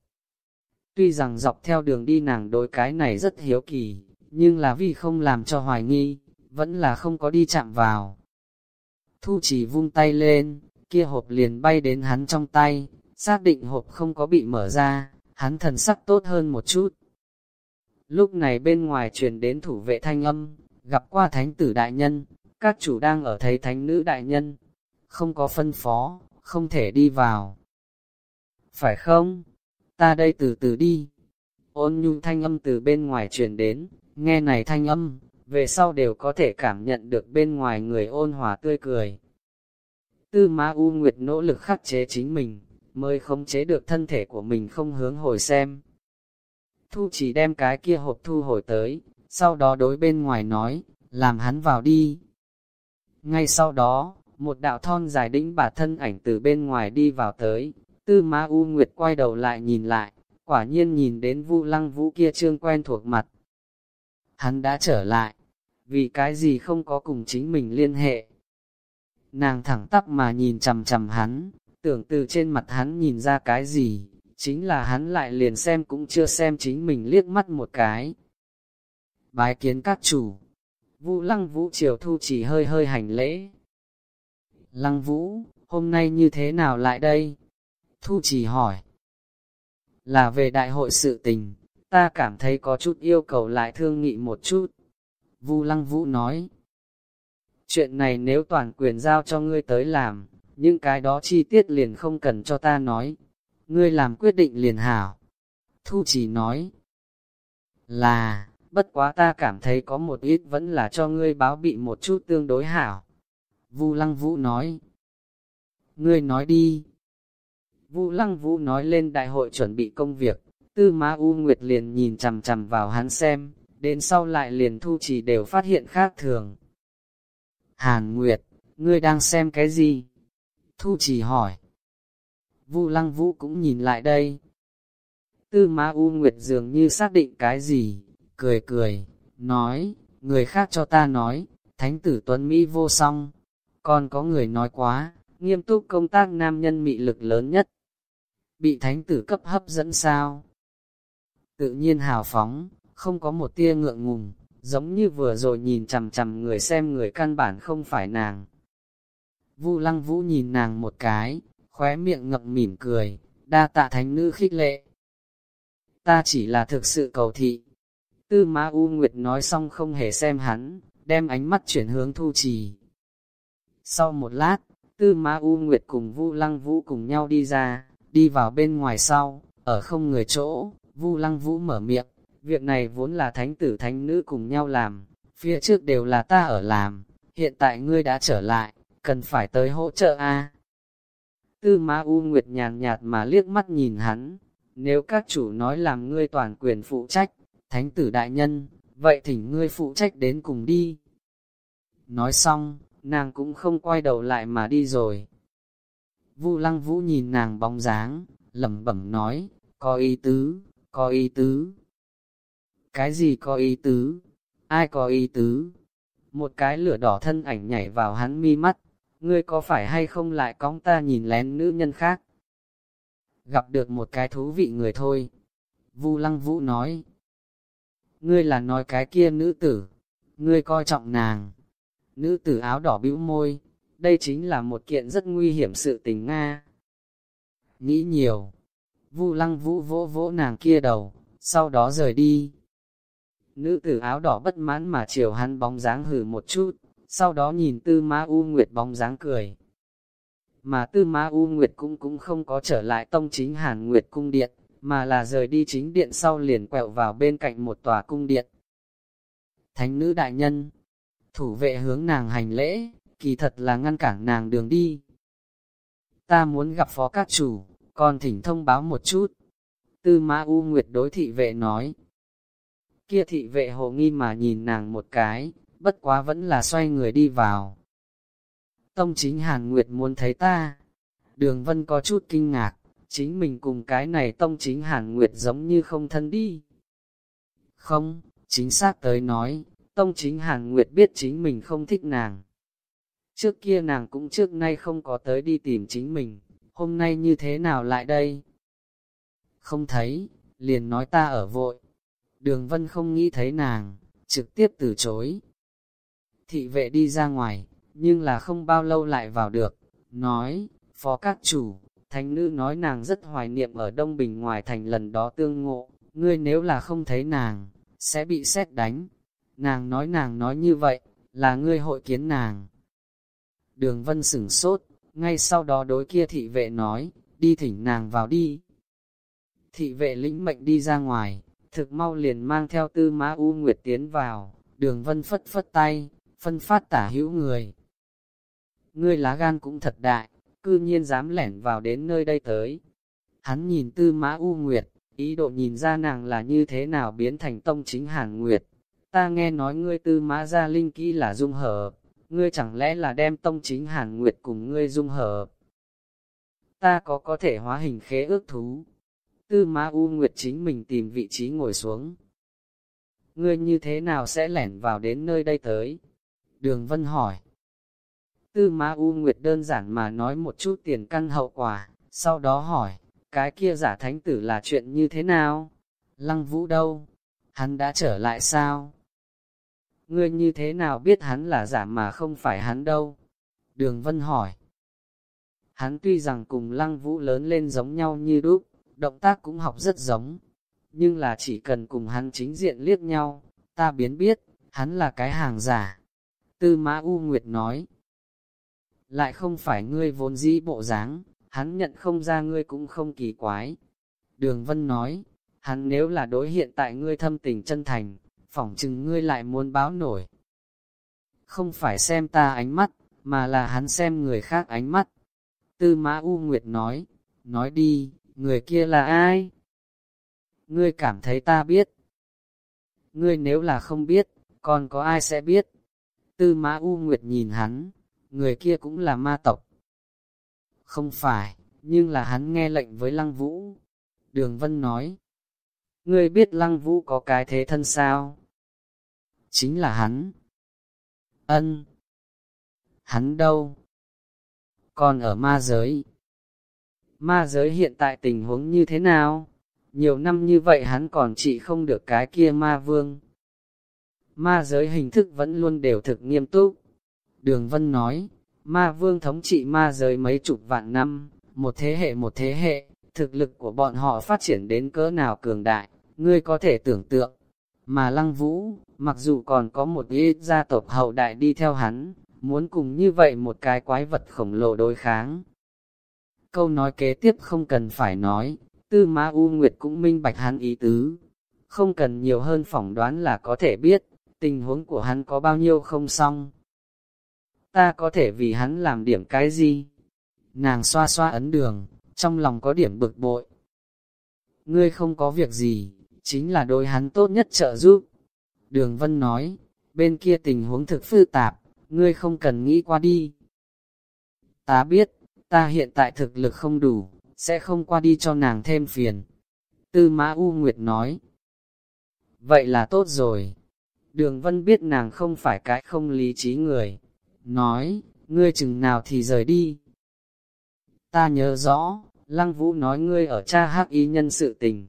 Tuy rằng dọc theo đường đi nàng đối cái này rất hiếu kỳ, nhưng là vì không làm cho hoài nghi, vẫn là không có đi chạm vào. Thu chỉ vung tay lên, kia hộp liền bay đến hắn trong tay, xác định hộp không có bị mở ra, hắn thần sắc tốt hơn một chút. Lúc này bên ngoài truyền đến thủ vệ thanh âm, gặp qua thánh tử đại nhân, các chủ đang ở thấy thánh nữ đại nhân, không có phân phó, không thể đi vào. Phải không? Ta đây từ từ đi. Ôn nhu thanh âm từ bên ngoài truyền đến, nghe này thanh âm, về sau đều có thể cảm nhận được bên ngoài người ôn hòa tươi cười. Tư Ma U Nguyệt nỗ lực khắc chế chính mình, mới không chế được thân thể của mình không hướng hồi xem. Thu chỉ đem cái kia hộp thu hồi tới, sau đó đối bên ngoài nói, làm hắn vào đi. Ngay sau đó, một đạo thon dài đĩnh bà thân ảnh từ bên ngoài đi vào tới, tư ma u nguyệt quay đầu lại nhìn lại, quả nhiên nhìn đến vu lăng vũ kia trương quen thuộc mặt. Hắn đã trở lại, vì cái gì không có cùng chính mình liên hệ. Nàng thẳng tắp mà nhìn chầm chầm hắn, tưởng từ trên mặt hắn nhìn ra cái gì, chính là hắn lại liền xem cũng chưa xem chính mình liếc mắt một cái. Bái kiến các chủ, vũ lăng vũ triều thu chỉ hơi hơi hành lễ. Lăng vũ, hôm nay như thế nào lại đây? Thu chỉ hỏi. Là về đại hội sự tình, ta cảm thấy có chút yêu cầu lại thương nghị một chút. Vu Lăng Vũ nói, chuyện này nếu toàn quyền giao cho ngươi tới làm, những cái đó chi tiết liền không cần cho ta nói. Ngươi làm quyết định liền hảo. Thu chỉ nói, là, bất quá ta cảm thấy có một ít vẫn là cho ngươi báo bị một chút tương đối hảo. Vu Lăng Vũ nói, ngươi nói đi. Vu Lăng Vũ nói lên đại hội chuẩn bị công việc, Tư Ma U Nguyệt liền nhìn chằm chằm vào hắn xem, đến sau lại liền thu chỉ đều phát hiện khác thường. Hàn Nguyệt, ngươi đang xem cái gì? Thu chỉ hỏi. Vu Lăng Vũ cũng nhìn lại đây. Tư Ma U Nguyệt dường như xác định cái gì, cười cười, nói, người khác cho ta nói, Thánh tử Tuấn Mỹ vô song. Còn có người nói quá, nghiêm túc công tác nam nhân mị lực lớn nhất. Bị thánh tử cấp hấp dẫn sao? Tự nhiên hào phóng, không có một tia ngượng ngùng, giống như vừa rồi nhìn chằm chằm người xem người căn bản không phải nàng. Vu lăng vũ nhìn nàng một cái, khóe miệng ngậm mỉm cười, đa tạ thánh nữ khích lệ. Ta chỉ là thực sự cầu thị. Tư Ma U Nguyệt nói xong không hề xem hắn, đem ánh mắt chuyển hướng thu trì. Sau một lát, Tư Ma U Nguyệt cùng Vu Lăng Vũ cùng nhau đi ra, đi vào bên ngoài sau, ở không người chỗ, Vu Lăng Vũ mở miệng, việc này vốn là thánh tử thánh nữ cùng nhau làm, phía trước đều là ta ở làm, hiện tại ngươi đã trở lại, cần phải tới hỗ trợ a. Tư Ma U Nguyệt nhàn nhạt mà liếc mắt nhìn hắn, nếu các chủ nói làm ngươi toàn quyền phụ trách, thánh tử đại nhân, vậy thỉnh ngươi phụ trách đến cùng đi. Nói xong, nàng cũng không quay đầu lại mà đi rồi. Vu Lăng Vũ nhìn nàng bóng dáng, lẩm bẩm nói, có ý tứ, có ý tứ. Cái gì có ý tứ? Ai có ý tứ? một cái lửa đỏ thân ảnh nhảy vào hắn mi mắt, ngươi có phải hay không lại cóng ta nhìn lén nữ nhân khác? Gặp được một cái thú vị người thôi. Vu Lăng Vũ nói, ngươi là nói cái kia nữ tử, ngươi coi trọng nàng. Nữ tử áo đỏ bĩu môi, đây chính là một kiện rất nguy hiểm sự tình Nga. Nghĩ nhiều, Vu Lăng Vũ vỗ vỗ nàng kia đầu, sau đó rời đi. Nữ tử áo đỏ bất mãn mà chiều hắn bóng dáng hử một chút, sau đó nhìn Tư Ma U Nguyệt bóng dáng cười. Mà Tư Ma U Nguyệt cũng cũng không có trở lại tông chính Hàn Nguyệt cung điện, mà là rời đi chính điện sau liền quẹo vào bên cạnh một tòa cung điện. Thánh nữ đại nhân, thủ vệ hướng nàng hành lễ, kỳ thật là ngăn cản nàng đường đi. Ta muốn gặp phó các chủ, còn thỉnh thông báo một chút. Tư Ma U Nguyệt đối thị vệ nói. Kia thị vệ hồ nghi mà nhìn nàng một cái, bất quá vẫn là xoay người đi vào. Tông chính Hàn Nguyệt muốn thấy ta. Đường Vân có chút kinh ngạc, chính mình cùng cái này tông chính Hàn Nguyệt giống như không thân đi. Không, chính xác tới nói, tông chính Hàn Nguyệt biết chính mình không thích nàng. Trước kia nàng cũng trước nay không có tới đi tìm chính mình, hôm nay như thế nào lại đây? Không thấy, liền nói ta ở vội. Đường Vân không nghĩ thấy nàng, trực tiếp từ chối. Thị vệ đi ra ngoài, nhưng là không bao lâu lại vào được, nói, phó các chủ, thánh nữ nói nàng rất hoài niệm ở Đông Bình ngoài thành lần đó tương ngộ, ngươi nếu là không thấy nàng, sẽ bị xét đánh. Nàng nói nàng nói như vậy, là ngươi hội kiến nàng. Đường vân sửng sốt, ngay sau đó đối kia thị vệ nói, đi thỉnh nàng vào đi. Thị vệ lĩnh mệnh đi ra ngoài, thực mau liền mang theo tư Mã U Nguyệt tiến vào, đường vân phất phất tay, phân phát tả hữu người. Ngươi lá gan cũng thật đại, cư nhiên dám lẻn vào đến nơi đây tới. Hắn nhìn tư mã U Nguyệt, ý độ nhìn ra nàng là như thế nào biến thành tông chính Hàn Nguyệt. Ta nghe nói ngươi tư mã gia linh kỹ là dung hợp, ngươi chẳng lẽ là đem tông chính Hàn Nguyệt cùng ngươi dung hợp. Ta có có thể hóa hình khế ước thú. Tư Ma U Nguyệt chính mình tìm vị trí ngồi xuống. Ngươi như thế nào sẽ lẻn vào đến nơi đây tới? Đường Vân hỏi. Tư Ma U Nguyệt đơn giản mà nói một chút tiền căn hậu quả, sau đó hỏi, cái kia giả thánh tử là chuyện như thế nào? Lăng Vũ đâu? Hắn đã trở lại sao? Ngươi như thế nào biết hắn là giả mà không phải hắn đâu? Đường Vân hỏi. Hắn tuy rằng cùng Lăng Vũ lớn lên giống nhau như đúc, động tác cũng học rất giống, nhưng là chỉ cần cùng hắn chính diện liếc nhau, ta biến biết, hắn là cái hàng giả. Tư Mã U Nguyệt nói, lại không phải ngươi vốn dĩ bộ dáng, hắn nhận không ra ngươi cũng không kỳ quái. Đường Vân nói, hắn nếu là đối hiện tại ngươi thâm tình chân thành, phỏng chừng ngươi lại muốn báo nổi. Không phải xem ta ánh mắt, mà là hắn xem người khác ánh mắt. Tư Mã U Nguyệt nói, nói đi, người kia là ai? Ngươi cảm thấy ta biết. Ngươi nếu là không biết, còn có ai sẽ biết? Tư Mã U Nguyệt nhìn hắn, người kia cũng là ma tộc. Không phải, nhưng là hắn nghe lệnh với Lăng Vũ. Đường Vân nói, ngươi biết Lăng Vũ có cái thế thân sao? Chính là hắn. Ân. Hắn đâu? Còn ở ma giới. Ma giới hiện tại tình huống như thế nào? Nhiều năm như vậy hắn còn trị không được cái kia ma vương. Ma giới hình thức vẫn luôn đều thực nghiêm túc. Đường Vân nói, ma vương thống trị ma giới mấy chục vạn năm, một thế hệ một thế hệ, thực lực của bọn họ phát triển đến cỡ nào cường đại, ngươi có thể tưởng tượng. Mà Lăng Vũ, mặc dù còn có một ít gia tộc hậu đại đi theo hắn, muốn cùng như vậy một cái quái vật khổng lồ đối kháng. Câu nói kế tiếp không cần phải nói, tư ma U Nguyệt cũng minh bạch hắn ý tứ. Không cần nhiều hơn phỏng đoán là có thể biết, tình huống của hắn có bao nhiêu không xong ta có thể vì hắn làm điểm cái gì? Nàng xoa xoa ấn đường, trong lòng có điểm bực bội. Ngươi không có việc gì, chính là đôi hắn tốt nhất trợ giúp. Đường Vân nói, bên kia tình huống thực phức tạp, ngươi không cần nghĩ qua đi. Ta biết, ta hiện tại thực lực không đủ, sẽ không qua đi cho nàng thêm phiền. Tư Mã U Nguyệt nói. Vậy là tốt rồi. Đường Vân biết nàng không phải cái không lý trí người. Nói, ngươi chừng nào thì rời đi. Ta nhớ rõ, Lăng Vũ nói ngươi ở cha hắc y nhân sự tình.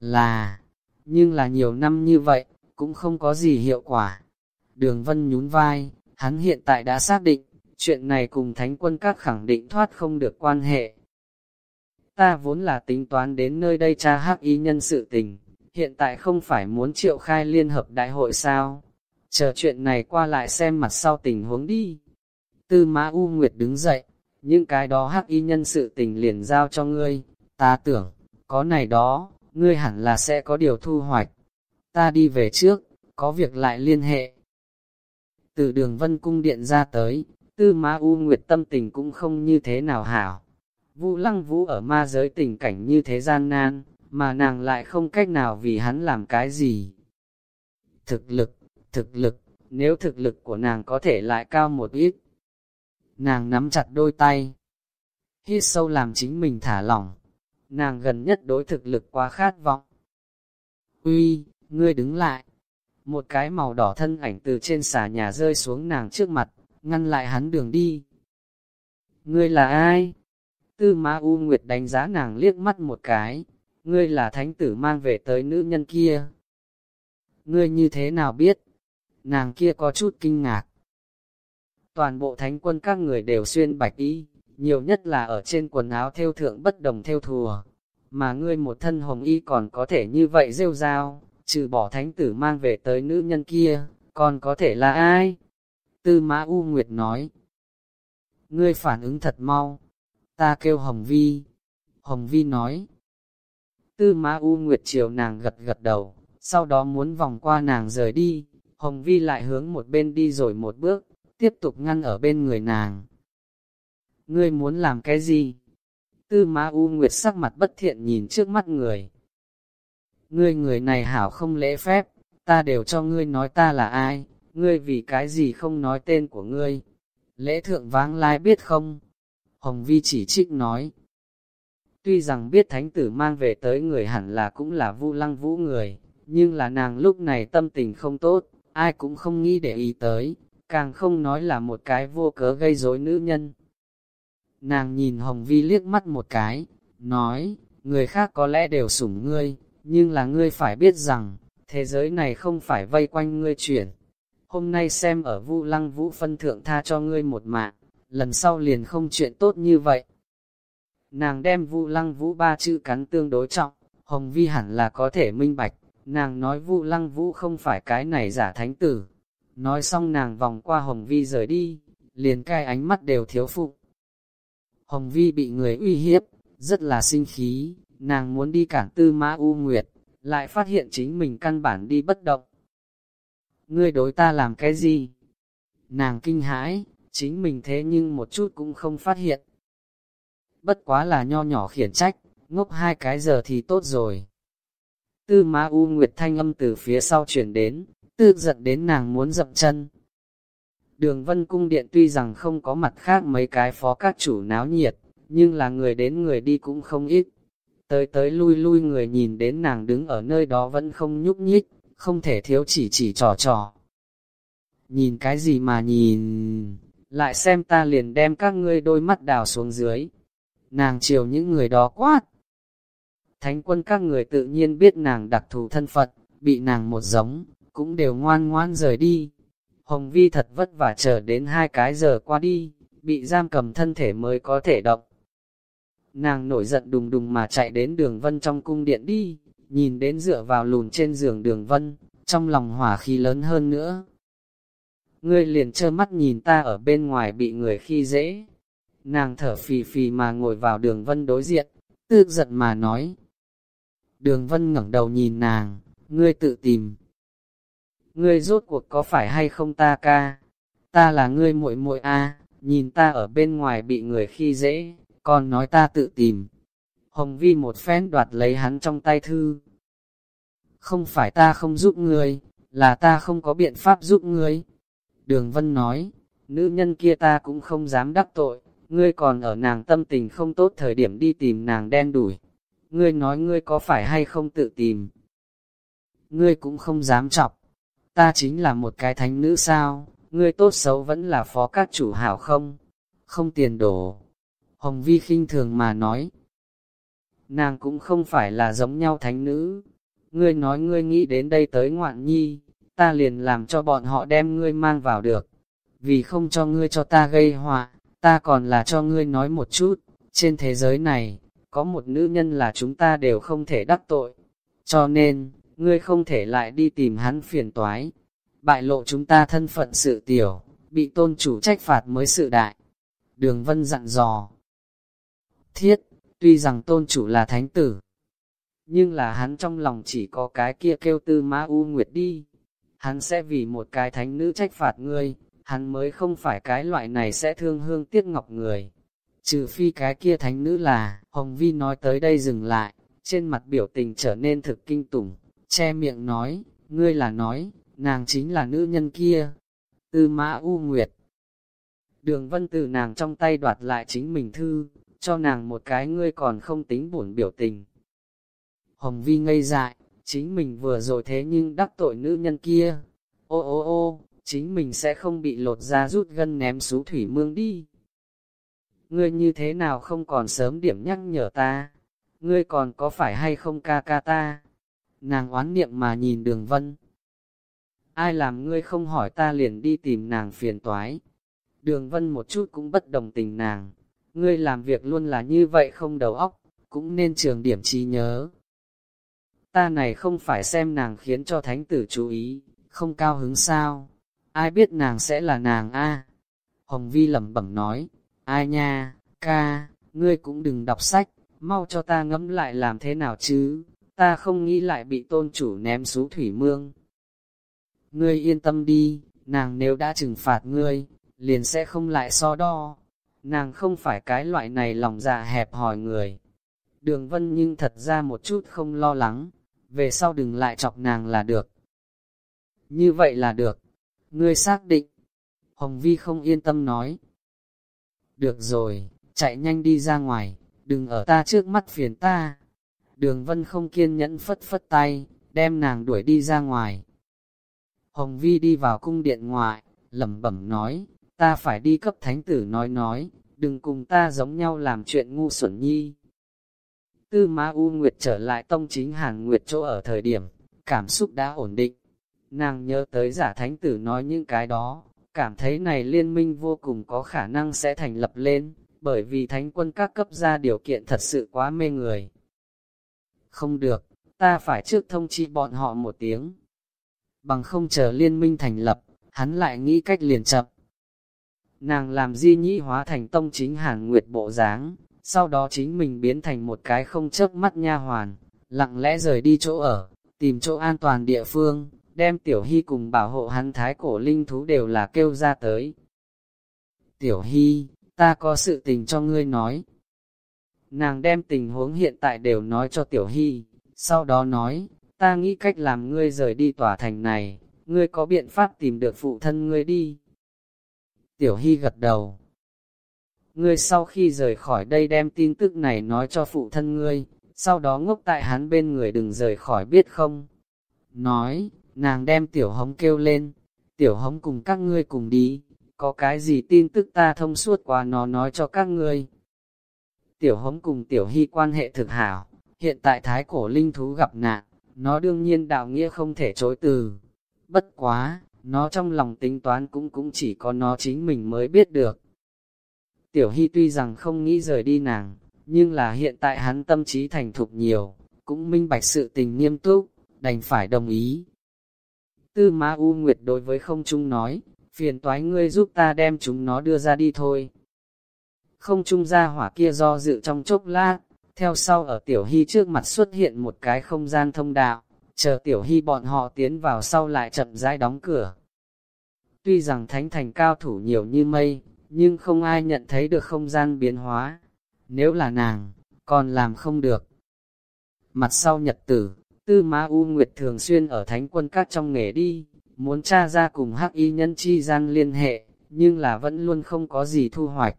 Là, nhưng là nhiều năm như vậy, cũng không có gì hiệu quả. Đường Vân nhún vai, hắn hiện tại đã xác định, chuyện này cùng thánh quân các khẳng định thoát không được quan hệ. Ta vốn là tính toán đến nơi đây tra hắc y nhân sự tình, hiện tại không phải muốn triệu khai liên hợp đại hội sao? Chờ chuyện này qua lại xem mặt sau tình huống đi. Tư Mã U Nguyệt đứng dậy, những cái đó hắc y nhân sự tình liền giao cho ngươi, ta tưởng, có này đó, ngươi hẳn là sẽ có điều thu hoạch. Ta đi về trước, có việc lại liên hệ. Từ đường vân cung điện ra tới, tư ma u nguyệt tâm tình cũng không như thế nào hảo. Vũ lăng vũ ở ma giới tình cảnh như thế gian nan, mà nàng lại không cách nào vì hắn làm cái gì. Thực lực, thực lực, nếu thực lực của nàng có thể lại cao một ít. Nàng nắm chặt đôi tay, hít sâu làm chính mình thả lỏng. Nàng gần nhất đối thực lực quá khát vọng. Uy, ngươi đứng lại. Một cái màu đỏ thân ảnh từ trên xà nhà rơi xuống nàng trước mặt, ngăn lại hắn đường đi. Ngươi là ai? Tư Ma U Nguyệt đánh giá nàng liếc mắt một cái. Ngươi là thánh tử mang về tới nữ nhân kia. Ngươi như thế nào biết? Nàng kia có chút kinh ngạc. Toàn bộ thánh quân các người đều xuyên bạch y, nhiều nhất là ở trên quần áo theo thượng bất đồng theo thùa. Mà ngươi một thân hồng y còn có thể như vậy rêu rao, trừ bỏ thánh tử mang về tới nữ nhân kia, còn có thể là ai? Tư Mã U Nguyệt nói. Ngươi phản ứng thật mau. Ta kêu Hồng Vi. Hồng Vi nói. Tư Mã U Nguyệt chiều nàng gật gật đầu, sau đó muốn vòng qua nàng rời đi. Hồng Vi lại hướng một bên đi rồi một bước, tiếp tục ngăn ở bên người nàng. Ngươi muốn làm cái gì? Tư Mã U Nguyệt sắc mặt bất thiện nhìn trước mắt người. Ngươi người này hảo không lễ phép, ta đều cho ngươi nói ta là ai, ngươi vì cái gì không nói tên của ngươi. Lễ thượng váng lai biết không? Hồng Vi chỉ trích nói. Tuy rằng biết thánh tử mang về tới người hẳn là cũng là vu lăng vũ người, nhưng là nàng lúc này tâm tình không tốt, ai cũng không nghĩ để ý tới, càng không nói là một cái vô cớ gây rối nữ nhân. Nàng nhìn Hồng Vi liếc mắt một cái, nói, người khác có lẽ đều sủng ngươi, nhưng là ngươi phải biết rằng, thế giới này không phải vây quanh ngươi chuyển. Hôm nay xem ở Vu Lăng Vũ phân thượng tha cho ngươi một mạng, lần sau liền không chuyện tốt như vậy. Nàng đem Vu Lăng Vũ ba chữ cắn tương đối trọng, Hồng Vi hẳn là có thể minh bạch, nàng nói Vu Lăng Vũ không phải cái này giả thánh tử. Nói xong nàng vòng qua Hồng Vi rời đi, liền cai ánh mắt đều thiếu phụ. Hồng Vi bị người uy hiếp, rất là sinh khí, nàng muốn đi cản tư mã U Nguyệt, lại phát hiện chính mình căn bản đi bất động. Ngươi đối ta làm cái gì? Nàng kinh hãi, chính mình thế nhưng một chút cũng không phát hiện. Bất quá là nho nhỏ khiển trách, ngốc hai cái giờ thì tốt rồi. Tư Ma U Nguyệt thanh âm từ phía sau chuyển đến, tư giận đến nàng muốn dậm chân. Đường vân cung điện tuy rằng không có mặt khác mấy cái phó các chủ náo nhiệt, nhưng là người đến người đi cũng không ít. Tới tới lui lui người nhìn đến nàng đứng ở nơi đó vẫn không nhúc nhích, không thể thiếu chỉ chỉ trò trò. Nhìn cái gì mà nhìn, lại xem ta liền đem các ngươi đôi mắt đào xuống dưới. Nàng chiều những người đó quát. Thánh quân các người tự nhiên biết nàng đặc thù thân phận, bị nàng một giống, cũng đều ngoan ngoan rời đi. Hồng Vi thật vất vả chờ đến hai cái giờ qua đi, bị giam cầm thân thể mới có thể động. Nàng nổi giận đùng đùng mà chạy đến đường vân trong cung điện đi, nhìn đến dựa vào lùn trên giường đường vân, trong lòng hỏa khí lớn hơn nữa. Ngươi liền trơ mắt nhìn ta ở bên ngoài bị người khi dễ. Nàng thở phì phì mà ngồi vào đường vân đối diện, tức giận mà nói. Đường vân ngẩng đầu nhìn nàng, ngươi tự tìm. Ngươi rốt cuộc có phải hay không ta ca? Ta là ngươi muội muội a, nhìn ta ở bên ngoài bị người khi dễ, còn nói ta tự tìm. Hồng Vi một phen đoạt lấy hắn trong tay thư. Không phải ta không giúp ngươi, là ta không có biện pháp giúp ngươi. Đường Vân nói, nữ nhân kia ta cũng không dám đắc tội, ngươi còn ở nàng tâm tình không tốt thời điểm đi tìm nàng đen đủi. Ngươi nói ngươi có phải hay không tự tìm. Ngươi cũng không dám chọc. ta chính là một cái thánh nữ sao, ngươi tốt xấu vẫn là phó các chủ hảo không? Không tiền đổ. Hồng Vi khinh thường mà nói. Nàng cũng không phải là giống nhau thánh nữ. Ngươi nói ngươi nghĩ đến đây tới ngoạn nhi, ta liền làm cho bọn họ đem ngươi mang vào được. Vì không cho ngươi cho ta gây họa, ta còn là cho ngươi nói một chút, trên thế giới này, có một nữ nhân là chúng ta đều không thể đắc tội. Cho nên, ngươi không thể lại đi tìm hắn phiền toái. Bại lộ chúng ta thân phận sự tiểu, bị tôn chủ trách phạt mới sự đại. Đường Vân dặn dò. Thiết, tuy rằng tôn chủ là thánh tử, nhưng là hắn trong lòng chỉ có cái kia kêu tư ma u nguyệt đi. Hắn sẽ vì một cái thánh nữ trách phạt ngươi, hắn mới không phải cái loại này sẽ thương hương tiếc ngọc người. Trừ phi cái kia thánh nữ là, Hồng Vi nói tới đây dừng lại, trên mặt biểu tình trở nên thực kinh tủng, che miệng nói, ngươi là nói, nàng chính là nữ nhân kia. Tư mã U Nguyệt. Đường vân từ nàng trong tay đoạt lại chính mình thư, cho nàng một cái ngươi còn không tính buồn biểu tình. Hồng Vi ngây dại, chính mình vừa rồi thế nhưng đắc tội nữ nhân kia. Ô ô ô, chính mình sẽ không bị lột ra rút gân ném xú thủy mương đi. Ngươi như thế nào không còn sớm điểm nhắc nhở ta? Ngươi còn có phải hay không ca ca ta? Nàng oán niệm mà nhìn đường vân. Ai làm ngươi không hỏi ta liền đi tìm nàng phiền toái. Đường vân một chút cũng bất đồng tình nàng. Ngươi làm việc luôn là như vậy không đầu óc, cũng nên trường điểm trí nhớ. Ta này không phải xem nàng khiến cho thánh tử chú ý, không cao hứng sao ai biết nàng sẽ là nàng a Hồng Vi lẩm bẩm nói, ai nha, ca, ngươi cũng đừng đọc sách, mau cho ta ngẫm lại làm thế nào chứ, ta không nghĩ lại bị tôn chủ ném xuống thủy mương. Ngươi yên tâm đi, nàng nếu đã trừng phạt ngươi, liền sẽ không lại so đo. Nàng không phải cái loại này lòng dạ hẹp hòi người. Đường vân nhưng thật ra một chút không lo lắng, về sau đừng lại chọc nàng là được. Như vậy là được, ngươi xác định. Hồng Vi không yên tâm nói. Được rồi, chạy nhanh đi ra ngoài, đừng ở ta trước mắt phiền ta. Đường Vân không kiên nhẫn phất phất tay, đem nàng đuổi đi ra ngoài. Hồng Vi đi vào cung điện ngoại, lẩm bẩm nói, ta phải đi cấp thánh tử nói nói, đừng cùng ta giống nhau làm chuyện ngu xuẩn nhi. Tư Ma U Nguyệt trở lại tông chính Hàn Nguyệt chỗ ở thời điểm, cảm xúc đã ổn định, Nàng nhớ tới giả thánh tử nói những cái đó, cảm thấy này liên minh vô cùng có khả năng sẽ thành lập lên, bởi vì thánh quân các cấp ra điều kiện thật sự quá mê người. Không được, ta phải trước thông chi bọn họ một tiếng. Bằng không chờ liên minh thành lập, hắn lại nghĩ cách liền chậm. Nàng làm di nhĩ hóa thành tông chính hàn nguyệt bộ dáng, sau đó chính mình biến thành một cái không chớp mắt nha hoàn, lặng lẽ rời đi chỗ ở, tìm chỗ an toàn địa phương, đem Tiểu Hy cùng bảo hộ hắn thái cổ linh thú đều là kêu ra tới. Tiểu Hy, ta có sự tình cho ngươi nói. Nàng đem tình huống hiện tại đều nói cho Tiểu Hy, sau đó nói, ta nghĩ cách làm ngươi rời đi tòa thành này, ngươi có biện pháp tìm được phụ thân ngươi đi. Tiểu Hy gật đầu. Ngươi sau khi rời khỏi đây đem tin tức này nói cho phụ thân ngươi, sau đó ngốc tại hắn bên người đừng rời khỏi biết không. Nói, Nàng đem tiểu hống kêu lên, tiểu hống cùng các ngươi cùng đi, có cái gì tin tức ta thông suốt qua nó nói cho các ngươi. Tiểu hống cùng tiểu hy quan hệ thực hảo, hiện tại thái cổ linh thú gặp nạn, nó đương nhiên đạo nghĩa không thể chối từ. Bất quá, nó trong lòng tính toán cũng cũng chỉ có nó chính mình mới biết được. Tiểu Hy tuy rằng không nghĩ rời đi nàng, nhưng là hiện tại hắn tâm trí thành thục nhiều, cũng minh bạch sự tình nghiêm túc, đành phải đồng ý. Tư Ma U Nguyệt đối với không trung nói, phiền toái ngươi giúp ta đem chúng nó đưa ra đi thôi. Không trung ra hỏa kia do dự trong chốc lát, theo sau ở Tiểu Hy trước mặt xuất hiện một cái không gian thông đạo, chờ Tiểu Hy bọn họ tiến vào sau lại chậm rãi đóng cửa. Tuy rằng thánh thành cao thủ nhiều như mây, nhưng không ai nhận thấy được không gian biến hóa. Nếu là nàng, còn làm không được. Mặt sau nhật tử, Tư Ma U Nguyệt thường xuyên ở thánh quân các trong nghề đi, muốn tra ra cùng hắc y nhân chi gian liên hệ, nhưng là vẫn luôn không có gì thu hoạch.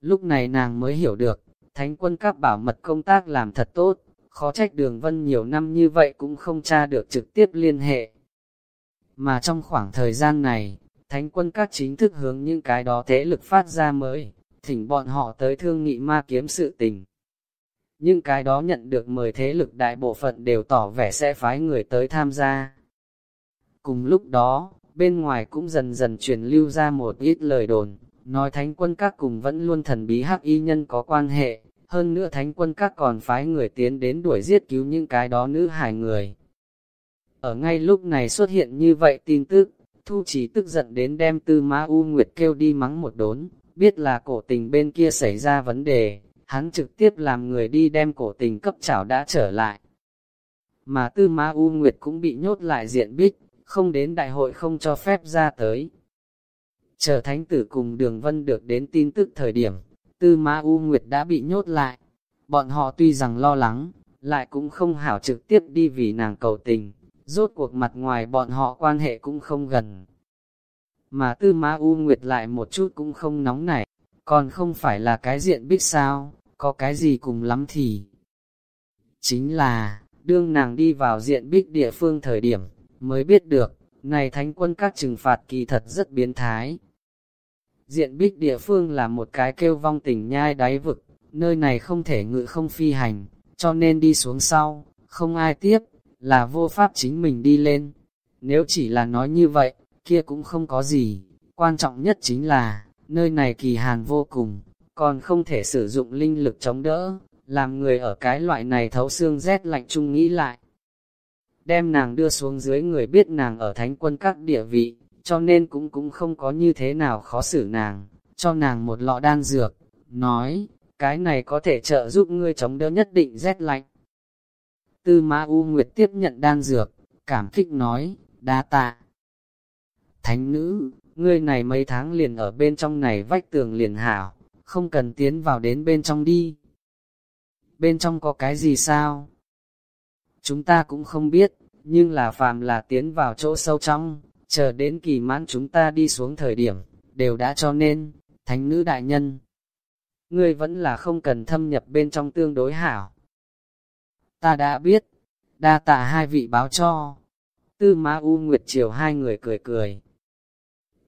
Lúc này nàng mới hiểu được, thánh quân các bảo mật công tác làm thật tốt, khó trách đường vân nhiều năm như vậy cũng không tra được trực tiếp liên hệ. Mà trong khoảng thời gian này, thánh quân các chính thức hướng những cái đó thế lực phát ra mới, thỉnh bọn họ tới thương nghị ma kiếm sự tình. Những cái đó nhận được mời thế lực đại bộ phận đều tỏ vẻ sẽ phái người tới tham gia. Cùng lúc đó, bên ngoài cũng dần dần truyền lưu ra một ít lời đồn, nói thánh quân các cùng vẫn luôn thần bí hắc y nhân có quan hệ, hơn nữa thánh quân các còn phái người tiến đến đuổi giết cứu những cái đó nữ hài người. Ở ngay lúc này xuất hiện như vậy tin tức, Thu Chỉ tức giận đến đem Tư Ma U Nguyệt kêu đi mắng một đốn, biết là cổ tình bên kia xảy ra vấn đề, hắn trực tiếp làm người đi đem cổ tình cấp chảo đã trở lại. Mà Tư Ma U Nguyệt cũng bị nhốt lại diện bích, không đến đại hội không cho phép ra tới. Chờ thánh tử cùng đường vân được đến tin tức thời điểm, Tư Ma U Nguyệt đã bị nhốt lại. Bọn họ tuy rằng lo lắng, lại cũng không hảo trực tiếp đi vì nàng cầu tình, rốt cuộc mặt ngoài bọn họ quan hệ cũng không gần. Mà Tư Ma U Nguyệt lại một chút cũng không nóng nảy, còn không phải là cái diện bích sao, có cái gì cùng lắm thì. Chính là, đương nàng đi vào diện bích địa phương thời điểm, mới biết được, này thánh quân các trừng phạt kỳ thật rất biến thái. Diện bích địa phương là một cái kêu vong tình nhai đáy vực, nơi này không thể ngự không phi hành, cho nên đi xuống sau, không ai tiếp, là vô pháp chính mình đi lên. Nếu chỉ là nói như vậy, kia cũng không có gì, quan trọng nhất chính là, nơi này kỳ hàn vô cùng, còn không thể sử dụng linh lực chống đỡ, làm người ở cái loại này thấu xương rét lạnh chung nghĩ lại. Đem nàng đưa xuống dưới người biết nàng ở thánh quân các địa vị, cho nên cũng cũng không có như thế nào khó xử nàng, cho nàng một lọ đan dược, nói, cái này có thể trợ giúp ngươi chống đỡ nhất định rét lạnh. Tư Ma U Nguyệt tiếp nhận đan dược, cảm kích nói, đa tạ. Thánh nữ, ngươi này mấy tháng liền ở bên trong này vách tường liền hảo, không cần tiến vào đến bên trong đi. Bên trong có cái gì sao? Chúng ta cũng không biết, nhưng là phàm là tiến vào chỗ sâu trong, chờ đến kỳ mãn chúng ta đi xuống thời điểm, đều đã cho nên, thánh nữ đại nhân. Ngươi vẫn là không cần thâm nhập bên trong tương đối hảo. Ta đã biết, đa tạ hai vị báo cho. Tư Ma U Nguyệt Triều hai người cười cười.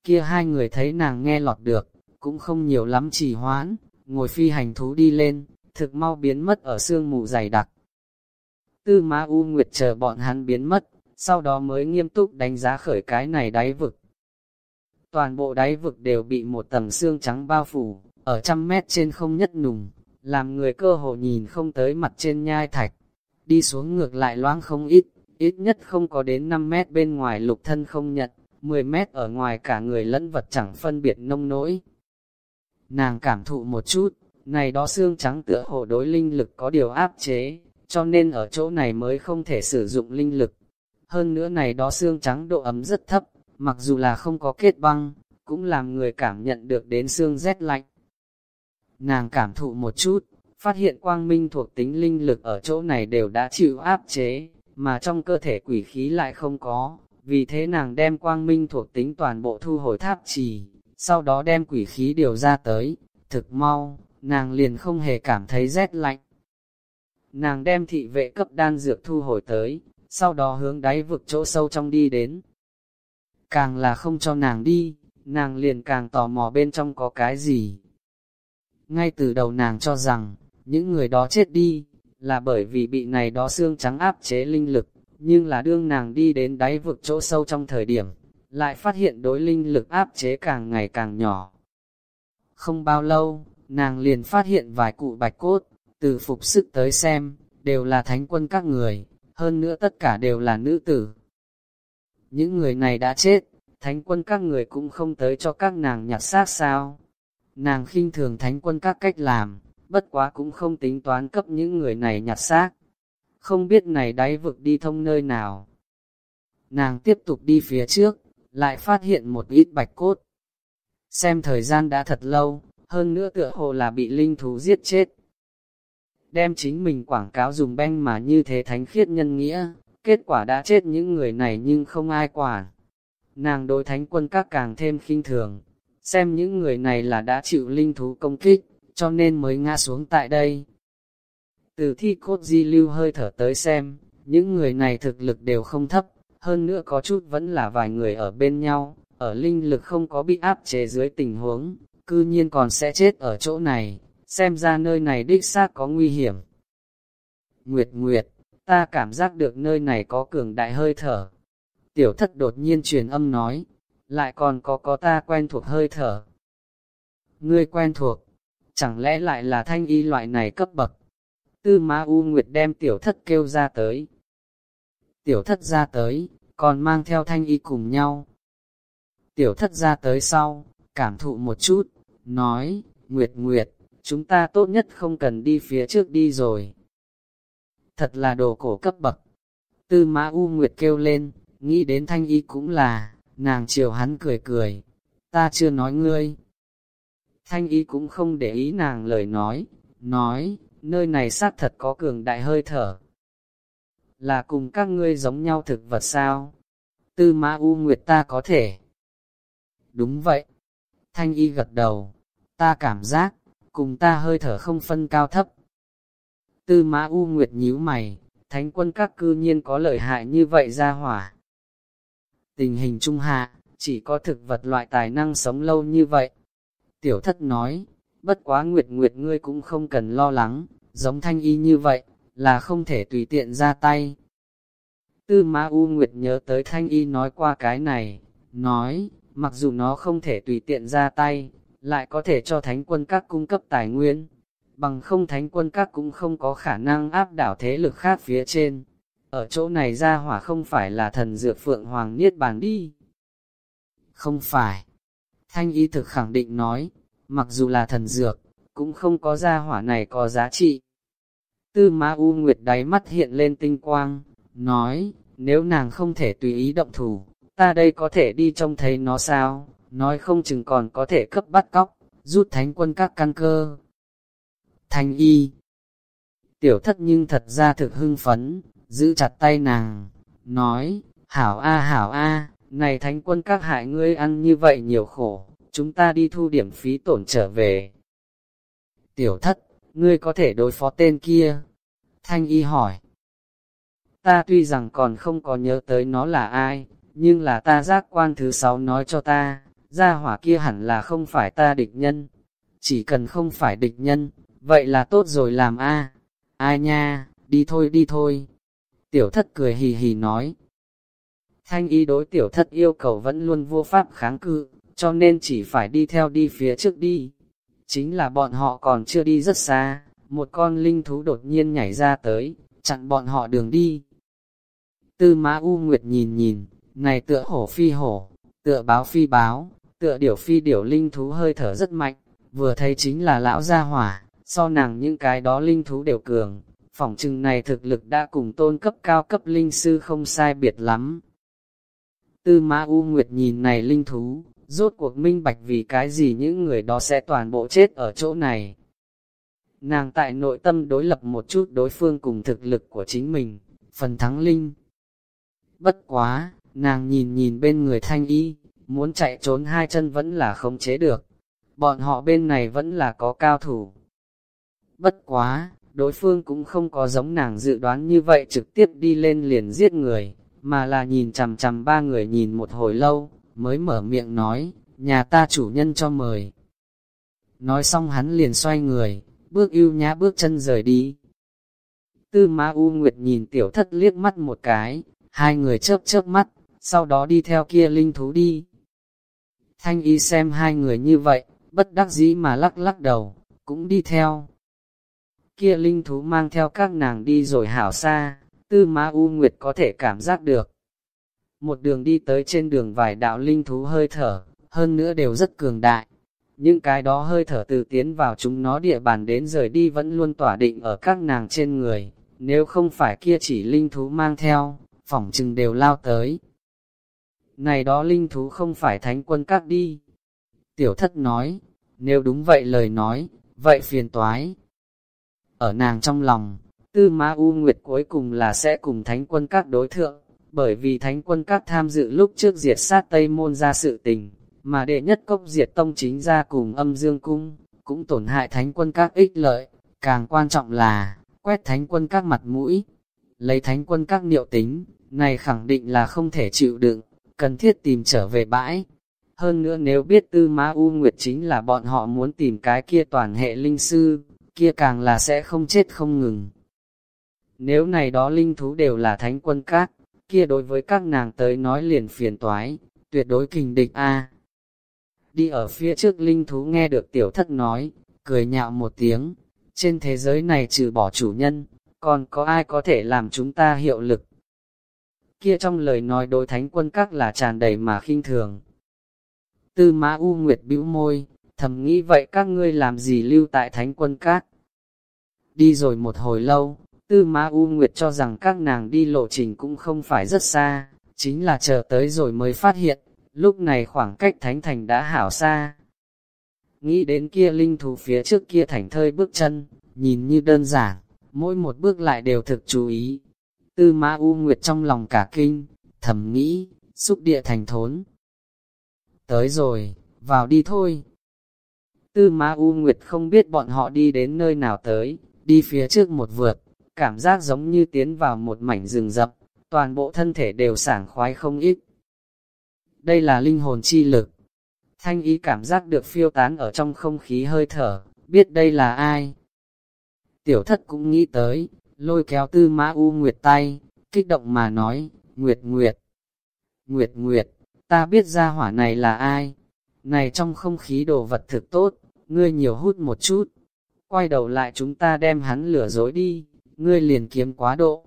Kia hai người thấy nàng nghe lọt được, cũng không nhiều lắm chỉ hoãn, ngồi phi hành thú đi lên, thực mau biến mất ở sương mù dày đặc. Tư Ma U Nguyệt chờ bọn hắn biến mất, sau đó mới nghiêm túc đánh giá khởi cái này đáy vực. Toàn bộ đáy vực đều bị một tầng xương trắng bao phủ, ở trăm mét trên không nhất nùng, làm người cơ hồ nhìn không tới mặt trên nhai thạch. Đi xuống ngược lại loang không ít, ít nhất không có đến 5 mét bên ngoài lục thân không nhận, 10 mét ở ngoài cả người lẫn vật chẳng phân biệt nông nỗi. Nàng cảm thụ một chút, này đó xương trắng tựa hồ đối linh lực có điều áp chế, cho nên ở chỗ này mới không thể sử dụng linh lực. Hơn nữa này đó xương trắng độ ấm rất thấp, mặc dù là không có kết băng, cũng làm người cảm nhận được đến xương rét lạnh. Nàng cảm thụ một chút, phát hiện quang minh thuộc tính linh lực ở chỗ này đều đã chịu áp chế, mà trong cơ thể quỷ khí lại không có, vì thế nàng đem quang minh thuộc tính toàn bộ thu hồi tháp trì, sau đó đem quỷ khí điều ra tới, thực mau, nàng liền không hề cảm thấy rét lạnh. Nàng đem thị vệ cấp đan dược thu hồi tới, sau đó hướng đáy vực chỗ sâu trong đi đến. Càng là không cho nàng đi, nàng liền càng tò mò bên trong có cái gì. Ngay từ đầu nàng cho rằng, những người đó chết đi, là bởi vì bị này đó xương trắng áp chế linh lực, nhưng là đương nàng đi đến đáy vực chỗ sâu trong thời điểm, lại phát hiện đối linh lực áp chế càng ngày càng nhỏ. Không bao lâu, nàng liền phát hiện vài cụ bạch cốt, từ phục sức tới xem, đều là thánh quân các người, hơn nữa tất cả đều là nữ tử. Những người này đã chết, thánh quân các người cũng không tới cho các nàng nhặt xác sao. Nàng khinh thường thánh quân các cách làm, bất quá cũng không tính toán cấp những người này nhặt xác. Không biết này đáy vực đi thông nơi nào. Nàng tiếp tục đi phía trước, lại phát hiện một ít bạch cốt. Xem thời gian đã thật lâu, hơn nữa tựa hồ là bị linh thú giết chết. Đem chính mình quảng cáo dùng banh mà như thế thánh khiết nhân nghĩa, kết quả đã chết những người này nhưng không ai quản. Nàng đối thánh quân các càng thêm khinh thường, xem những người này là đã chịu linh thú công kích, cho nên mới ngã xuống tại đây. Từ thi cốt di lưu hơi thở tới xem, những người này thực lực đều không thấp, hơn nữa có chút vẫn là vài người ở bên nhau, ở linh lực không có bị áp chế dưới tình huống, cư nhiên còn sẽ chết ở chỗ này, xem ra nơi này đích xác có nguy hiểm. Nguyệt Nguyệt, ta cảm giác được nơi này có cường đại hơi thở. Tiểu thất đột nhiên truyền âm nói, lại còn có có ta quen thuộc hơi thở. Ngươi quen thuộc, chẳng lẽ lại là thanh y loại này cấp bậc? Tư Ma U Nguyệt đem tiểu thất kêu ra tới. Tiểu thất ra tới, còn mang theo thanh y cùng nhau. Tiểu thất ra tới sau, cảm thụ một chút, nói, Nguyệt Nguyệt, chúng ta tốt nhất không cần đi phía trước đi rồi. Thật là đồ cổ cấp bậc. Tư Mã U Nguyệt kêu lên, nghĩ đến thanh y cũng là, nàng chiều hắn cười cười, ta chưa nói ngươi. Thanh y cũng không để ý nàng lời nói, nói, nơi này xác thật có cường đại hơi thở. Là cùng các ngươi giống nhau thực vật sao? Tư Mã U Nguyệt ta có thể. Đúng vậy. Thanh y gật đầu, ta cảm giác, cùng ta hơi thở không phân cao thấp. Tư Mã U Nguyệt nhíu mày, thánh quân các cư nhiên có lợi hại như vậy ra hỏa. Tình hình trung hạ, chỉ có thực vật loại tài năng sống lâu như vậy. Tiểu thất nói, bất quá Nguyệt Nguyệt ngươi cũng không cần lo lắng, giống thanh y như vậy, là không thể tùy tiện ra tay. Tư Mã U Nguyệt nhớ tới thanh y nói qua cái này, nói, mặc dù nó không thể tùy tiện ra tay, lại có thể cho thánh quân các cung cấp tài nguyên. Bằng không thánh quân các cũng không có khả năng áp đảo thế lực khác phía trên. Ở chỗ này ra hỏa không phải là thần dược phượng hoàng niết bàn đi. Không phải. Thanh y thực khẳng định nói, mặc dù là thần dược, cũng không có ra hỏa này có giá trị. Tư Ma U Nguyệt đáy mắt hiện lên tinh quang, nói, nếu nàng không thể tùy ý động thủ, ta đây có thể đi trông thấy nó sao? Nói không chừng còn có thể cấp bắt cóc, rút thánh quân các căn cơ. Thanh y Tiểu thất nhưng thật ra thực hưng phấn, giữ chặt tay nàng, nói, hảo a hảo a, này thánh quân các hại ngươi ăn như vậy nhiều khổ, chúng ta đi thu điểm phí tổn trở về. Tiểu thất, ngươi có thể đối phó tên kia? Thanh y hỏi. Ta tuy rằng còn không có nhớ tới nó là ai, nhưng là ta giác quan thứ sáu nói cho ta, gia hỏa kia hẳn là không phải ta địch nhân. Chỉ cần không phải địch nhân, vậy là tốt rồi làm a. Ai nha, đi thôi đi thôi. Tiểu thất cười hì hì nói. Thanh y đối tiểu thất yêu cầu vẫn luôn vô pháp kháng cự, cho nên chỉ phải đi theo đi phía trước đi. Chính là bọn họ còn chưa đi rất xa, một con linh thú đột nhiên nhảy ra tới, chặn bọn họ đường đi. Tư mã U Nguyệt nhìn nhìn, này tựa hổ phi hổ, tựa báo phi báo, tựa điểu phi điểu linh thú hơi thở rất mạnh, vừa thấy chính là lão gia hỏa, so nàng những cái đó linh thú đều cường, phỏng chừng này thực lực đã cùng tôn cấp cao cấp linh sư không sai biệt lắm. Tư ma U Nguyệt nhìn này linh thú, rốt cuộc minh bạch vì cái gì những người đó sẽ toàn bộ chết ở chỗ này. Nàng tại nội tâm đối lập một chút đối phương cùng thực lực của chính mình, phần thắng linh. Bất quá, nàng nhìn nhìn bên người thanh y, muốn chạy trốn hai chân vẫn là không chế được. Bọn họ bên này vẫn là có cao thủ. Bất quá, đối phương cũng không có giống nàng dự đoán như vậy trực tiếp đi lên liền giết người, mà là nhìn chằm chằm ba người nhìn một hồi lâu, mới mở miệng nói, nhà ta chủ nhân cho mời. Nói xong hắn liền xoay người, bước ưu nhã bước chân rời đi. Tư Ma U Nguyệt nhìn tiểu thất liếc mắt một cái, hai người chớp chớp mắt, sau đó đi theo kia linh thú đi. Thanh y xem hai người như vậy, bất đắc dĩ mà lắc lắc đầu, cũng đi theo. Kia linh thú mang theo các nàng đi rồi hảo xa, tư ma u nguyệt có thể cảm giác được. Một đường đi tới trên đường vài đạo linh thú hơi thở, hơn nữa đều rất cường đại. Những cái đó hơi thở từ tiến vào chúng nó địa bàn đến rời đi vẫn luôn tỏa định ở các nàng trên người, nếu không phải kia chỉ linh thú mang theo, phỏng chừng đều lao tới, này đó linh thú không phải thánh quân các đi. Tiểu thất nói, nếu đúng vậy lời nói, vậy phiền toái. Ở nàng trong lòng, tư ma u nguyệt cuối cùng là sẽ cùng thánh quân các đối thượng, bởi vì thánh quân các tham dự lúc trước diệt sát Tây Môn ra sự tình, mà đệ nhất cốc diệt tông chính ra cùng âm dương cung, cũng tổn hại thánh quân các ích lợi, càng quan trọng là, quét thánh quân các mặt mũi, lấy thánh quân các niệu tính, này khẳng định là không thể chịu đựng, cần thiết tìm trở về bãi. Hơn nữa nếu biết tư Ma U Nguyệt chính là bọn họ muốn tìm cái kia toàn hệ linh sư, kia càng là sẽ không chết không ngừng. Nếu này đó linh thú đều là thánh quân các, kia đối với các nàng tới nói liền phiền toái, tuyệt đối kình địch a. Đi ở phía trước linh thú nghe được tiểu thất nói, cười nhạo một tiếng, trên thế giới này trừ bỏ chủ nhân, còn có ai có thể làm chúng ta hiệu lực. Kia trong lời nói đối thánh quân các là tràn đầy mà khinh thường. Tư mã U Nguyệt bĩu môi, thầm nghĩ vậy các ngươi làm gì lưu tại thánh quân các. Đi rồi một hồi lâu, tư mã U Nguyệt cho rằng các nàng đi lộ trình cũng không phải rất xa, chính là chờ tới rồi mới phát hiện, lúc này khoảng cách thánh thành đã hảo xa. Nghĩ đến kia linh thú phía trước kia thành thơi bước chân, nhìn như đơn giản, mỗi một bước lại đều thực chú ý. Tư Ma U Nguyệt trong lòng cả kinh, thầm nghĩ, xúc địa thành thốn. Tới rồi, vào đi thôi. Tư Ma U Nguyệt không biết bọn họ đi đến nơi nào tới, đi phía trước một vượt, cảm giác giống như tiến vào một mảnh rừng rậm, toàn bộ thân thể đều sảng khoái không ít. Đây là linh hồn chi lực. Thanh ý cảm giác được phiêu tán ở trong không khí hơi thở, biết đây là ai. Tiểu thất cũng nghĩ tới, lôi kéo tư mã u nguyệt tay, kích động mà nói, Nguyệt Nguyệt, Nguyệt Nguyệt, ta biết ra hỏa này là ai. Này trong không khí đồ vật thực tốt, ngươi nhiều hút một chút. Quay đầu lại chúng ta đem hắn lửa dối đi, ngươi liền kiếm quá độ.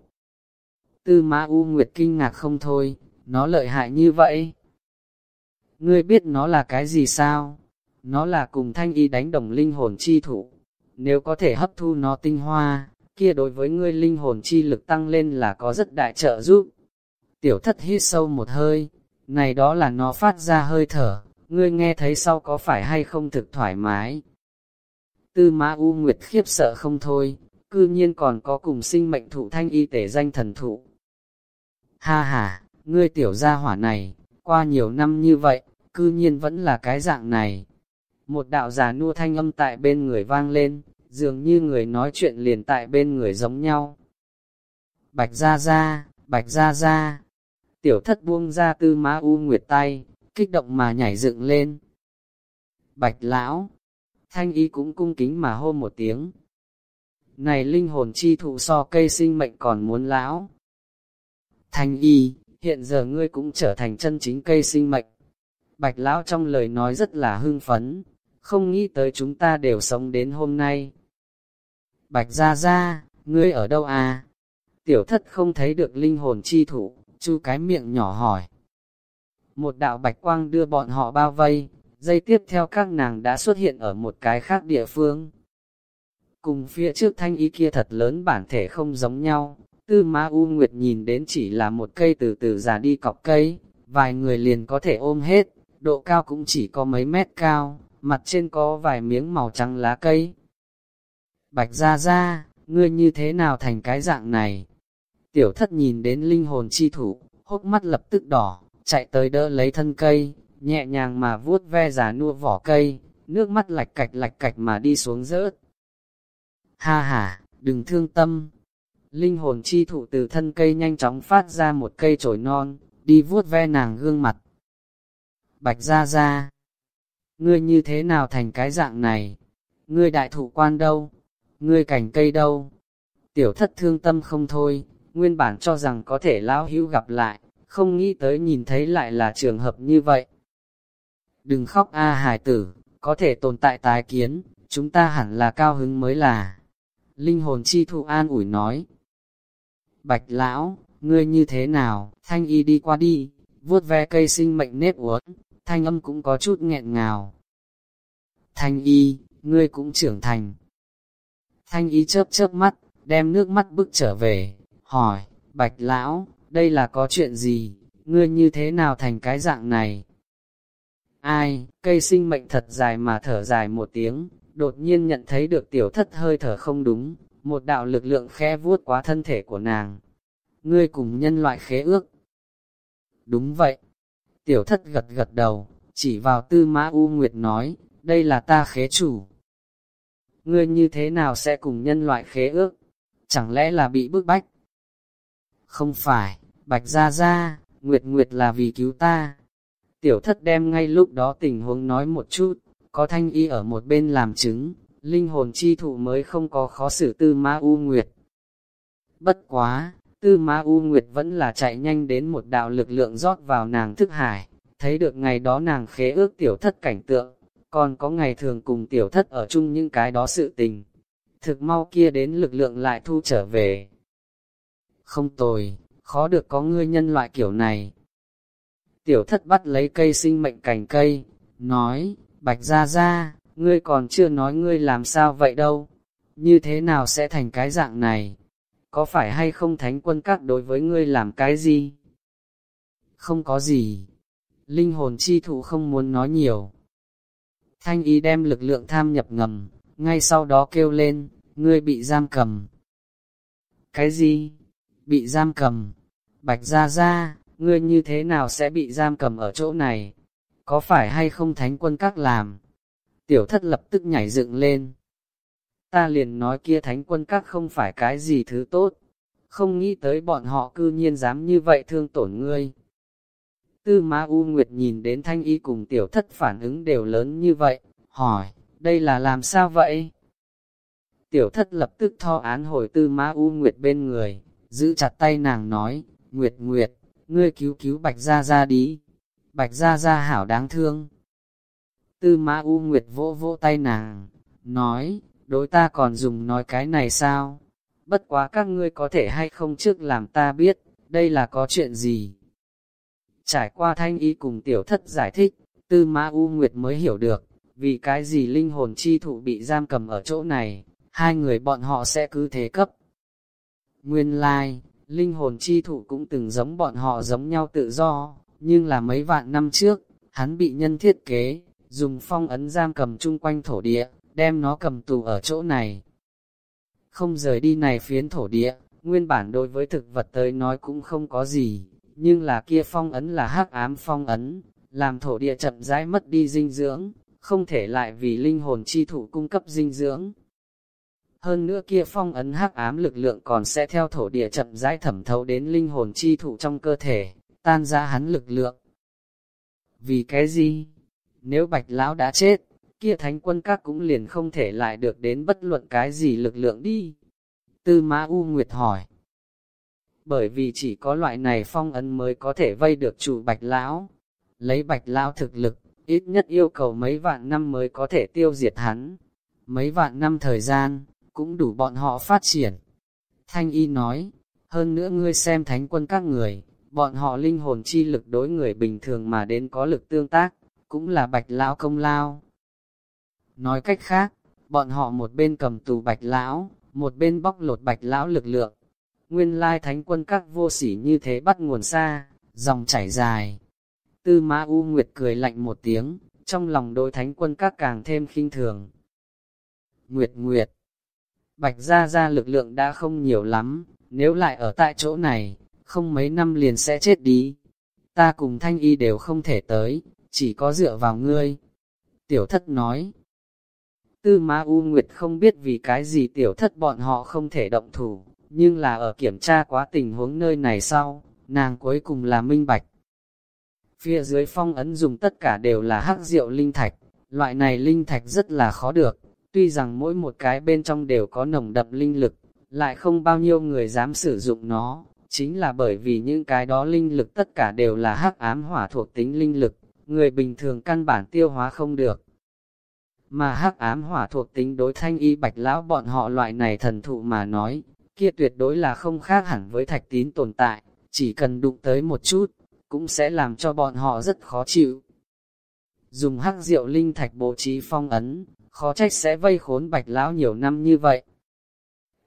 Tư mã U Nguyệt kinh ngạc không thôi, nó lợi hại như vậy. Ngươi biết nó là cái gì sao? Nó là cùng thanh y đánh đồng linh hồn chi thủ. Nếu có thể hấp thu nó tinh hoa, kia đối với ngươi linh hồn chi lực tăng lên là có rất đại trợ giúp. Tiểu thất hít sâu một hơi, này đó là nó phát ra hơi thở, ngươi nghe thấy sau có phải hay không thực thoải mái. Tư mã U Nguyệt khiếp sợ không thôi, cư nhiên còn có cùng sinh mệnh thụ thanh y tể danh thần thụ. Ha ha, ngươi tiểu gia hỏa này, qua nhiều năm như vậy, cư nhiên vẫn là cái dạng này. Một đạo giả nua thanh âm tại bên người vang lên, dường như người nói chuyện liền tại bên người giống nhau. Bạch ra ra, bạch ra ra, tiểu thất buông ra tư má u nguyệt tay, kích động mà nhảy dựng lên. Bạch lão, thanh ý cũng cung kính mà hô một tiếng. Này linh hồn chi thụ so cây sinh mệnh còn muốn lão. Thanh y, hiện giờ ngươi cũng trở thành chân chính cây sinh mệnh. Bạch lão trong lời nói rất là hưng phấn, không nghĩ tới chúng ta đều sống đến hôm nay. Bạch gia gia, ngươi ở đâu à? Tiểu thất không thấy được linh hồn chi thủ, chu cái miệng nhỏ hỏi. Một đạo bạch quang đưa bọn họ bao vây, dây tiếp theo các nàng đã xuất hiện ở một cái khác địa phương. Cùng phía trước thanh ý kia thật lớn bản thể không giống nhau, tư ma u nguyệt nhìn đến chỉ là một cây từ từ già đi cọc cây, vài người liền có thể ôm hết, độ cao cũng chỉ có mấy mét cao, mặt trên có vài miếng màu trắng lá cây, Bạch ra ra, ngươi như thế nào thành cái dạng này? Tiểu thất nhìn đến linh hồn chi thủ, hốc mắt lập tức đỏ, chạy tới đỡ lấy thân cây, nhẹ nhàng mà vuốt ve giả nua vỏ cây, nước mắt lạch cạch lạch cạch mà đi xuống rớt. Ha ha, đừng thương tâm. Linh hồn chi thủ từ thân cây nhanh chóng phát ra một cây chổi non, đi vuốt ve nàng gương mặt. Bạch ra ra, ngươi như thế nào thành cái dạng này? Ngươi đại thụ quan đâu? Ngươi cành cây đâu? Tiểu thất thương tâm không thôi, nguyên bản cho rằng có thể lão hữu gặp lại, không nghĩ tới nhìn thấy lại là trường hợp như vậy. Đừng khóc a hải tử, có thể tồn tại tái kiến, chúng ta hẳn là cao hứng mới là. Linh hồn chi thụ an ủi nói. Bạch lão, ngươi như thế nào, thanh y đi qua đi, vuốt ve cây sinh mệnh nếp uốn, thanh âm cũng có chút nghẹn ngào. Thanh y, ngươi cũng trưởng thành, Thanh ý chớp chớp mắt, đem nước mắt bức trở về, hỏi, bạch lão, đây là có chuyện gì, ngươi như thế nào thành cái dạng này? Ai, cây sinh mệnh thật dài mà thở dài một tiếng, đột nhiên nhận thấy được tiểu thất hơi thở không đúng, một đạo lực lượng khe vuốt quá thân thể của nàng. Ngươi cùng nhân loại khế ước. Đúng vậy. Tiểu thất gật gật đầu, chỉ vào tư mã U Nguyệt nói, đây là ta khế chủ, ngươi như thế nào sẽ cùng nhân loại khế ước? Chẳng lẽ là bị bức bách? Không phải, Bạch ra ra, Nguyệt Nguyệt là vì cứu ta. Tiểu thất đem ngay lúc đó tình huống nói một chút, có thanh y ở một bên làm chứng, linh hồn chi thụ mới không có khó xử tư ma u Nguyệt. Bất quá, tư ma u Nguyệt vẫn là chạy nhanh đến một đạo lực lượng rót vào nàng thức hải, thấy được ngày đó nàng khế ước tiểu thất cảnh tượng, còn có ngày thường cùng tiểu thất ở chung những cái đó sự tình. Thực mau kia đến lực lượng lại thu trở về. Không tồi, khó được có ngươi nhân loại kiểu này. Tiểu thất bắt lấy cây sinh mệnh cành cây, nói, bạch ra ra, ngươi còn chưa nói ngươi làm sao vậy đâu, như thế nào sẽ thành cái dạng này, có phải hay không thánh quân các đối với ngươi làm cái gì? Không có gì, linh hồn chi thụ không muốn nói nhiều. Thanh Y đem lực lượng tham nhập ngầm, ngay sau đó kêu lên, ngươi bị giam cầm. Cái gì? Bị giam cầm? Bạch Gia Gia, ngươi như thế nào sẽ bị giam cầm ở chỗ này? Có phải hay không thánh quân các làm? Tiểu thất lập tức nhảy dựng lên. Ta liền nói kia thánh quân các không phải cái gì thứ tốt. Không nghĩ tới bọn họ cư nhiên dám như vậy thương tổn ngươi. Tư Ma U Nguyệt nhìn đến thanh y cùng tiểu thất phản ứng đều lớn như vậy, hỏi, đây là làm sao vậy? Tiểu thất lập tức tho án hồi tư Ma U Nguyệt bên người, giữ chặt tay nàng nói, Nguyệt Nguyệt, ngươi cứu cứu Bạch Gia Gia đi. Bạch Gia Gia hảo đáng thương. Tư Ma U Nguyệt vỗ vỗ tay nàng, nói, đối ta còn dùng nói cái này sao? Bất quá các ngươi có thể hay không trước làm ta biết, đây là có chuyện gì? Trải qua thanh ý cùng tiểu thất giải thích, tư Ma U Nguyệt mới hiểu được, vì cái gì linh hồn chi thụ bị giam cầm ở chỗ này, hai người bọn họ sẽ cứ thế cấp. Nguyên lai, like, linh hồn chi thụ cũng từng giống bọn họ giống nhau tự do, nhưng là mấy vạn năm trước, hắn bị nhân thiết kế, dùng phong ấn giam cầm chung quanh thổ địa, đem nó cầm tù ở chỗ này. Không rời đi này phiến thổ địa, nguyên bản đối với thực vật tới nói cũng không có gì, nhưng là kia phong ấn là hắc ám phong ấn, làm thổ địa chậm rãi mất đi dinh dưỡng, không thể lại vì linh hồn chi thụ cung cấp dinh dưỡng, hơn nữa kia phong ấn hắc ám lực lượng còn sẽ theo thổ địa chậm rãi thẩm thấu đến linh hồn chi thụ trong cơ thể, tan ra hắn lực lượng. Vì cái gì? Nếu bạch lão đã chết, kia thánh quân các cũng liền không thể lại được đến bất luận cái gì lực lượng đi. Tư Mã U Nguyệt hỏi. Bởi vì chỉ có loại này phong ấn mới có thể vây được chủ bạch lão. Lấy bạch lão thực lực, ít nhất yêu cầu mấy vạn năm mới có thể tiêu diệt hắn. Mấy vạn năm thời gian, cũng đủ bọn họ phát triển. Thanh y nói, hơn nữa ngươi xem thánh quân các người, bọn họ linh hồn chi lực đối người bình thường mà đến có lực tương tác, cũng là bạch lão công lao. Nói cách khác, bọn họ một bên cầm tù bạch lão, một bên bóc lột bạch lão lực lượng. Nguyên lai thánh quân các vô sỉ như thế bắt nguồn xa, dòng chảy dài. Tư Ma U Nguyệt cười lạnh một tiếng, trong lòng đôi thánh quân các càng thêm khinh thường. Nguyệt Nguyệt, Bạch Gia Gia lực lượng đã không nhiều lắm, nếu lại ở tại chỗ này, không mấy năm liền sẽ chết đi. Ta cùng Thanh Y đều không thể tới, chỉ có dựa vào ngươi. Tiểu thất nói. Tư Ma U Nguyệt không biết vì cái gì tiểu thất bọn họ không thể động thủ, nhưng là ở kiểm tra quá tình huống nơi này sau, nàng cuối cùng là minh bạch. Phía dưới phong ấn dùng tất cả đều là hắc rượu linh thạch, loại này linh thạch rất là khó được, Tuy rằng mỗi một cái bên trong đều có nồng đậm linh lực, lại không bao nhiêu người dám sử dụng nó, chính là bởi vì những cái đó linh lực tất cả đều là hắc ám hỏa thuộc tính linh lực, người bình thường căn bản tiêu hóa không được. Mà hắc ám hỏa thuộc tính đối thanh y bạch lão bọn họ loại này thần thụ mà nói, kia tuyệt đối là không khác hẳn với thạch tín tồn tại, chỉ cần đụng tới một chút, cũng sẽ làm cho bọn họ rất khó chịu. Dùng hắc diệu linh thạch bố trí phong ấn, khó trách sẽ vây khốn bạch lão nhiều năm như vậy.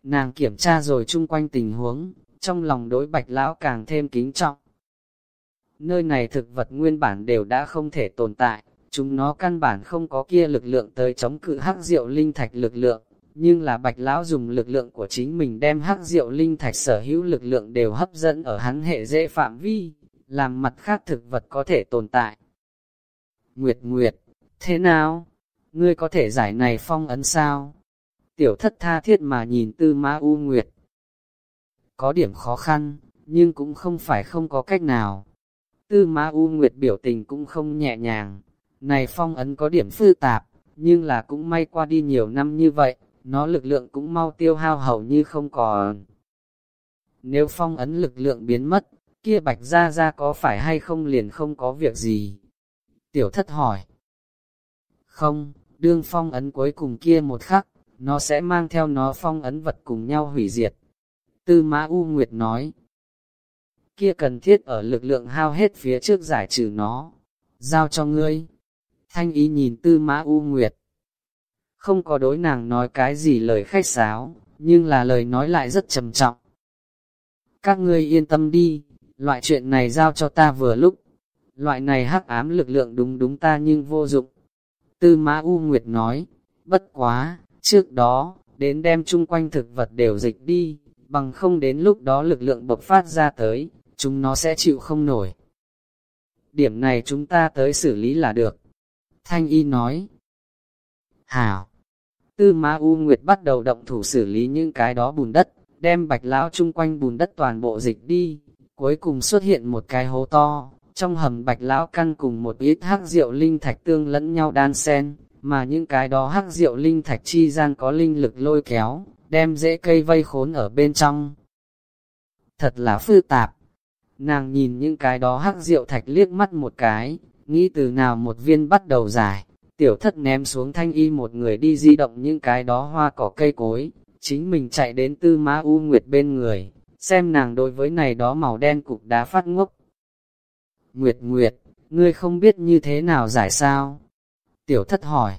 Nàng kiểm tra rồi chung quanh tình huống, trong lòng đối bạch lão càng thêm kính trọng. Nơi này thực vật nguyên bản đều đã không thể tồn tại, chúng nó căn bản không có kia lực lượng tới chống cự hắc diệu linh thạch lực lượng, nhưng là bạch lão dùng lực lượng của chính mình đem hắc diệu linh thạch sở hữu lực lượng đều hấp dẫn ở hắn hệ dễ phạm vi, làm mặt khác thực vật có thể tồn tại. Nguyệt Nguyệt, thế nào? ngươi có thể giải này phong ấn sao? Tiểu thất tha thiết mà nhìn tư ma u nguyệt. Có điểm khó khăn, nhưng cũng không phải không có cách nào. Tư Ma U Nguyệt biểu tình cũng không nhẹ nhàng, này phong ấn có điểm phức tạp, nhưng là cũng may qua đi nhiều năm như vậy, nó lực lượng cũng mau tiêu hao hầu như không còn. Nếu phong ấn lực lượng biến mất, kia bạch ra ra có phải hay không liền không có việc gì? Tiểu thất hỏi. Không, đương phong ấn cuối cùng kia một khắc, nó sẽ mang theo nó phong ấn vật cùng nhau hủy diệt. Tư Mã U Nguyệt nói, kia cần thiết ở lực lượng hao hết phía trước giải trừ nó, giao cho ngươi. Thanh ý nhìn Tư Mã U Nguyệt, không có đối nàng nói cái gì lời khách sáo, nhưng là lời nói lại rất trầm trọng. Các ngươi yên tâm đi, loại chuyện này giao cho ta vừa lúc, loại này hắc ám lực lượng đúng đúng ta nhưng vô dụng. Tư Mã U Nguyệt nói, bất quá, trước đó, đến đem chung quanh thực vật đều dịch đi, bằng không đến lúc đó lực lượng bộc phát ra tới, chúng nó sẽ chịu không nổi. Điểm này chúng ta tới xử lý là được. Thanh Y nói, Hảo, Tư Ma U Nguyệt bắt đầu động thủ xử lý những cái đó bùn đất, đem bạch lão chung quanh bùn đất toàn bộ dịch đi, cuối cùng xuất hiện một cái hố to, trong hầm bạch lão căn cùng một ít hắc rượu linh thạch tương lẫn nhau đan xen, mà những cái đó hắc rượu linh thạch chi gian có linh lực lôi kéo, đem dễ cây vây khốn ở bên trong. Thật là phư tạp. Nàng nhìn những cái đó hắc rượu thạch liếc mắt một cái, nghĩ từ nào một viên bắt đầu giải, tiểu thất ném xuống thanh y một người đi di động những cái đó hoa cỏ cây cối, chính mình chạy đến tư má u nguyệt bên người, xem nàng đối với này đó màu đen cục đá phát ngốc. Nguyệt Nguyệt, ngươi không biết như thế nào giải sao? Tiểu thất hỏi.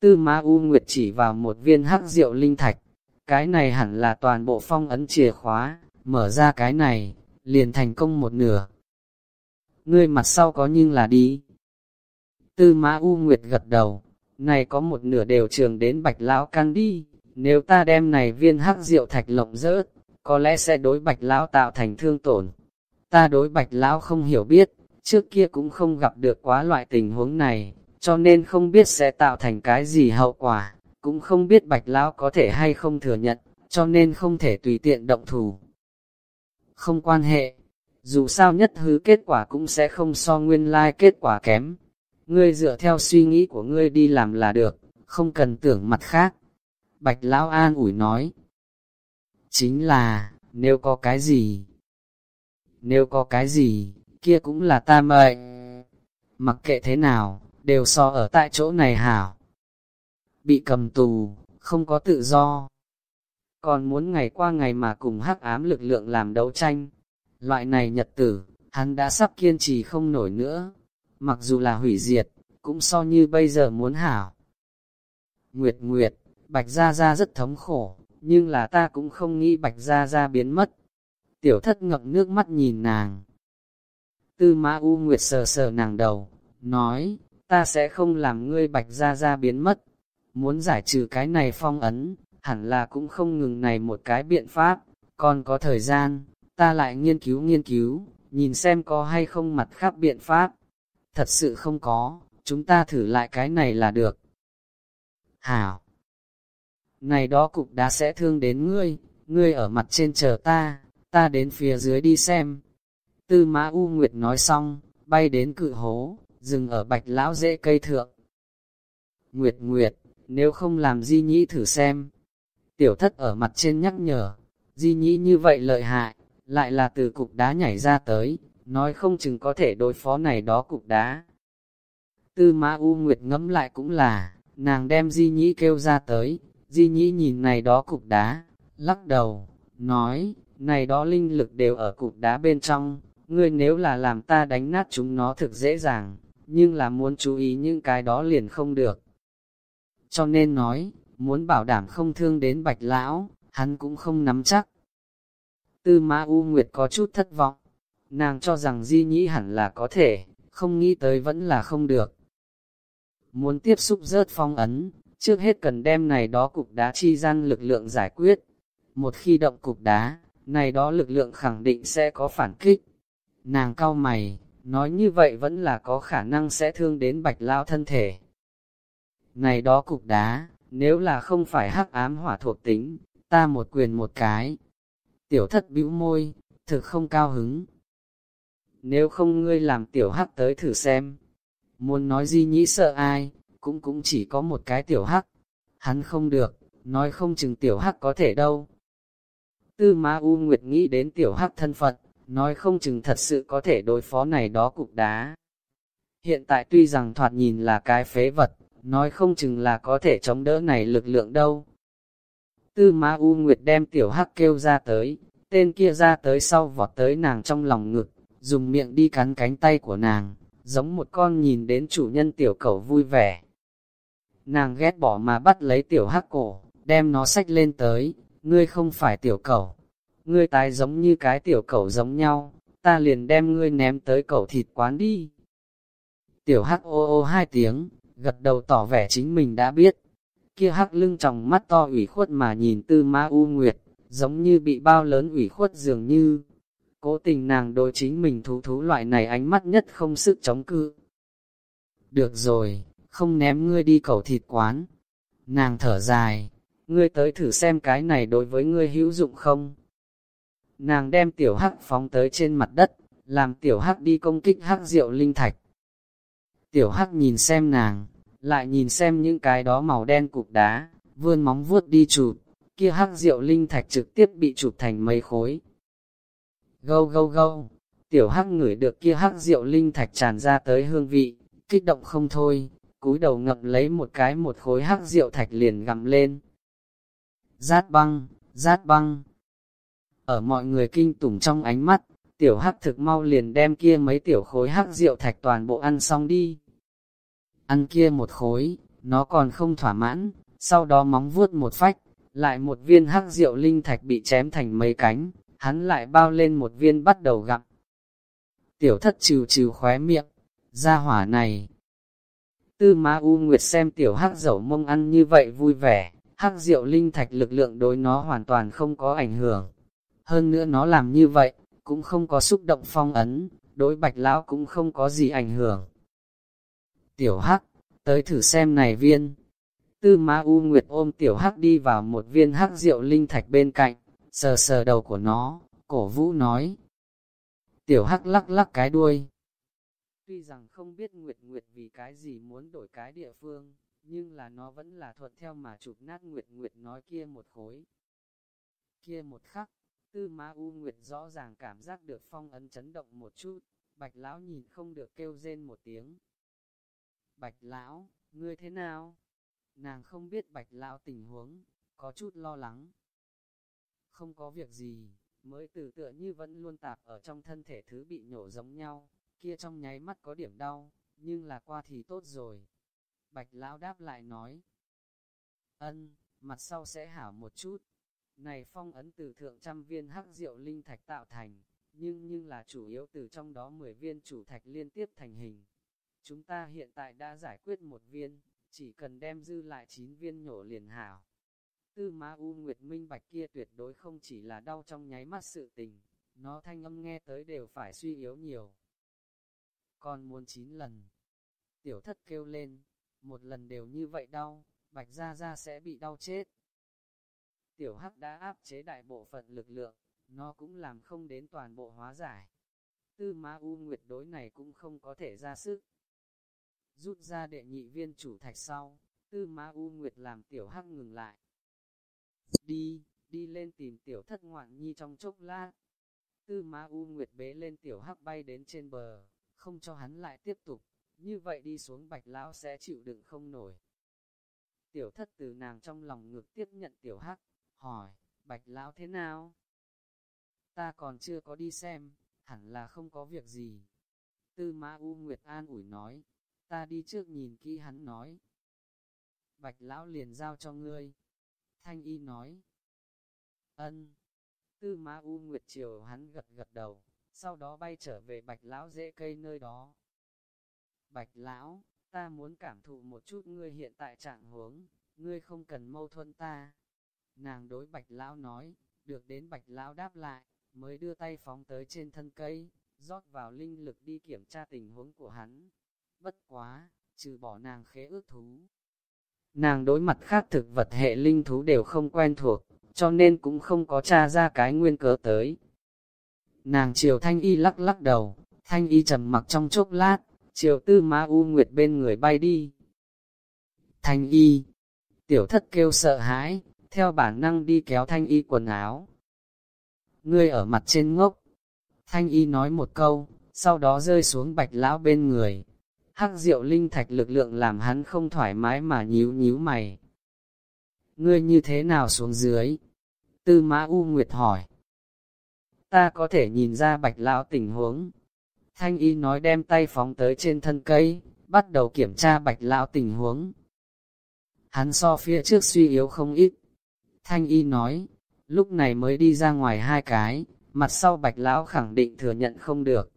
Tư má u nguyệt chỉ vào một viên hắc rượu linh thạch, cái này hẳn là toàn bộ phong ấn chìa khóa, mở ra cái này, liền thành công một nửa. Ngươi mặt sau có nhưng là đi. Tư mã U Nguyệt gật đầu, này có một nửa đều trường đến bạch lão căn đi, nếu ta đem này viên hắc rượu thạch lộng rớt, có lẽ sẽ đối bạch lão tạo thành thương tổn. Ta đối bạch lão không hiểu biết, trước kia cũng không gặp được quá loại tình huống này, cho nên không biết sẽ tạo thành cái gì hậu quả, cũng không biết bạch lão có thể hay không thừa nhận, cho nên không thể tùy tiện động thủ. Không quan hệ, dù sao nhất hứ kết quả cũng sẽ không so nguyên lai like kết quả kém, ngươi dựa theo suy nghĩ của ngươi đi làm là được, không cần tưởng mặt khác. Bạch Lão An ủi nói, chính là, nếu có cái gì, nếu có cái gì, kia cũng là ta mệnh. Mặc kệ thế nào, đều so ở tại chỗ này hảo. Bị cầm tù, không có tự do. Còn muốn ngày qua ngày mà cùng hắc ám lực lượng làm đấu tranh. Loại này nhật tử, hắn đã sắp kiên trì không nổi nữa mặc dù là hủy diệt, cũng so như bây giờ muốn hảo. Nguyệt Nguyệt, Bạch Gia Gia rất thống khổ, nhưng là ta cũng không nghĩ Bạch Gia Gia biến mất. Tiểu thất ngậm nước mắt nhìn nàng. Tư Mã U Nguyệt sờ sờ nàng đầu, nói, ta sẽ không làm ngươi Bạch Gia Gia biến mất. Muốn giải trừ cái này phong ấn, hẳn là cũng không ngừng này một cái biện pháp, còn có thời gian, ta lại nghiên cứu nghiên cứu, nhìn xem có hay không mặt khác biện pháp thật sự không có, chúng ta thử lại cái này là được. Hảo! Này đó cục đá sẽ thương đến ngươi, ngươi ở mặt trên chờ ta, ta đến phía dưới đi xem. Tư mã U Nguyệt nói xong, bay đến cự hố, dừng ở bạch lão dễ cây thượng. Nguyệt Nguyệt, nếu không làm di nhĩ thử xem. Tiểu thất ở mặt trên nhắc nhở, di nhĩ như vậy lợi hại, lại là từ cục đá nhảy ra tới, nói không chừng có thể đối phó này đó cục đá. Tư Mã U Nguyệt ngẫm lại cũng là, nàng đem Di Nhĩ kêu ra tới, Di Nhĩ nhìn này đó cục đá, lắc đầu, nói, này đó linh lực đều ở cục đá bên trong, ngươi nếu là làm ta đánh nát chúng nó thực dễ dàng, nhưng là muốn chú ý những cái đó liền không được. Cho nên nói, muốn bảo đảm không thương đến bạch lão, hắn cũng không nắm chắc. Tư Mã U Nguyệt có chút thất vọng, Nàng cho rằng di nhĩ hẳn là có thể, không nghĩ tới vẫn là không được. Muốn tiếp xúc rớt phong ấn, trước hết cần đem này đó cục đá chi gian lực lượng giải quyết. Một khi động cục đá, này đó lực lượng khẳng định sẽ có phản kích. Nàng cao mày, nói như vậy vẫn là có khả năng sẽ thương đến bạch lao thân thể. Này đó cục đá, nếu là không phải hắc ám hỏa thuộc tính, ta một quyền một cái. Tiểu thất bĩu môi, thực không cao hứng. Nếu không ngươi làm tiểu hắc tới thử xem, muốn nói di nhĩ sợ ai, cũng cũng chỉ có một cái tiểu hắc. Hắn không được, nói không chừng tiểu hắc có thể đâu. Tư Ma U Nguyệt nghĩ đến tiểu hắc thân phận, nói không chừng thật sự có thể đối phó này đó cục đá. Hiện tại tuy rằng thoạt nhìn là cái phế vật, nói không chừng là có thể chống đỡ này lực lượng đâu. Tư Ma U Nguyệt đem tiểu hắc kêu ra tới, tên kia ra tới sau vọt tới nàng trong lòng ngực, dùng miệng đi cắn cánh tay của nàng, giống một con nhìn đến chủ nhân tiểu cẩu vui vẻ. Nàng ghét bỏ mà bắt lấy tiểu hắc cổ, đem nó sách lên tới, ngươi không phải tiểu cẩu, ngươi tái giống như cái tiểu cẩu giống nhau, ta liền đem ngươi ném tới cẩu thịt quán đi. Tiểu hắc ô ô hai tiếng, gật đầu tỏ vẻ chính mình đã biết. Kia hắc lưng tròng mắt to ủy khuất mà nhìn tư ma u nguyệt, giống như bị bao lớn ủy khuất dường như. Cố tình nàng đối chính mình thú thú loại này ánh mắt nhất không sức chống cự. Được rồi, không ném ngươi đi cầu thịt quán. Nàng thở dài, ngươi tới thử xem cái này đối với ngươi hữu dụng không. Nàng đem tiểu hắc phóng tới trên mặt đất, làm tiểu hắc đi công kích hắc rượu linh thạch. Tiểu hắc nhìn xem nàng, lại nhìn xem những cái đó màu đen cục đá, vươn móng vuốt đi chụp, kia hắc rượu linh thạch trực tiếp bị chụp thành mấy khối. Gâu gâu gâu, tiểu hắc ngửi được kia hắc rượu linh thạch tràn ra tới hương vị, kích động không thôi, cúi đầu ngậm lấy một cái một khối hắc rượu thạch liền gặm lên. Rát băng, rát băng. Ở mọi người kinh tủng trong ánh mắt, tiểu hắc thực mau liền đem kia mấy tiểu khối hắc rượu thạch toàn bộ ăn xong đi. Ăn kia một khối, nó còn không thỏa mãn, sau đó móng vuốt một phách, lại một viên hắc rượu linh thạch bị chém thành mấy cánh, hắn lại bao lên một viên bắt đầu gặm. Tiểu thất trừ trừ khóe miệng, ra hỏa này. Tư Ma U Nguyệt xem tiểu hắc dậu mông ăn như vậy vui vẻ, hắc rượu linh thạch lực lượng đối nó hoàn toàn không có ảnh hưởng. Hơn nữa nó làm như vậy, cũng không có xúc động phong ấn, đối bạch lão cũng không có gì ảnh hưởng. Tiểu hắc, tới thử xem này viên. Tư Ma U Nguyệt ôm tiểu hắc đi vào một viên hắc rượu linh thạch bên cạnh, sờ sờ đầu của nó, cổ vũ nói. Tiểu hắc lắc lắc cái đuôi. Tuy rằng không biết Nguyệt Nguyệt vì cái gì muốn đổi cái địa phương, nhưng là nó vẫn là thuận theo mà chụp nát Nguyệt Nguyệt nói kia một khối. Kia một khắc, Tư Ma U Nguyệt rõ ràng cảm giác được phong ấn chấn động một chút, Bạch Lão nhìn không được kêu rên một tiếng. Bạch Lão, ngươi thế nào? Nàng không biết Bạch Lão tình huống, có chút lo lắng. Không có việc gì, mới từ tựa như vẫn luôn tạp ở trong thân thể thứ bị nhổ giống nhau, kia trong nháy mắt có điểm đau, nhưng là qua thì tốt rồi. Bạch Lão đáp lại nói. Ân, mặt sau sẽ hảo một chút. Này phong ấn từ thượng trăm viên hắc rượu linh thạch tạo thành, nhưng nhưng là chủ yếu từ trong đó 10 viên chủ thạch liên tiếp thành hình. Chúng ta hiện tại đã giải quyết một viên, chỉ cần đem dư lại 9 viên nhổ liền hảo. Tư Ma U Nguyệt Minh Bạch kia tuyệt đối không chỉ là đau trong nháy mắt sự tình, nó thanh âm nghe tới đều phải suy yếu nhiều. Còn muốn chín lần. Tiểu thất kêu lên, một lần đều như vậy đau, Bạch Gia Gia sẽ bị đau chết. Tiểu Hắc đã áp chế đại bộ phận lực lượng, nó cũng làm không đến toàn bộ hóa giải. Tư Ma U Nguyệt đối này cũng không có thể ra sức. Rút ra đệ nhị viên chủ thạch sau, Tư Ma U Nguyệt làm Tiểu Hắc ngừng lại, Đi, đi lên tìm tiểu thất ngoạn nhi trong chốc lát. Tư Ma U Nguyệt bế lên tiểu hắc bay đến trên bờ, không cho hắn lại tiếp tục, như vậy đi xuống bạch lão sẽ chịu đựng không nổi. Tiểu thất từ nàng trong lòng ngược tiếp nhận tiểu hắc, hỏi, bạch lão thế nào? Ta còn chưa có đi xem, hẳn là không có việc gì. Tư Ma U Nguyệt an ủi nói, ta đi trước nhìn kỹ hắn nói. Bạch lão liền giao cho ngươi, Thanh y nói. Ân. Tư Ma U Nguyệt Triều hắn gật gật đầu, sau đó bay trở về bạch lão dễ cây nơi đó. Bạch lão, ta muốn cảm thụ một chút ngươi hiện tại trạng huống, ngươi không cần mâu thuẫn ta. Nàng đối bạch lão nói, được đến bạch lão đáp lại, mới đưa tay phóng tới trên thân cây, rót vào linh lực đi kiểm tra tình huống của hắn. Bất quá, trừ bỏ nàng khế ước thú, Nàng đối mặt khác thực vật hệ linh thú đều không quen thuộc, cho nên cũng không có tra ra cái nguyên cớ tới. Nàng chiều thanh y lắc lắc đầu, thanh y trầm mặc trong chốc lát, chiều tư ma u nguyệt bên người bay đi. Thanh y, tiểu thất kêu sợ hãi, theo bản năng đi kéo thanh y quần áo. Ngươi ở mặt trên ngốc. Thanh y nói một câu, sau đó rơi xuống bạch lão bên người. Hắc diệu linh thạch lực lượng làm hắn không thoải mái mà nhíu nhíu mày. Ngươi như thế nào xuống dưới? Tư mã U Nguyệt hỏi. Ta có thể nhìn ra bạch lão tình huống. Thanh y nói đem tay phóng tới trên thân cây, bắt đầu kiểm tra bạch lão tình huống. Hắn so phía trước suy yếu không ít. Thanh y nói, lúc này mới đi ra ngoài hai cái, mặt sau bạch lão khẳng định thừa nhận không được.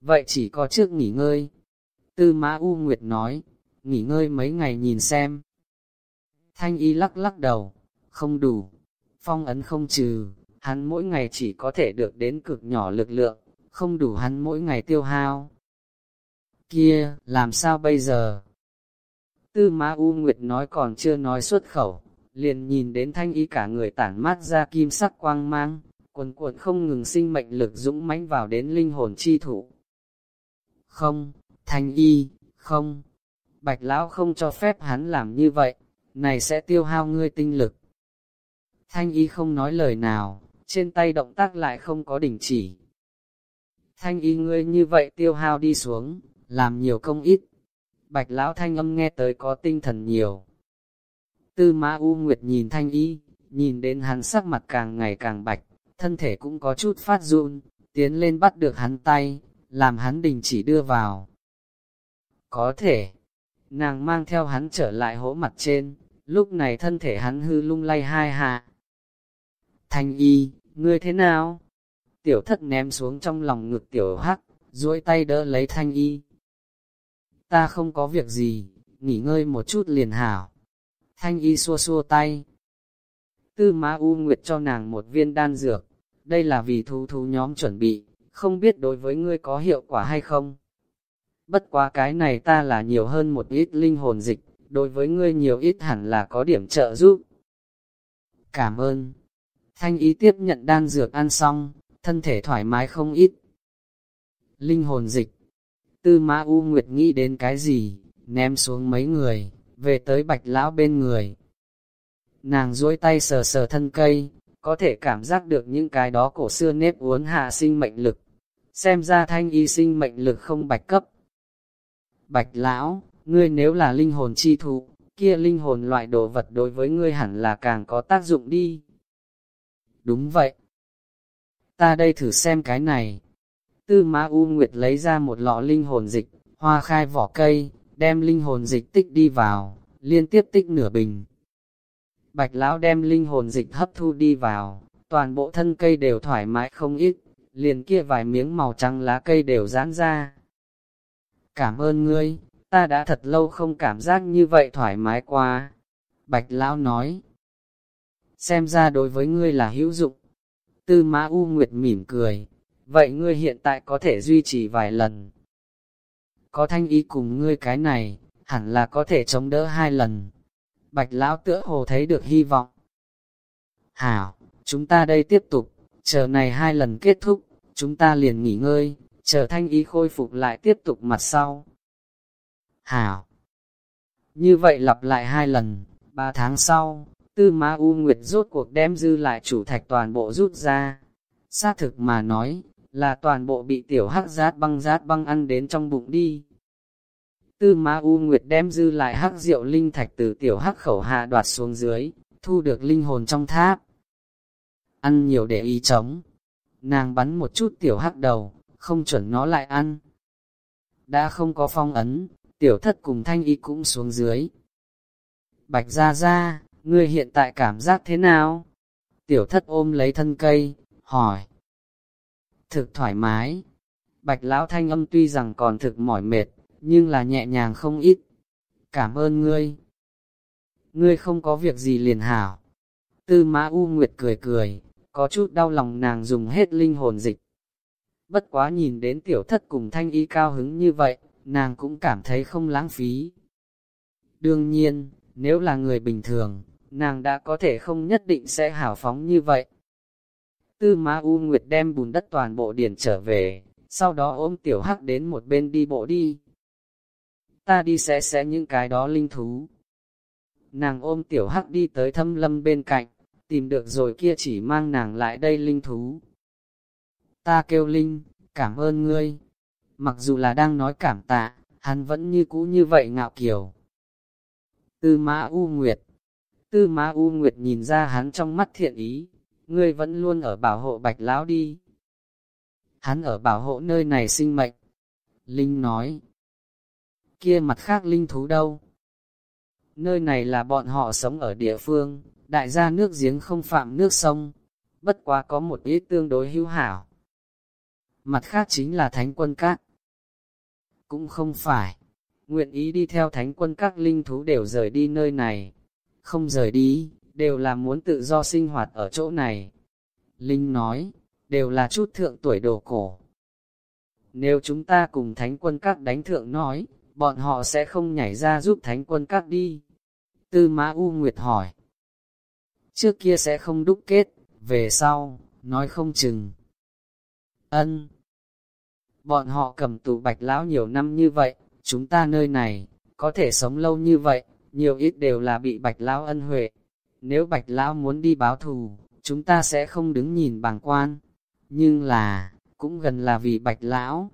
Vậy chỉ có trước nghỉ ngơi. Tư Mã U Nguyệt nói, nghỉ ngơi mấy ngày nhìn xem. Thanh y lắc lắc đầu, không đủ, phong ấn không trừ, hắn mỗi ngày chỉ có thể được đến cực nhỏ lực lượng, không đủ hắn mỗi ngày tiêu hao. Kia, làm sao bây giờ? Tư Mã U Nguyệt nói còn chưa nói xuất khẩu, liền nhìn đến thanh y cả người tản mát ra kim sắc quang mang, quần cuộn không ngừng sinh mệnh lực dũng mãnh vào đến linh hồn chi thủ. Không, thanh y, không, bạch lão không cho phép hắn làm như vậy, này sẽ tiêu hao ngươi tinh lực. Thanh y không nói lời nào, trên tay động tác lại không có đình chỉ. Thanh y ngươi như vậy tiêu hao đi xuống, làm nhiều công ít. Bạch lão thanh âm nghe tới có tinh thần nhiều. Tư mã U Nguyệt nhìn thanh y, nhìn đến hắn sắc mặt càng ngày càng bạch, thân thể cũng có chút phát run, tiến lên bắt được hắn tay, làm hắn đình chỉ đưa vào. Có thể, nàng mang theo hắn trở lại hố mặt trên, lúc này thân thể hắn hư lung lay hai hạ. Thanh y, ngươi thế nào? Tiểu thất ném xuống trong lòng ngực tiểu hắc, duỗi tay đỡ lấy thanh y. Ta không có việc gì, nghỉ ngơi một chút liền hảo. Thanh y xua xua tay. Tư Ma U Nguyệt cho nàng một viên đan dược, đây là vì thú thú nhóm chuẩn bị, không biết đối với ngươi có hiệu quả hay không. Bất quá cái này ta là nhiều hơn một ít linh hồn dịch, đối với ngươi nhiều ít hẳn là có điểm trợ giúp. Cảm ơn. Thanh ý tiếp nhận đan dược ăn xong, thân thể thoải mái không ít. Linh hồn dịch. Tư Ma U Nguyệt nghĩ đến cái gì, ném xuống mấy người, về tới bạch lão bên người. Nàng duỗi tay sờ sờ thân cây, có thể cảm giác được những cái đó cổ xưa nếp uốn hạ sinh mệnh lực. Xem ra thanh y sinh mệnh lực không bạch cấp. Bạch lão, ngươi nếu là linh hồn chi thụ, kia linh hồn loại đồ vật đối với ngươi hẳn là càng có tác dụng đi. Đúng vậy. Ta đây thử xem cái này. Tư Ma U Nguyệt lấy ra một lọ linh hồn dịch, hoa khai vỏ cây, đem linh hồn dịch tích đi vào, liên tiếp tích nửa bình. Bạch lão đem linh hồn dịch hấp thu đi vào, toàn bộ thân cây đều thoải mái không ít, liền kia vài miếng màu trắng lá cây đều giãn ra. Cảm ơn ngươi, ta đã thật lâu không cảm giác như vậy thoải mái qua. Bạch lão nói, xem ra đối với ngươi là hữu dụng. Tư mã U Nguyệt mỉm cười, vậy ngươi hiện tại có thể duy trì vài lần. Có thanh ý cùng ngươi cái này, hẳn là có thể chống đỡ hai lần. Bạch lão tựa hồ thấy được hy vọng. Hảo, chúng ta đây tiếp tục, chờ này hai lần kết thúc, chúng ta liền nghỉ ngơi, chờ thanh ý khôi phục lại tiếp tục mặt sau. Hảo. Như vậy lặp lại hai lần, ba tháng sau, tư ma U Nguyệt rốt cuộc đem dư lại chủ thạch toàn bộ rút ra. Xác thực mà nói, là toàn bộ bị tiểu hắc rát băng rát băng ăn đến trong bụng đi. Tư Ma U Nguyệt đem dư lại hắc rượu linh thạch từ tiểu hắc khẩu hạ đoạt xuống dưới, thu được linh hồn trong tháp. Ăn nhiều để ý chống. Nàng bắn một chút tiểu hắc đầu, không chuẩn nó lại ăn. Đã không có phong ấn, tiểu thất cùng thanh y cũng xuống dưới. Bạch ra ra, ngươi hiện tại cảm giác thế nào? Tiểu thất ôm lấy thân cây, hỏi. Thực thoải mái. Bạch lão thanh âm tuy rằng còn thực mỏi mệt, nhưng là nhẹ nhàng không ít. Cảm ơn ngươi. Ngươi không có việc gì liền hảo. Tư mã U Nguyệt cười cười, có chút đau lòng nàng dùng hết linh hồn dịch. Bất quá nhìn đến tiểu thất cùng thanh y cao hứng như vậy, nàng cũng cảm thấy không lãng phí. Đương nhiên, nếu là người bình thường, nàng đã có thể không nhất định sẽ hảo phóng như vậy. Tư Ma U Nguyệt đem bùn đất toàn bộ điền trở về, sau đó ôm tiểu hắc đến một bên đi bộ đi. Ta đi sẽ sẽ những cái đó linh thú. Nàng ôm tiểu hắc đi tới thâm lâm bên cạnh, tìm được rồi kia chỉ mang nàng lại đây linh thú. Ta kêu linh, cảm ơn ngươi. Mặc dù là đang nói cảm tạ, hắn vẫn như cũ như vậy ngạo kiều. Tư Mã U Nguyệt Tư Mã U Nguyệt nhìn ra hắn trong mắt thiện ý, ngươi vẫn luôn ở bảo hộ bạch lão đi. Hắn ở bảo hộ nơi này sinh mệnh. Linh nói, kia mặt khác linh thú đâu? Nơi này là bọn họ sống ở địa phương, đại gia nước giếng không phạm nước sông, bất quá có một ít tương đối hữu hảo. Mặt khác chính là thánh quân các. Cũng không phải, nguyện ý đi theo thánh quân các linh thú đều rời đi nơi này. Không rời đi, đều là muốn tự do sinh hoạt ở chỗ này. Linh nói, đều là chút thượng tuổi đồ cổ. Nếu chúng ta cùng thánh quân các đánh thượng nói, bọn họ sẽ không nhảy ra giúp thánh quân các đi. Tư Mã U Nguyệt hỏi. Trước kia sẽ không đúc kết, về sau, nói không chừng. Ân. Bọn họ cầm tù bạch lão nhiều năm như vậy, chúng ta nơi này, có thể sống lâu như vậy, nhiều ít đều là bị bạch lão ân huệ. Nếu bạch lão muốn đi báo thù, chúng ta sẽ không đứng nhìn bằng quan. Nhưng là, cũng gần là vì bạch lão.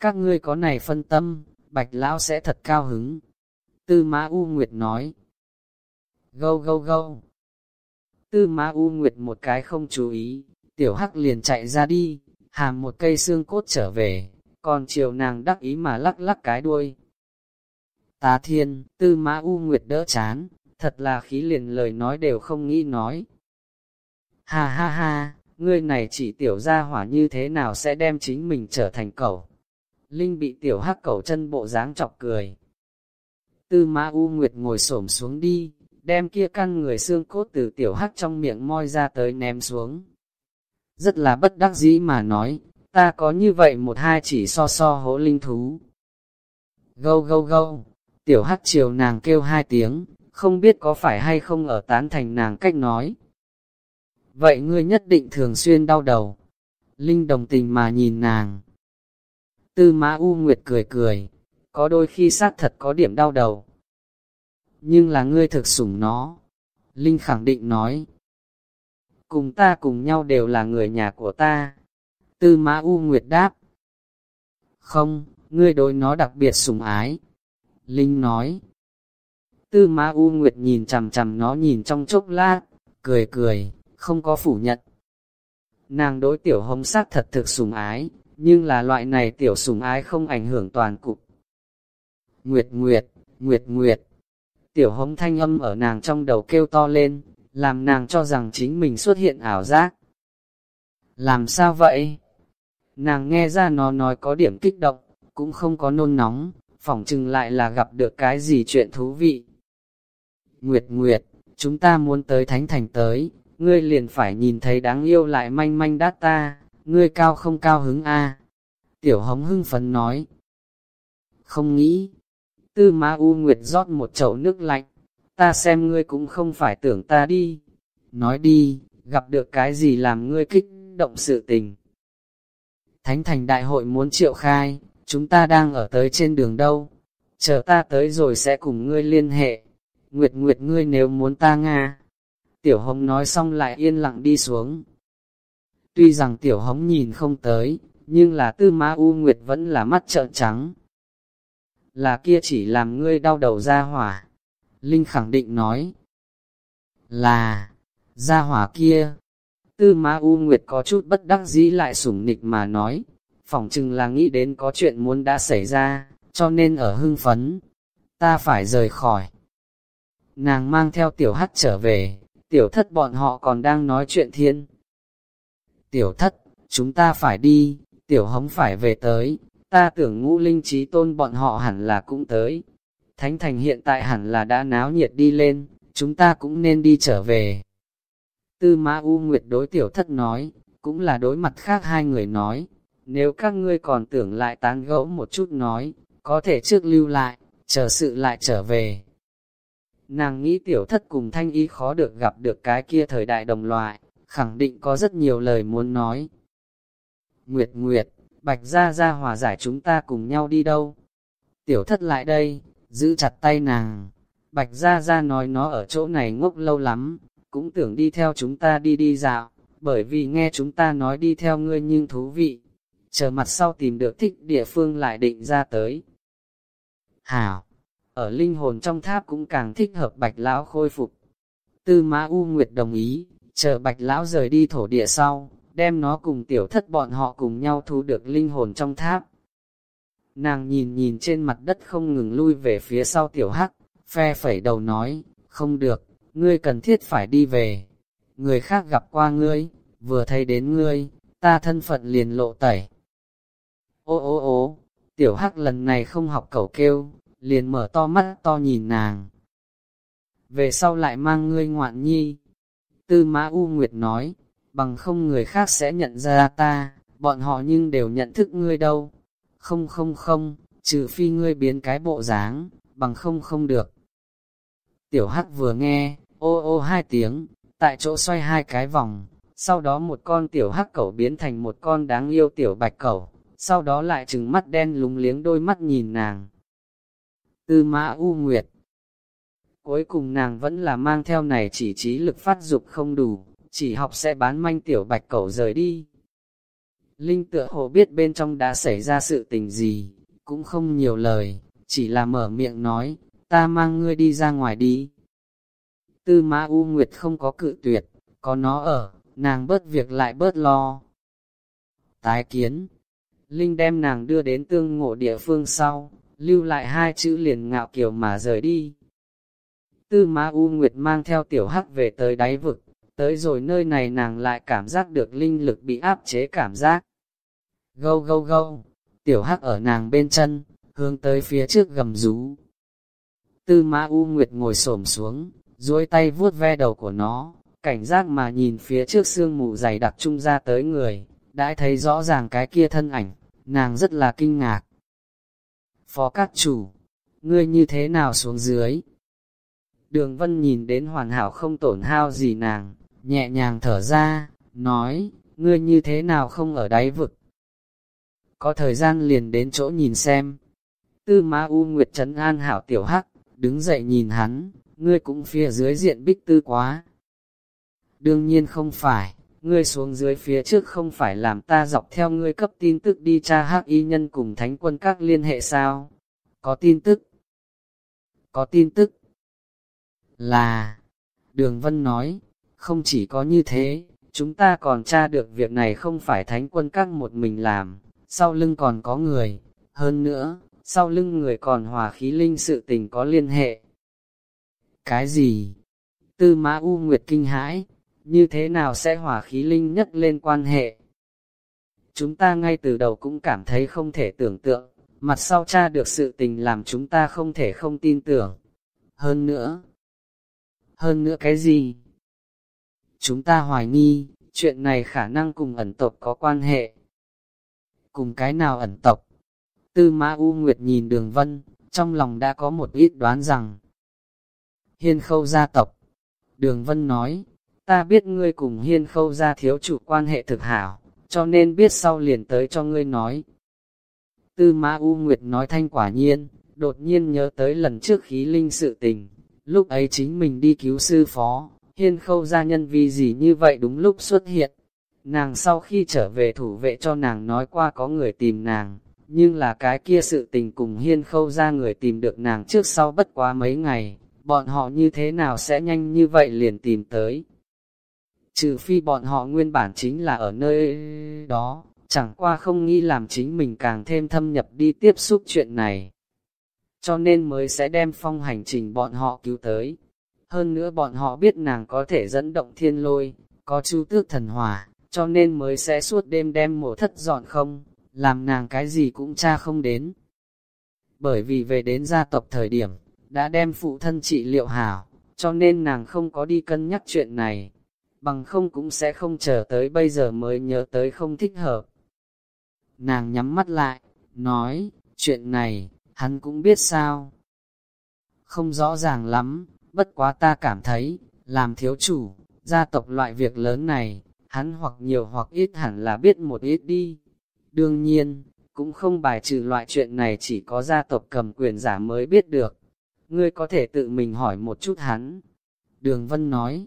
Các ngươi có này phân tâm, bạch lão sẽ thật cao hứng. Tư Mã U Nguyệt nói. Gâu gâu gâu. Tư Mã U Nguyệt một cái không chú ý, tiểu hắc liền chạy ra đi, hàm một cây xương cốt trở về, còn chiều nàng đắc ý mà lắc lắc cái đuôi. Tá thiên, tư mã u nguyệt đỡ chán, thật là khí liền lời nói đều không nghĩ nói. Ha ha ha, ngươi này chỉ tiểu ra hỏa như thế nào sẽ đem chính mình trở thành cẩu. Linh bị tiểu hắc cẩu chân bộ dáng chọc cười. Tư mã u nguyệt ngồi xổm xuống đi, đem kia căn người xương cốt từ tiểu hắc trong miệng moi ra tới ném xuống. Rất là bất đắc dĩ mà nói, ta có như vậy một hai chỉ so so hố linh thú. Gâu gâu gâu, tiểu hắc chiều nàng kêu hai tiếng, không biết có phải hay không ở tán thành nàng cách nói. Vậy ngươi nhất định thường xuyên đau đầu. Linh đồng tình mà nhìn nàng. Tư mã U Nguyệt cười cười, có đôi khi sát thật có điểm đau đầu. Nhưng là ngươi thực sủng nó. Linh khẳng định nói. Cùng ta cùng nhau đều là người nhà của ta. Tư mã U Nguyệt đáp. Không, ngươi đối nó đặc biệt sủng ái. Linh nói. Tư mã U Nguyệt nhìn chằm chằm nó nhìn trong chốc lát, cười cười, không có phủ nhận. Nàng đối tiểu hồng sắc thật thực sủng ái, nhưng là loại này tiểu sủng ái không ảnh hưởng toàn cục. Nguyệt Nguyệt, Nguyệt Nguyệt. Tiểu hồng thanh âm ở nàng trong đầu kêu to lên, làm nàng cho rằng chính mình xuất hiện ảo giác. Làm sao vậy? Nàng nghe ra nó nói có điểm kích động, cũng không có nôn nóng, phỏng chừng lại là gặp được cái gì chuyện thú vị. Nguyệt Nguyệt, chúng ta muốn tới Thánh Thành tới, ngươi liền phải nhìn thấy đáng yêu lại manh manh đát ta, ngươi cao không cao hứng a Tiểu hống hưng phấn nói. Không nghĩ. Tư Ma U Nguyệt rót một chậu nước lạnh, ta xem ngươi cũng không phải tưởng ta đi. Nói đi, gặp được cái gì làm ngươi kích động sự tình. Thánh thành đại hội muốn triệu khai, chúng ta đang ở tới trên đường đâu. Chờ ta tới rồi sẽ cùng ngươi liên hệ. Nguyệt Nguyệt ngươi nếu muốn ta Nga. Tiểu Hồng nói xong lại yên lặng đi xuống. Tuy rằng Tiểu Hồng nhìn không tới, nhưng là tư ma U Nguyệt vẫn là mắt trợn trắng. Là kia chỉ làm ngươi đau đầu ra hỏa. Linh khẳng định nói. Là, gia hỏa kia. Tư Ma U Nguyệt có chút bất đắc dĩ lại sủng nịch mà nói. Phỏng chừng là nghĩ đến có chuyện muốn đã xảy ra, cho nên ở hưng phấn. Ta phải rời khỏi. Nàng mang theo tiểu hắt trở về, tiểu thất bọn họ còn đang nói chuyện thiên. Tiểu thất, chúng ta phải đi, tiểu hống phải về tới, ta tưởng ngũ linh trí tôn bọn họ hẳn là cũng tới. Thánh thành hiện tại hẳn là đã náo nhiệt đi lên, chúng ta cũng nên đi trở về. Tư Mã U Nguyệt đối tiểu thất nói, cũng là đối mặt khác hai người nói, nếu các ngươi còn tưởng lại tán gẫu một chút nói, có thể trước lưu lại, chờ sự lại trở về. Nàng nghĩ tiểu thất cùng thanh ý khó được gặp được cái kia thời đại đồng loại, khẳng định có rất nhiều lời muốn nói. Nguyệt Nguyệt, Bạch Gia Gia hòa giải chúng ta cùng nhau đi đâu? Tiểu thất lại đây, giữ chặt tay nàng. Bạch Gia Gia nói nó ở chỗ này ngốc lâu lắm, cũng tưởng đi theo chúng ta đi đi dạo, bởi vì nghe chúng ta nói đi theo ngươi nhưng thú vị. Chờ mặt sau tìm được thích địa phương lại định ra tới. Hảo, ở linh hồn trong tháp cũng càng thích hợp bạch lão khôi phục. Tư Mã U Nguyệt đồng ý, chờ bạch lão rời đi thổ địa sau, đem nó cùng tiểu thất bọn họ cùng nhau thu được linh hồn trong tháp. Nàng nhìn nhìn trên mặt đất không ngừng lui về phía sau tiểu hắc, phe phẩy đầu nói, không được, ngươi cần thiết phải đi về. Người khác gặp qua ngươi, vừa thấy đến ngươi, ta thân phận liền lộ tẩy. Ô ô ô, tiểu hắc lần này không học cẩu kêu, liền mở to mắt to nhìn nàng. Về sau lại mang ngươi ngoạn nhi. Tư Mã U Nguyệt nói, bằng không người khác sẽ nhận ra ta, bọn họ nhưng đều nhận thức ngươi đâu. Không không không, trừ phi ngươi biến cái bộ dáng, bằng không không được. Tiểu Hắc vừa nghe, ô ô hai tiếng, tại chỗ xoay hai cái vòng, sau đó một con tiểu hắc cẩu biến thành một con đáng yêu tiểu bạch cẩu, sau đó lại trừng mắt đen lúng liếng đôi mắt nhìn nàng. Tư mã U Nguyệt Cuối cùng nàng vẫn là mang theo này chỉ trí lực phát dục không đủ, chỉ học sẽ bán manh tiểu bạch cẩu rời đi. Linh tựa hồ biết bên trong đã xảy ra sự tình gì, cũng không nhiều lời, chỉ là mở miệng nói, ta mang ngươi đi ra ngoài đi. Tư mã U Nguyệt không có cự tuyệt, có nó ở, nàng bớt việc lại bớt lo. Tái kiến, Linh đem nàng đưa đến tương ngộ địa phương sau, lưu lại hai chữ liền ngạo kiểu mà rời đi. Tư Ma U Nguyệt mang theo tiểu hắc về tới đáy vực, tới rồi nơi này nàng lại cảm giác được linh lực bị áp chế cảm giác. Gâu gâu gâu, tiểu hắc ở nàng bên chân, hướng tới phía trước gầm rú. Tư Ma U Nguyệt ngồi xổm xuống, duỗi tay vuốt ve đầu của nó, cảnh giác mà nhìn phía trước sương mù dày đặc trung ra tới người, đã thấy rõ ràng cái kia thân ảnh, nàng rất là kinh ngạc. Phó các chủ, ngươi như thế nào xuống dưới? Đường vân nhìn đến hoàn hảo không tổn hao gì nàng, nhẹ nhàng thở ra, nói, ngươi như thế nào không ở đáy vực? Có thời gian liền đến chỗ nhìn xem. Tư Ma U Nguyệt Trấn An hảo tiểu hắc, đứng dậy nhìn hắn, ngươi cũng phía dưới diện bích tư quá. Đương nhiên không phải, ngươi xuống dưới phía trước không phải làm ta dọc theo ngươi cấp tin tức đi tra hắc y nhân cùng thánh quân các liên hệ sao? Có tin tức? Có tin tức? Là, Đường Vân nói, không chỉ có như thế, chúng ta còn tra được việc này không phải thánh quân các một mình làm, sau lưng còn có người, hơn nữa, sau lưng người còn hòa khí linh sự tình có liên hệ. Cái gì? Tư mã U Nguyệt kinh hãi, như thế nào sẽ hòa khí linh nhất lên quan hệ. Chúng ta ngay từ đầu cũng cảm thấy không thể tưởng tượng, mặt sau cha được sự tình làm chúng ta không thể không tin tưởng. Hơn nữa, hơn nữa cái gì? Chúng ta hoài nghi, chuyện này khả năng cùng ẩn tộc có quan hệ. Cùng cái nào ẩn tộc? Tư Mã U Nguyệt nhìn đường vân, trong lòng đã có một ít đoán rằng. Hiên khâu gia tộc. Đường vân nói, ta biết ngươi cùng hiên khâu gia thiếu chủ quan hệ thực hảo, cho nên biết sau liền tới cho ngươi nói. Tư Mã U Nguyệt nói thanh quả nhiên, đột nhiên nhớ tới lần trước khí linh sự tình, lúc ấy chính mình đi cứu sư phó, hiên khâu gia nhân vì gì như vậy đúng lúc xuất hiện. Nàng sau khi trở về thủ vệ cho nàng nói qua có người tìm nàng, nhưng là cái kia sự tình cùng hiên khâu ra người tìm được nàng trước sau bất quá mấy ngày, bọn họ như thế nào sẽ nhanh như vậy liền tìm tới trừ phi bọn họ nguyên bản chính là ở nơi đó, chẳng qua không nghĩ làm chính mình càng thêm thâm nhập đi tiếp xúc chuyện này. Cho nên mới sẽ đem phong hành trình bọn họ cứu tới. Hơn nữa bọn họ biết nàng có thể dẫn động thiên lôi, có chu tước thần hỏa, cho nên mới sẽ suốt đêm đem mổ thất dọn không, làm nàng cái gì cũng cha không đến. Bởi vì về đến gia tộc thời điểm, đã đem phụ thân trị liệu hảo, cho nên nàng không có đi cân nhắc chuyện này bằng không cũng sẽ không chờ tới bây giờ mới nhớ tới không thích hợp. Nàng nhắm mắt lại, nói, chuyện này, hắn cũng biết sao. Không rõ ràng lắm, bất quá ta cảm thấy, làm thiếu chủ, gia tộc loại việc lớn này, hắn hoặc nhiều hoặc ít hẳn là biết một ít đi. Đương nhiên, cũng không bài trừ loại chuyện này chỉ có gia tộc cầm quyền giả mới biết được. Ngươi có thể tự mình hỏi một chút hắn. Đường Vân nói.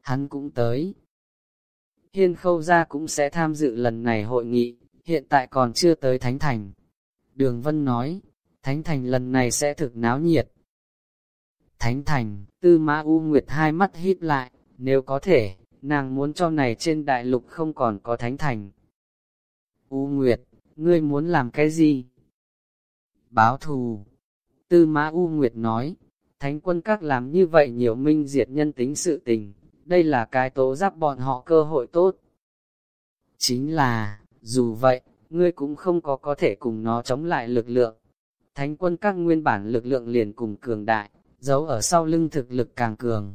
Hắn cũng tới. Hiên khâu gia cũng sẽ tham dự lần này hội nghị, hiện tại còn chưa tới Thánh Thành. Đường Vân nói, Thánh Thành lần này sẽ thực náo nhiệt. Thánh Thành, Tư Mã U Nguyệt hai mắt hít lại, nếu có thể, nàng muốn cho này trên đại lục không còn có Thánh Thành. U Nguyệt, ngươi muốn làm cái gì? Báo thù. Tư Mã U Nguyệt nói, Thánh quân các làm như vậy nhiều minh diệt nhân tính sự tình, đây là cái tố giáp bọn họ cơ hội tốt. Chính là, dù vậy, ngươi cũng không có có thể cùng nó chống lại lực lượng. Thánh quân các nguyên bản lực lượng liền cùng cường đại, giấu ở sau lưng thực lực càng cường.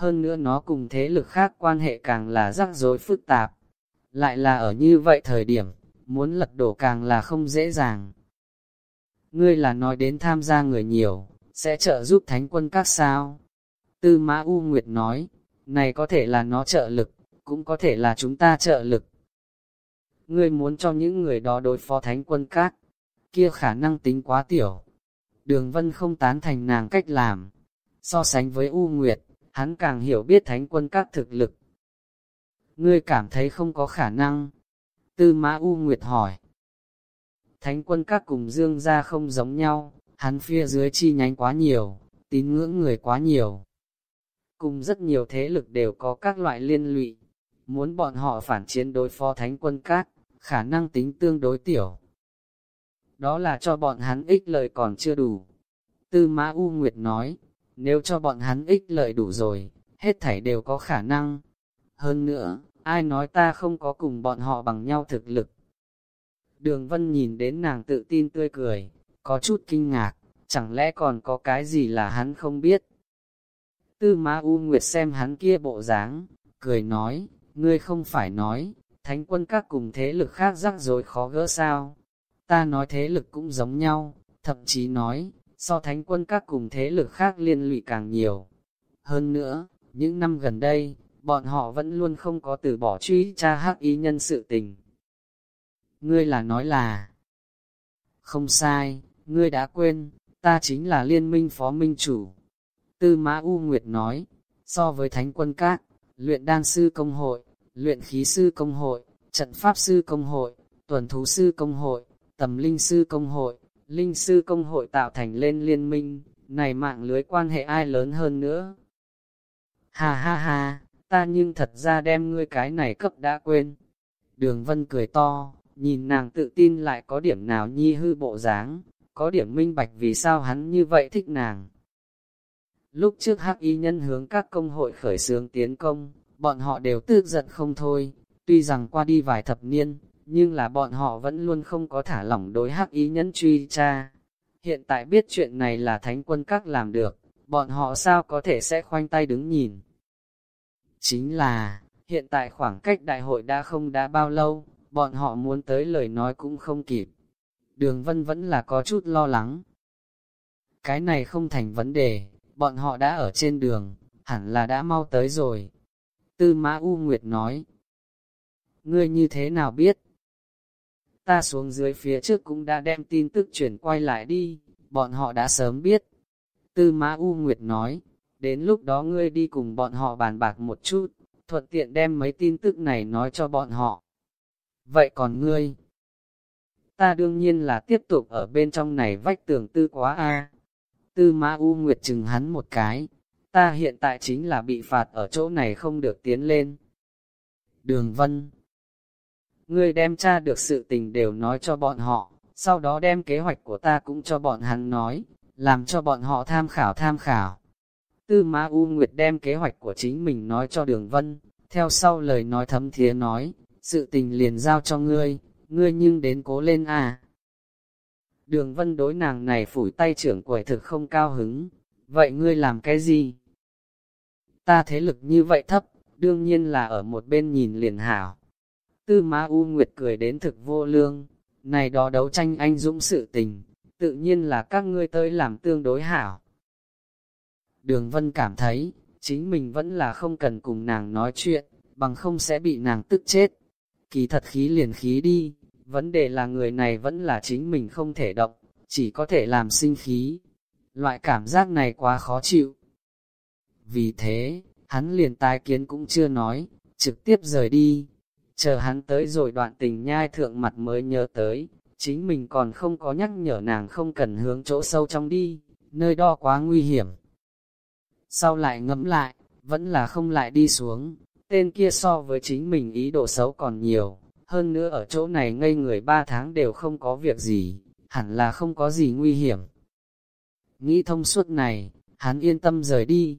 Hơn nữa nó cùng thế lực khác quan hệ càng là rắc rối phức tạp. Lại là ở như vậy thời điểm, muốn lật đổ càng là không dễ dàng. Ngươi là nói đến tham gia người nhiều, sẽ trợ giúp thánh quân các sao. Tư Mã U Nguyệt nói, này có thể là nó trợ lực, cũng có thể là chúng ta trợ lực. Ngươi muốn cho những người đó đối phó thánh quân các, kia khả năng tính quá tiểu. Đường Vân không tán thành nàng cách làm. So sánh với U Nguyệt, hắn càng hiểu biết thánh quân các thực lực. Ngươi cảm thấy không có khả năng. Tư Mã U Nguyệt hỏi. Thánh quân các cùng dương gia không giống nhau, hắn phía dưới chi nhánh quá nhiều, tín ngưỡng người quá nhiều. Cùng rất nhiều thế lực đều có các loại liên lụy, muốn bọn họ phản chiến đối phó thánh quân các, khả năng tính tương đối tiểu. Đó là cho bọn hắn ích lợi còn chưa đủ. Tư Mã U Nguyệt nói, nếu cho bọn hắn ích lợi đủ rồi, hết thảy đều có khả năng. Hơn nữa, ai nói ta không có cùng bọn họ bằng nhau thực lực. Đường Vân nhìn đến nàng tự tin tươi cười, có chút kinh ngạc, chẳng lẽ còn có cái gì là hắn không biết. Tư Ma U Nguyệt xem hắn kia bộ dáng, cười nói, ngươi không phải nói, thánh quân các cùng thế lực khác rắc rối khó gỡ sao. Ta nói thế lực cũng giống nhau, thậm chí nói, so thánh quân các cùng thế lực khác liên lụy càng nhiều. Hơn nữa, những năm gần đây, bọn họ vẫn luôn không có từ bỏ truy tra hắc ý nhân sự tình. Ngươi là nói là, không sai, ngươi đã quên, ta chính là liên minh phó minh chủ. Tư Mã U Nguyệt nói, so với thánh quân các, luyện đan sư công hội, luyện khí sư công hội, trận pháp sư công hội, tuần thú sư công hội, tầm linh sư công hội, linh sư công hội tạo thành lên liên minh, này mạng lưới quan hệ ai lớn hơn nữa. Hà ha ha, ta nhưng thật ra đem ngươi cái này cấp đã quên. Đường Vân cười to, nhìn nàng tự tin lại có điểm nào nhi hư bộ dáng, có điểm minh bạch vì sao hắn như vậy thích nàng. Lúc trước hắc y nhân hướng các công hội khởi xướng tiến công, bọn họ đều tức giận không thôi, tuy rằng qua đi vài thập niên, nhưng là bọn họ vẫn luôn không có thả lỏng đối hắc ý nhân truy tra. Hiện tại biết chuyện này là thánh quân các làm được, bọn họ sao có thể sẽ khoanh tay đứng nhìn. Chính là, hiện tại khoảng cách đại hội đã không đã bao lâu, bọn họ muốn tới lời nói cũng không kịp. Đường Vân vẫn là có chút lo lắng. Cái này không thành vấn đề, bọn họ đã ở trên đường, hẳn là đã mau tới rồi. Tư Mã U Nguyệt nói, ngươi như thế nào biết? Ta xuống dưới phía trước cũng đã đem tin tức chuyển quay lại đi, bọn họ đã sớm biết. Tư Mã U Nguyệt nói, đến lúc đó ngươi đi cùng bọn họ bàn bạc một chút, thuận tiện đem mấy tin tức này nói cho bọn họ. Vậy còn ngươi? Ta đương nhiên là tiếp tục ở bên trong này vách tường tư quá a. Tư Mã U Nguyệt chừng hắn một cái, ta hiện tại chính là bị phạt ở chỗ này không được tiến lên. Đường Vân Ngươi đem tra được sự tình đều nói cho bọn họ, sau đó đem kế hoạch của ta cũng cho bọn hắn nói, làm cho bọn họ tham khảo tham khảo. Tư Ma U Nguyệt đem kế hoạch của chính mình nói cho Đường Vân, theo sau lời nói thấm thía nói, sự tình liền giao cho ngươi, ngươi nhưng đến cố lên à. Đường Vân đối nàng này phủi tay trưởng quầy thực không cao hứng, vậy ngươi làm cái gì? Ta thế lực như vậy thấp, đương nhiên là ở một bên nhìn liền hảo. Tư Ma U Nguyệt cười đến thực vô lương, này đó đấu tranh anh dũng sự tình, tự nhiên là các ngươi tới làm tương đối hảo. Đường Vân cảm thấy, chính mình vẫn là không cần cùng nàng nói chuyện, bằng không sẽ bị nàng tức chết. Kỳ thật khí liền khí đi, vấn đề là người này vẫn là chính mình không thể động, chỉ có thể làm sinh khí. Loại cảm giác này quá khó chịu. Vì thế, hắn liền tai kiến cũng chưa nói, trực tiếp rời đi. Chờ hắn tới rồi đoạn tình nhai thượng mặt mới nhớ tới, chính mình còn không có nhắc nhở nàng không cần hướng chỗ sâu trong đi, nơi đó quá nguy hiểm. Sau lại ngẫm lại, vẫn là không lại đi xuống, tên kia so với chính mình ý đồ xấu còn nhiều, hơn nữa ở chỗ này ngây người ba tháng đều không có việc gì, hẳn là không có gì nguy hiểm. Nghĩ thông suốt này, hắn yên tâm rời đi.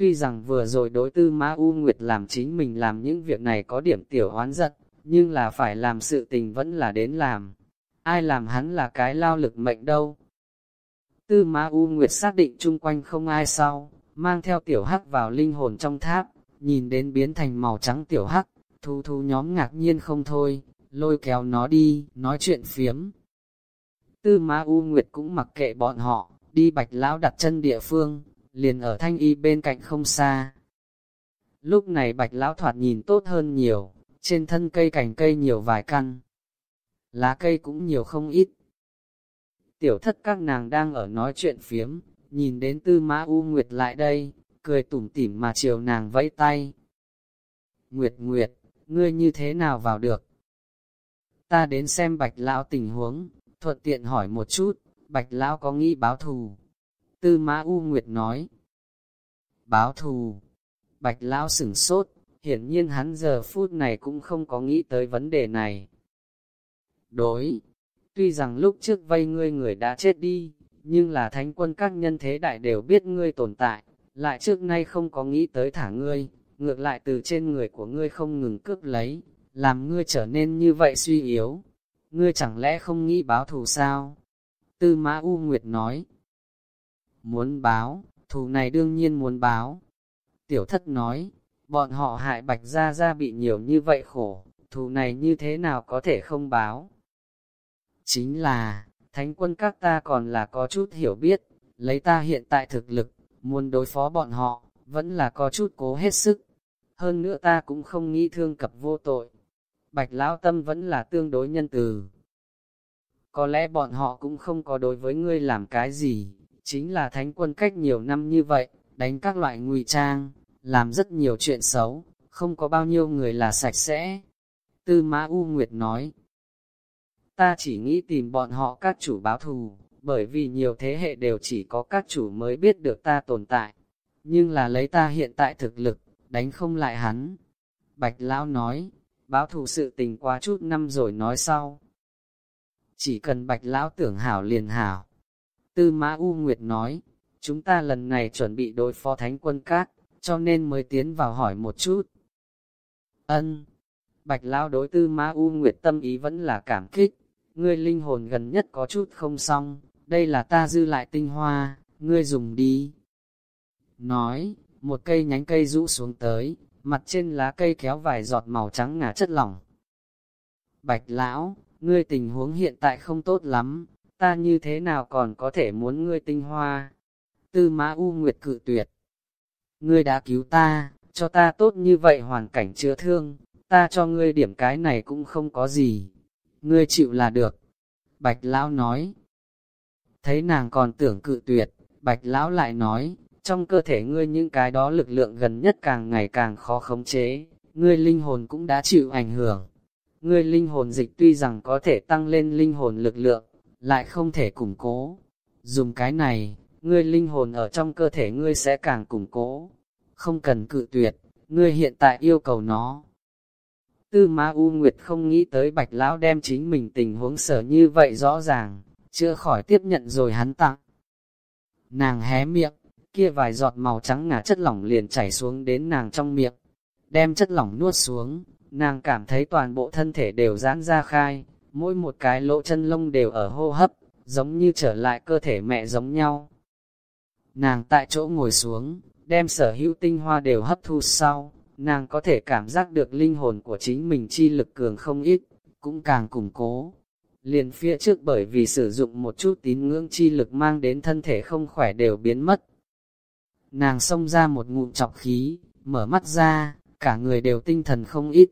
Tuy rằng vừa rồi đối tư Ma U Nguyệt làm chính mình làm những việc này có điểm tiểu oán giận, nhưng là phải làm sự tình vẫn là đến làm. Ai làm hắn là cái lao lực mệnh đâu. Tư Ma U Nguyệt xác định chung quanh không ai sau, mang theo tiểu hắc vào linh hồn trong tháp, nhìn đến biến thành màu trắng tiểu hắc, thu thu nhóm ngạc nhiên không thôi, lôi kéo nó đi, nói chuyện phiếm. Tư Ma U Nguyệt cũng mặc kệ bọn họ, đi bạch lão đặt chân địa phương, liền ở thanh y bên cạnh không xa. Lúc này bạch lão thoạt nhìn tốt hơn nhiều, trên thân cây cành cây nhiều vài căn. Lá cây cũng nhiều không ít. Tiểu thất các nàng đang ở nói chuyện phiếm, nhìn đến tư mã U Nguyệt lại đây, cười tủm tỉm mà chiều nàng vẫy tay. Nguyệt Nguyệt, ngươi như thế nào vào được? Ta đến xem bạch lão tình huống, thuận tiện hỏi một chút, bạch lão có nghĩ báo thù? Tư mã U Nguyệt nói. Báo thù. Bạch lão sửng sốt, hiển nhiên hắn giờ phút này cũng không có nghĩ tới vấn đề này. Đối, tuy rằng lúc trước vây ngươi người đã chết đi, nhưng là thánh quân các nhân thế đại đều biết ngươi tồn tại, lại trước nay không có nghĩ tới thả ngươi, ngược lại từ trên người của ngươi không ngừng cướp lấy, làm ngươi trở nên như vậy suy yếu. Ngươi chẳng lẽ không nghĩ báo thù sao? Tư Mã U Nguyệt nói. Muốn báo, thù này đương nhiên muốn báo. Tiểu thất nói, bọn họ hại bạch gia gia bị nhiều như vậy khổ, thù này như thế nào có thể không báo? Chính là, thánh quân các ta còn là có chút hiểu biết, lấy ta hiện tại thực lực, muốn đối phó bọn họ, vẫn là có chút cố hết sức. Hơn nữa ta cũng không nghĩ thương cập vô tội. Bạch Lão Tâm vẫn là tương đối nhân từ. Có lẽ bọn họ cũng không có đối với ngươi làm cái gì, chính là thánh quân cách nhiều năm như vậy, đánh các loại ngụy trang, làm rất nhiều chuyện xấu, không có bao nhiêu người là sạch sẽ. Tư Mã U Nguyệt nói, ta chỉ nghĩ tìm bọn họ các chủ báo thù, bởi vì nhiều thế hệ đều chỉ có các chủ mới biết được ta tồn tại. Nhưng là lấy ta hiện tại thực lực, đánh không lại hắn. Bạch Lão nói, báo thù sự tình quá chút năm rồi nói sau. Chỉ cần Bạch Lão tưởng hảo liền hảo. Tư Mã U Nguyệt nói, chúng ta lần này chuẩn bị đối phó thánh quân các, cho nên mới tiến vào hỏi một chút. Ân, Bạch Lão đối tư Mã U Nguyệt tâm ý vẫn là cảm kích, ngươi linh hồn gần nhất có chút không xong, đây là ta dư lại tinh hoa, ngươi dùng đi. Nói, một cây nhánh cây rũ xuống tới, mặt trên lá cây kéo vài giọt màu trắng ngà chất lỏng. Bạch lão, ngươi tình huống hiện tại không tốt lắm, ta như thế nào còn có thể muốn ngươi tinh hoa? Tư mã U Nguyệt cự tuyệt. Ngươi đã cứu ta, cho ta tốt như vậy hoàn cảnh chữa thương, ta cho ngươi điểm cái này cũng không có gì. Ngươi chịu là được. Bạch lão nói. Thấy nàng còn tưởng cự tuyệt, bạch lão lại nói, trong cơ thể ngươi những cái đó lực lượng gần nhất càng ngày càng khó khống chế, ngươi linh hồn cũng đã chịu ảnh hưởng. Ngươi linh hồn dịch tuy rằng có thể tăng lên linh hồn lực lượng, lại không thể củng cố. Dùng cái này, ngươi linh hồn ở trong cơ thể ngươi sẽ càng củng cố. Không cần cự tuyệt, ngươi hiện tại yêu cầu nó. Tư Ma U Nguyệt không nghĩ tới bạch lão đem chính mình tình huống sở như vậy rõ ràng, chưa khỏi tiếp nhận rồi hắn tặng. Nàng hé miệng, kia vài giọt màu trắng ngà chất lỏng liền chảy xuống đến nàng trong miệng, đem chất lỏng nuốt xuống, nàng cảm thấy toàn bộ thân thể đều giãn ra khai, mỗi một cái lỗ chân lông đều ở hô hấp, giống như trở lại cơ thể mẹ giống nhau. Nàng tại chỗ ngồi xuống, đem sở hữu tinh hoa đều hấp thu sau, nàng có thể cảm giác được linh hồn của chính mình chi lực cường không ít, cũng càng củng cố. Liền phía trước bởi vì sử dụng một chút tín ngưỡng chi lực mang đến thân thể không khỏe đều biến mất, nàng xông ra một ngụm chọc khí, mở mắt ra, cả người đều tinh thần không ít.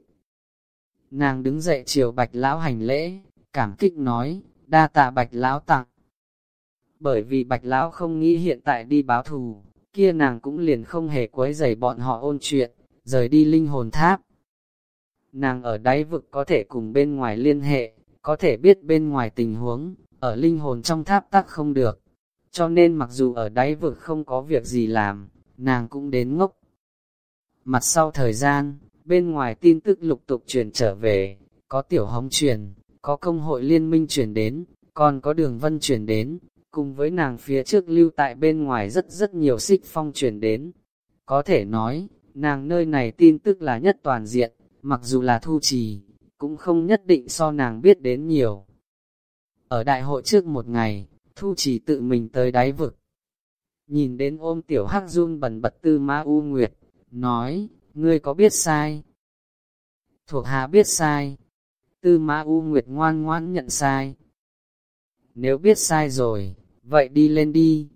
Nàng đứng dậy chiều bạch lão hành lễ, cảm kích nói, đa tạ bạch lão tặng. Bởi vì bạch lão không nghĩ hiện tại đi báo thù, kia nàng cũng liền không hề quấy rầy bọn họ ôn chuyện, rời đi linh hồn tháp. Nàng ở đáy vực có thể cùng bên ngoài liên hệ, có thể biết bên ngoài tình huống, ở linh hồn trong tháp tắc không được. Cho nên mặc dù ở đáy vực không có việc gì làm, nàng cũng đến ngốc. Mặt sau thời gian, bên ngoài tin tức lục tục truyền trở về, có tiểu hóng truyền, có công hội liên minh truyền đến, còn có đường vân truyền đến, cùng với nàng phía trước lưu tại bên ngoài rất rất nhiều xích phong truyền đến. Có thể nói, nàng nơi này tin tức là nhất toàn diện, mặc dù là thu trì, cũng không nhất định so nàng biết đến nhiều. Ở đại hội trước một ngày, thu trì tự mình tới đáy vực. Nhìn đến ôm tiểu hắc run bẩn bật tư ma u nguyệt, nói, ngươi có biết sai? Thuộc hạ biết sai. Tư ma u nguyệt ngoan ngoan nhận sai. Nếu biết sai rồi, vậy đi lên đi.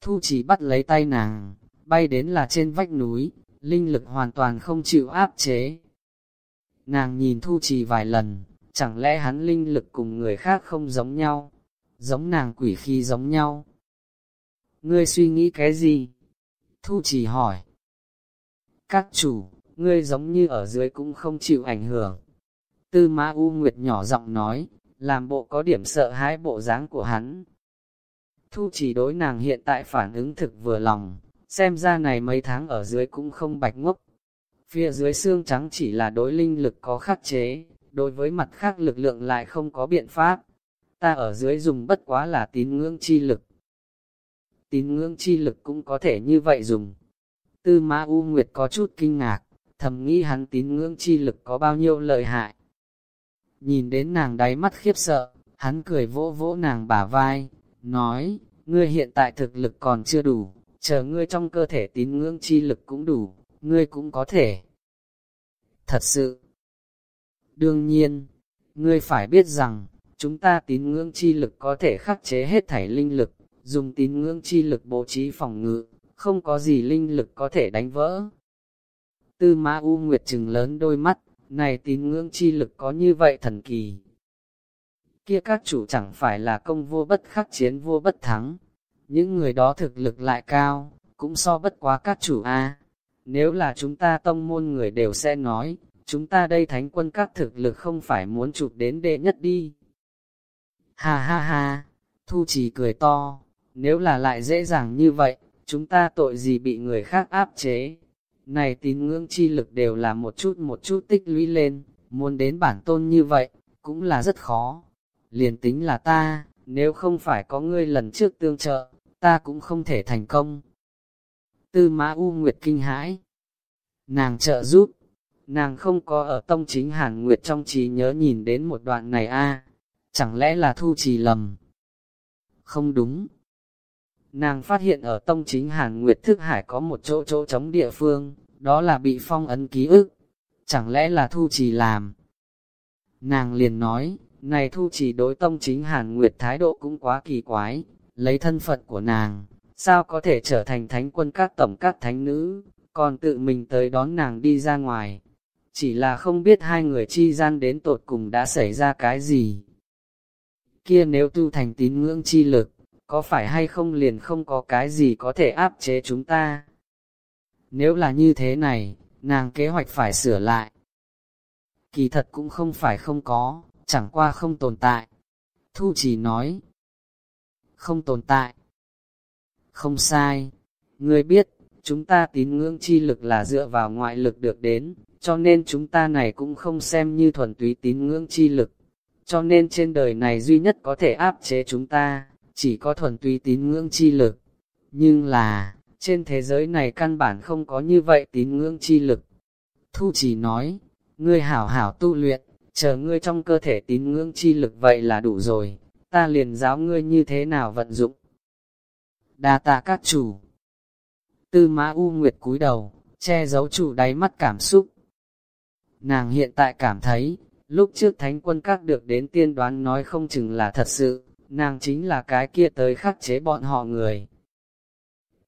Thu chỉ bắt lấy tay nàng, bay đến là trên vách núi, linh lực hoàn toàn không chịu áp chế. Nàng nhìn thu trì vài lần, chẳng lẽ hắn linh lực cùng người khác không giống nhau, giống nàng quỷ khi giống nhau. Ngươi suy nghĩ cái gì? Thu trì hỏi. Các chủ, ngươi giống như ở dưới cũng không chịu ảnh hưởng. Tư Ma U Nguyệt nhỏ giọng nói, làm bộ có điểm sợ hãi bộ dáng của hắn. Thu chỉ đối nàng hiện tại phản ứng thực vừa lòng, xem ra này mấy tháng ở dưới cũng không bạch ngốc. Phía dưới xương trắng chỉ là đối linh lực có khắc chế, đối với mặt khác lực lượng lại không có biện pháp. Ta ở dưới dùng bất quá là tín ngưỡng chi lực. Tín ngưỡng chi lực cũng có thể như vậy dùng. Tư Ma U Nguyệt có chút kinh ngạc, thầm nghĩ hắn tín ngưỡng chi lực có bao nhiêu lợi hại. Nhìn đến nàng đáy mắt khiếp sợ, hắn cười vỗ vỗ nàng bả vai, nói, ngươi hiện tại thực lực còn chưa đủ, chờ ngươi trong cơ thể tín ngưỡng chi lực cũng đủ, ngươi cũng có thể. Thật sự, đương nhiên, ngươi phải biết rằng, chúng ta tín ngưỡng chi lực có thể khắc chế hết thảy linh lực, dùng tín ngưỡng chi lực bố trí phòng ngự, không có gì linh lực có thể đánh vỡ. Tư ma U Nguyệt trừng lớn đôi mắt, này tín ngưỡng chi lực có như vậy thần kỳ. Kia các chủ chẳng phải là công vua bất khắc chiến vua bất thắng. Những người đó thực lực lại cao, cũng so bất quá các chủ A. Nếu là chúng ta tông môn người đều sẽ nói, chúng ta đây thánh quân các thực lực không phải muốn chụp đến đệ nhất đi. Ha ha ha, Thu Trì cười to, nếu là lại dễ dàng như vậy, chúng ta tội gì bị người khác áp chế. Này tín ngưỡng chi lực đều là một chút một chút tích lũy lên, muốn đến bản tôn như vậy, cũng là rất khó. Liền tính là ta, nếu không phải có ngươi lần trước tương trợ, ta cũng không thể thành công. Tư Mã U Nguyệt kinh hãi. Nàng trợ giúp, nàng không có ở tông chính Hàn Nguyệt trong trí nhớ nhìn đến một đoạn này a chẳng lẽ là thu trì lầm? Không đúng, Nàng phát hiện ở tông chính Hàn Nguyệt Thức Hải có một chỗ chỗ chống địa phương, đó là bị phong ấn ký ức. Chẳng lẽ là thu trì làm? Nàng liền nói, này thu trì đối tông chính Hàn Nguyệt thái độ cũng quá kỳ quái, lấy thân phận của nàng, sao có thể trở thành thánh quân các tổng các thánh nữ, còn tự mình tới đón nàng đi ra ngoài. Chỉ là không biết hai người chi gian đến tột cùng đã xảy ra cái gì. Kia nếu tu thành tín ngưỡng chi lực, có phải hay không liền không có cái gì có thể áp chế chúng ta. Nếu là như thế này, nàng kế hoạch phải sửa lại. Kỳ thật cũng không phải không có, chẳng qua không tồn tại. Thu chỉ nói, không tồn tại. Không sai, ngươi biết, chúng ta tín ngưỡng chi lực là dựa vào ngoại lực được đến, cho nên chúng ta này cũng không xem như thuần túy tín ngưỡng chi lực. Cho nên trên đời này duy nhất có thể áp chế chúng ta, chỉ có thuần túy tín ngưỡng chi lực. Nhưng là, trên thế giới này căn bản không có như vậy tín ngưỡng chi lực. Thu chỉ nói, ngươi hảo hảo tu luyện, chờ ngươi trong cơ thể tín ngưỡng chi lực vậy là đủ rồi, ta liền giáo ngươi như thế nào vận dụng. Đa tạ các chủ. Tư mã U Nguyệt cúi đầu, che giấu chủ đáy mắt cảm xúc. Nàng hiện tại cảm thấy, lúc trước thánh quân các được đến tiên đoán nói không chừng là thật sự, nàng chính là cái kia tới khắc chế bọn họ người.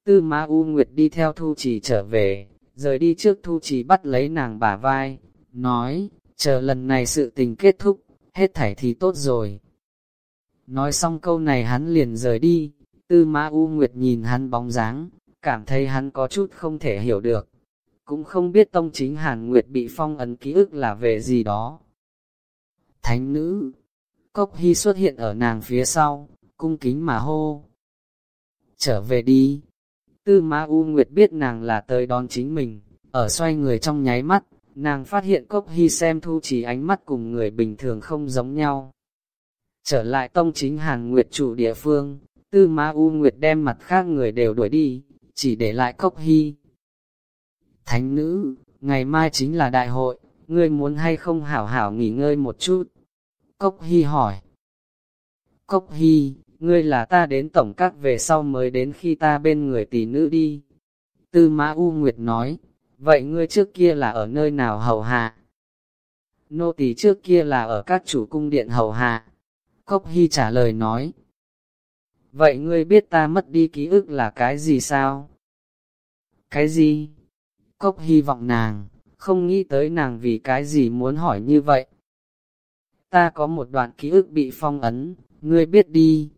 Tư Ma U Nguyệt đi theo Thu Trì trở về, rời đi trước Thu Trì bắt lấy nàng bả vai, nói, chờ lần này sự tình kết thúc, hết thảy thì tốt rồi. Nói xong câu này hắn liền rời đi, Tư Ma U Nguyệt nhìn hắn bóng dáng, cảm thấy hắn có chút không thể hiểu được. Cũng không biết tông chính Hàn Nguyệt bị phong ấn ký ức là về gì đó. Thánh nữ, Cốc Hy xuất hiện ở nàng phía sau, cung kính mà hô. Trở về đi. Tư Ma U Nguyệt biết nàng là tới đón chính mình, ở xoay người trong nháy mắt, nàng phát hiện Cốc Hy xem thu chỉ ánh mắt cùng người bình thường không giống nhau. Trở lại tông chính Hàn Nguyệt chủ địa phương, Tư Ma U Nguyệt đem mặt khác người đều đuổi đi, chỉ để lại Cốc Hy. Thánh nữ, ngày mai chính là đại hội, ngươi muốn hay không hảo hảo nghỉ ngơi một chút? Cốc Hy hỏi. Cốc Hy, ngươi là ta đến tổng các về sau mới đến khi ta bên người tỷ nữ đi. Tư Mã U Nguyệt nói, vậy ngươi trước kia là ở nơi nào hầu hạ? Nô tỳ trước kia là ở các chủ cung điện hầu hạ. Cốc Hy trả lời nói, vậy ngươi biết ta mất đi ký ức là cái gì sao? Cái gì? Cốc hy vọng nàng, không nghĩ tới nàng vì cái gì muốn hỏi như vậy. Ta có một đoạn ký ức bị phong ấn, ngươi biết đi.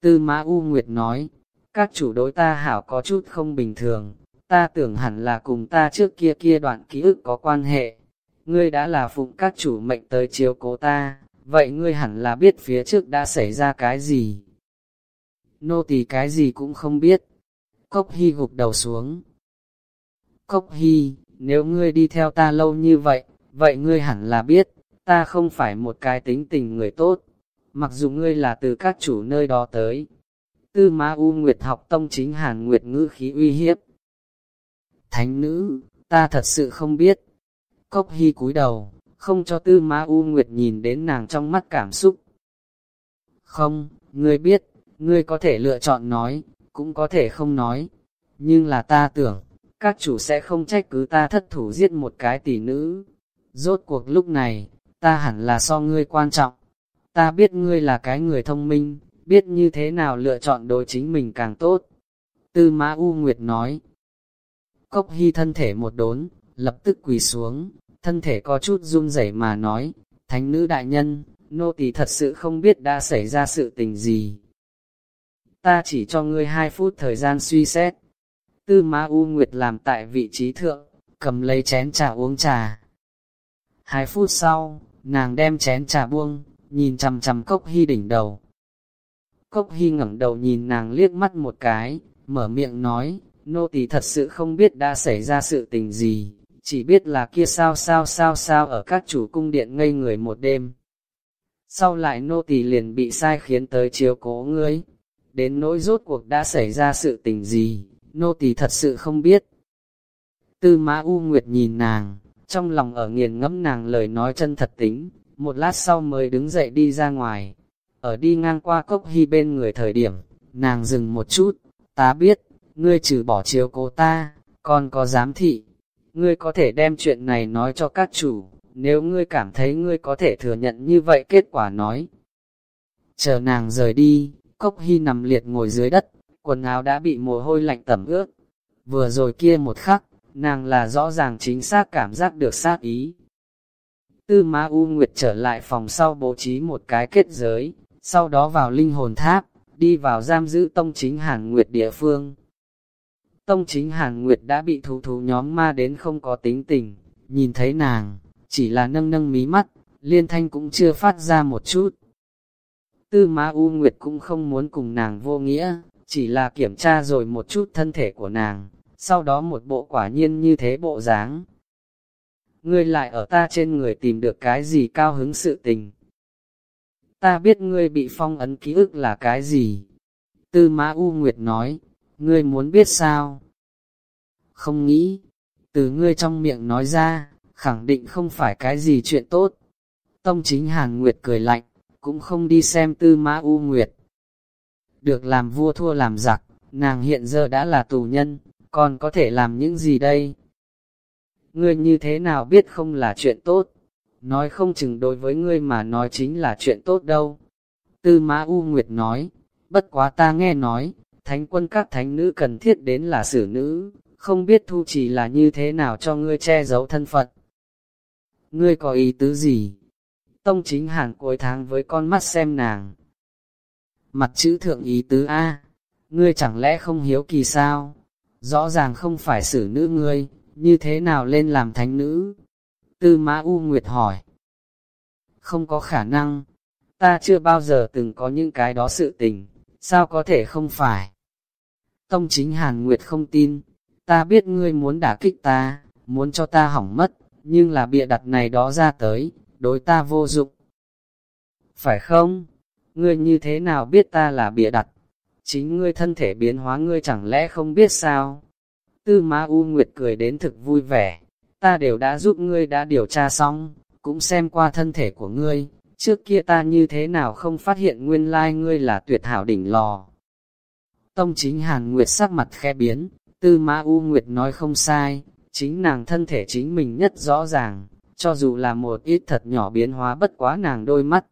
Tư Mã U Nguyệt nói, các chủ đối ta hảo có chút không bình thường, ta tưởng hẳn là cùng ta trước kia kia đoạn ký ức có quan hệ. Ngươi đã là phụng các chủ mệnh tới chiếu cố ta, vậy ngươi hẳn là biết phía trước đã xảy ra cái gì nô tỳ cái gì cũng không biết. Cốc Hy gục đầu xuống. Cốc Hy, nếu ngươi đi theo ta lâu như vậy, vậy ngươi hẳn là biết, ta không phải một cái tính tình người tốt, mặc dù ngươi là từ các chủ nơi đó tới. Tư Ma U Nguyệt học tông chính Hàn Nguyệt ngữ khí uy hiếp. Thánh nữ, ta thật sự không biết. Cốc Hy cúi đầu, không cho Tư Ma U Nguyệt nhìn đến nàng trong mắt cảm xúc. Không, ngươi biết, ngươi có thể lựa chọn nói, cũng có thể không nói. Nhưng là ta tưởng, các chủ sẽ không trách cứ ta thất thủ giết một cái tỷ nữ. Rốt cuộc lúc này, ta hẳn là so ngươi quan trọng. Ta biết ngươi là cái người thông minh, biết như thế nào lựa chọn đối chính mình càng tốt. Tư Mã U Nguyệt nói. Cốc Hy thân thể một đốn, lập tức quỳ xuống, thân thể có chút run rẩy mà nói, Thánh nữ đại nhân, nô tỳ thật sự không biết đã xảy ra sự tình gì, ta chỉ cho ngươi hai phút thời gian suy xét. Tư Ma U Nguyệt làm tại vị trí thượng, cầm lấy chén trà uống trà. Hai phút sau, nàng đem chén trà buông, nhìn chằm chằm cốc hy đỉnh đầu. Cốc hy ngẩng đầu nhìn nàng liếc mắt một cái, mở miệng nói, nô tỳ thật sự không biết đã xảy ra sự tình gì, chỉ biết là kia sao sao sao sao ở các chủ cung điện ngây người một đêm. Sau lại nô tỳ liền bị sai khiến tới chiếu cố ngươi, đến nỗi rốt cuộc đã xảy ra sự tình gì, nô tỳ thật sự không biết. Tư mã U Nguyệt nhìn nàng, trong lòng ở nghiền ngẫm nàng lời nói chân thật tính, một lát sau mới đứng dậy đi ra ngoài. Ở đi ngang qua cốc hy bên người thời điểm, nàng dừng một chút, ta biết, ngươi trừ bỏ chiếu cố ta, còn có giám thị. Ngươi có thể đem chuyện này nói cho các chủ, nếu ngươi cảm thấy ngươi có thể thừa nhận như vậy kết quả nói. Chờ nàng rời đi, Cốc Hy nằm liệt ngồi dưới đất, quần áo đã bị mồ hôi lạnh tẩm ướt. Vừa rồi kia một khắc, nàng là rõ ràng chính xác cảm giác được sát ý. Tư Ma U Nguyệt trở lại phòng sau bố trí một cái kết giới, sau đó vào linh hồn tháp, đi vào giam giữ tông chính Hàn Nguyệt địa phương. Tông chính Hàn Nguyệt đã bị thú thú nhóm ma đến không có tính tình, nhìn thấy nàng, chỉ là nâng nâng mí mắt, liên thanh cũng chưa phát ra một chút. Tư Ma U Nguyệt cũng không muốn cùng nàng vô nghĩa, chỉ là kiểm tra rồi một chút thân thể của nàng, sau đó một bộ quả nhiên như thế bộ dáng. Ngươi lại ở ta trên người tìm được cái gì cao hứng sự tình. Ta biết ngươi bị phong ấn ký ức là cái gì. Tư Ma U Nguyệt nói, ngươi muốn biết sao? Không nghĩ, từ ngươi trong miệng nói ra, khẳng định không phải cái gì chuyện tốt. Tông chính Hàn Nguyệt cười lạnh, cũng không đi xem tư mã U Nguyệt. Được làm vua thua làm giặc, nàng hiện giờ đã là tù nhân, còn có thể làm những gì đây? Ngươi như thế nào biết không là chuyện tốt? Nói không chừng đối với ngươi mà nói chính là chuyện tốt đâu. Tư mã U Nguyệt nói, bất quá ta nghe nói, thánh quân các thánh nữ cần thiết đến là xử nữ, không biết thu chỉ là như thế nào cho ngươi che giấu thân phận. Ngươi có ý tứ gì? Tông chính hàn cuối tháng với con mắt xem nàng. Mặt chữ thượng ý tứ A, ngươi chẳng lẽ không hiếu kỳ sao? Rõ ràng không phải xử nữ ngươi, như thế nào lên làm thánh nữ? Tư Mã U Nguyệt hỏi. Không có khả năng, ta chưa bao giờ từng có những cái đó sự tình, sao có thể không phải? Tông chính Hàn Nguyệt không tin, ta biết ngươi muốn đả kích ta, muốn cho ta hỏng mất, nhưng là bịa đặt này đó ra tới, đối ta vô dụng. Phải không? Ngươi như thế nào biết ta là bịa đặt? Chính ngươi thân thể biến hóa ngươi chẳng lẽ không biết sao? Tư Ma U Nguyệt cười đến thực vui vẻ, ta đều đã giúp ngươi đã điều tra xong, cũng xem qua thân thể của ngươi, trước kia ta như thế nào không phát hiện nguyên lai ngươi là tuyệt hảo đỉnh lò. Tông chính Hàn Nguyệt sắc mặt khe biến, Tư Ma U Nguyệt nói không sai, chính nàng thân thể chính mình nhất rõ ràng, cho dù là một ít thật nhỏ biến hóa bất quá nàng đôi mắt.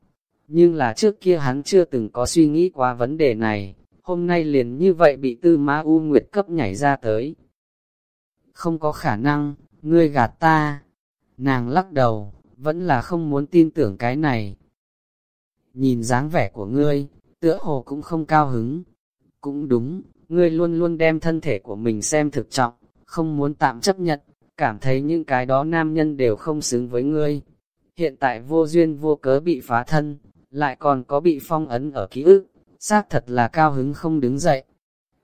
Nhưng là trước kia hắn chưa từng có suy nghĩ qua vấn đề này, hôm nay liền như vậy bị Tư Ma U Nguyệt cấp nhảy ra tới. Không có khả năng, ngươi gạt ta. Nàng lắc đầu, vẫn là không muốn tin tưởng cái này. Nhìn dáng vẻ của ngươi, tựa hồ cũng không cao hứng. Cũng đúng, ngươi luôn luôn đem thân thể của mình xem thực trọng, không muốn tạm chấp nhận, cảm thấy những cái đó nam nhân đều không xứng với ngươi. Hiện tại vô duyên vô cớ bị phá thân, lại còn có bị phong ấn ở ký ức, xác thật là cao hứng không đứng dậy.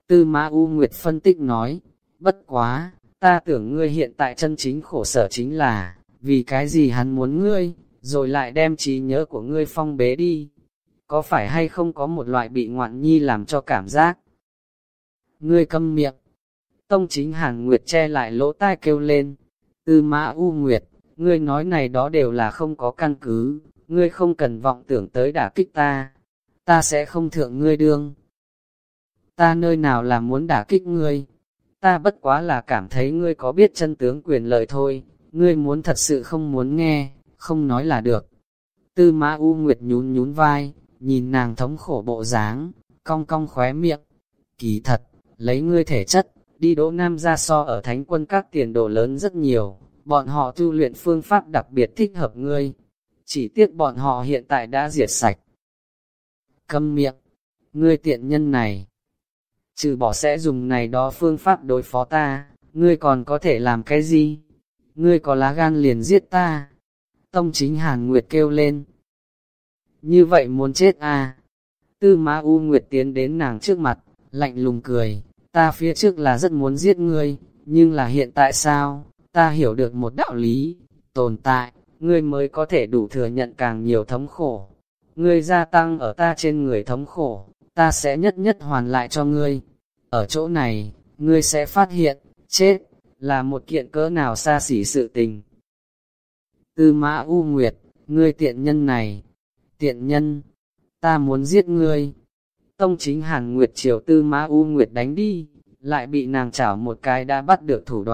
Tư Mã U Nguyệt phân tích nói, bất quá, ta tưởng ngươi hiện tại chân chính khổ sở chính là, vì cái gì hắn muốn ngươi, rồi lại đem trí nhớ của ngươi phong bế đi. Có phải hay không có một loại bị ngoạn nhi làm cho cảm giác? Ngươi câm miệng. Tông chính Hàn Nguyệt che lại lỗ tai kêu lên. Tư mã U Nguyệt, ngươi nói này đó đều là không có căn cứ, ngươi không cần vọng tưởng tới đả kích ta. Ta sẽ không thượng ngươi đương. Ta nơi nào là muốn đả kích ngươi, ta bất quá là cảm thấy ngươi có biết chân tướng quyền lợi thôi, ngươi muốn thật sự không muốn nghe, không nói là được. Tư mã U Nguyệt nhún nhún vai, nhìn nàng thống khổ bộ dáng, cong cong khóe miệng. Kỳ thật, lấy ngươi thể chất, đi đỗ nam ra so ở thánh quân các tiền đồ lớn rất nhiều, bọn họ tu luyện phương pháp đặc biệt thích hợp ngươi. Chỉ tiếc bọn họ hiện tại đã diệt sạch. Câm miệng, ngươi tiện nhân này, trừ bỏ sẽ dùng này đó phương pháp đối phó ta, ngươi còn có thể làm cái gì? Ngươi có lá gan liền giết ta. Tông chính Hàn Nguyệt kêu lên. Như vậy muốn chết à? Tư Ma U Nguyệt tiến đến nàng trước mặt, lạnh lùng cười, ta phía trước là rất muốn giết ngươi, nhưng là hiện tại sao? Ta hiểu được một đạo lý, tồn tại, ngươi mới có thể đủ thừa nhận càng nhiều thống khổ. Ngươi gia tăng ở ta trên người thống khổ, ta sẽ nhất nhất hoàn lại cho ngươi. Ở chỗ này, ngươi sẽ phát hiện, chết, là một kiện cỡ nào xa xỉ sự tình. Tư mã U Nguyệt, ngươi tiện nhân này, tiện nhân, ta muốn giết ngươi. Tông chính Hàn Nguyệt chiều tư mã U Nguyệt đánh đi, lại bị nàng chảo một cái đã bắt được thủ đoạn.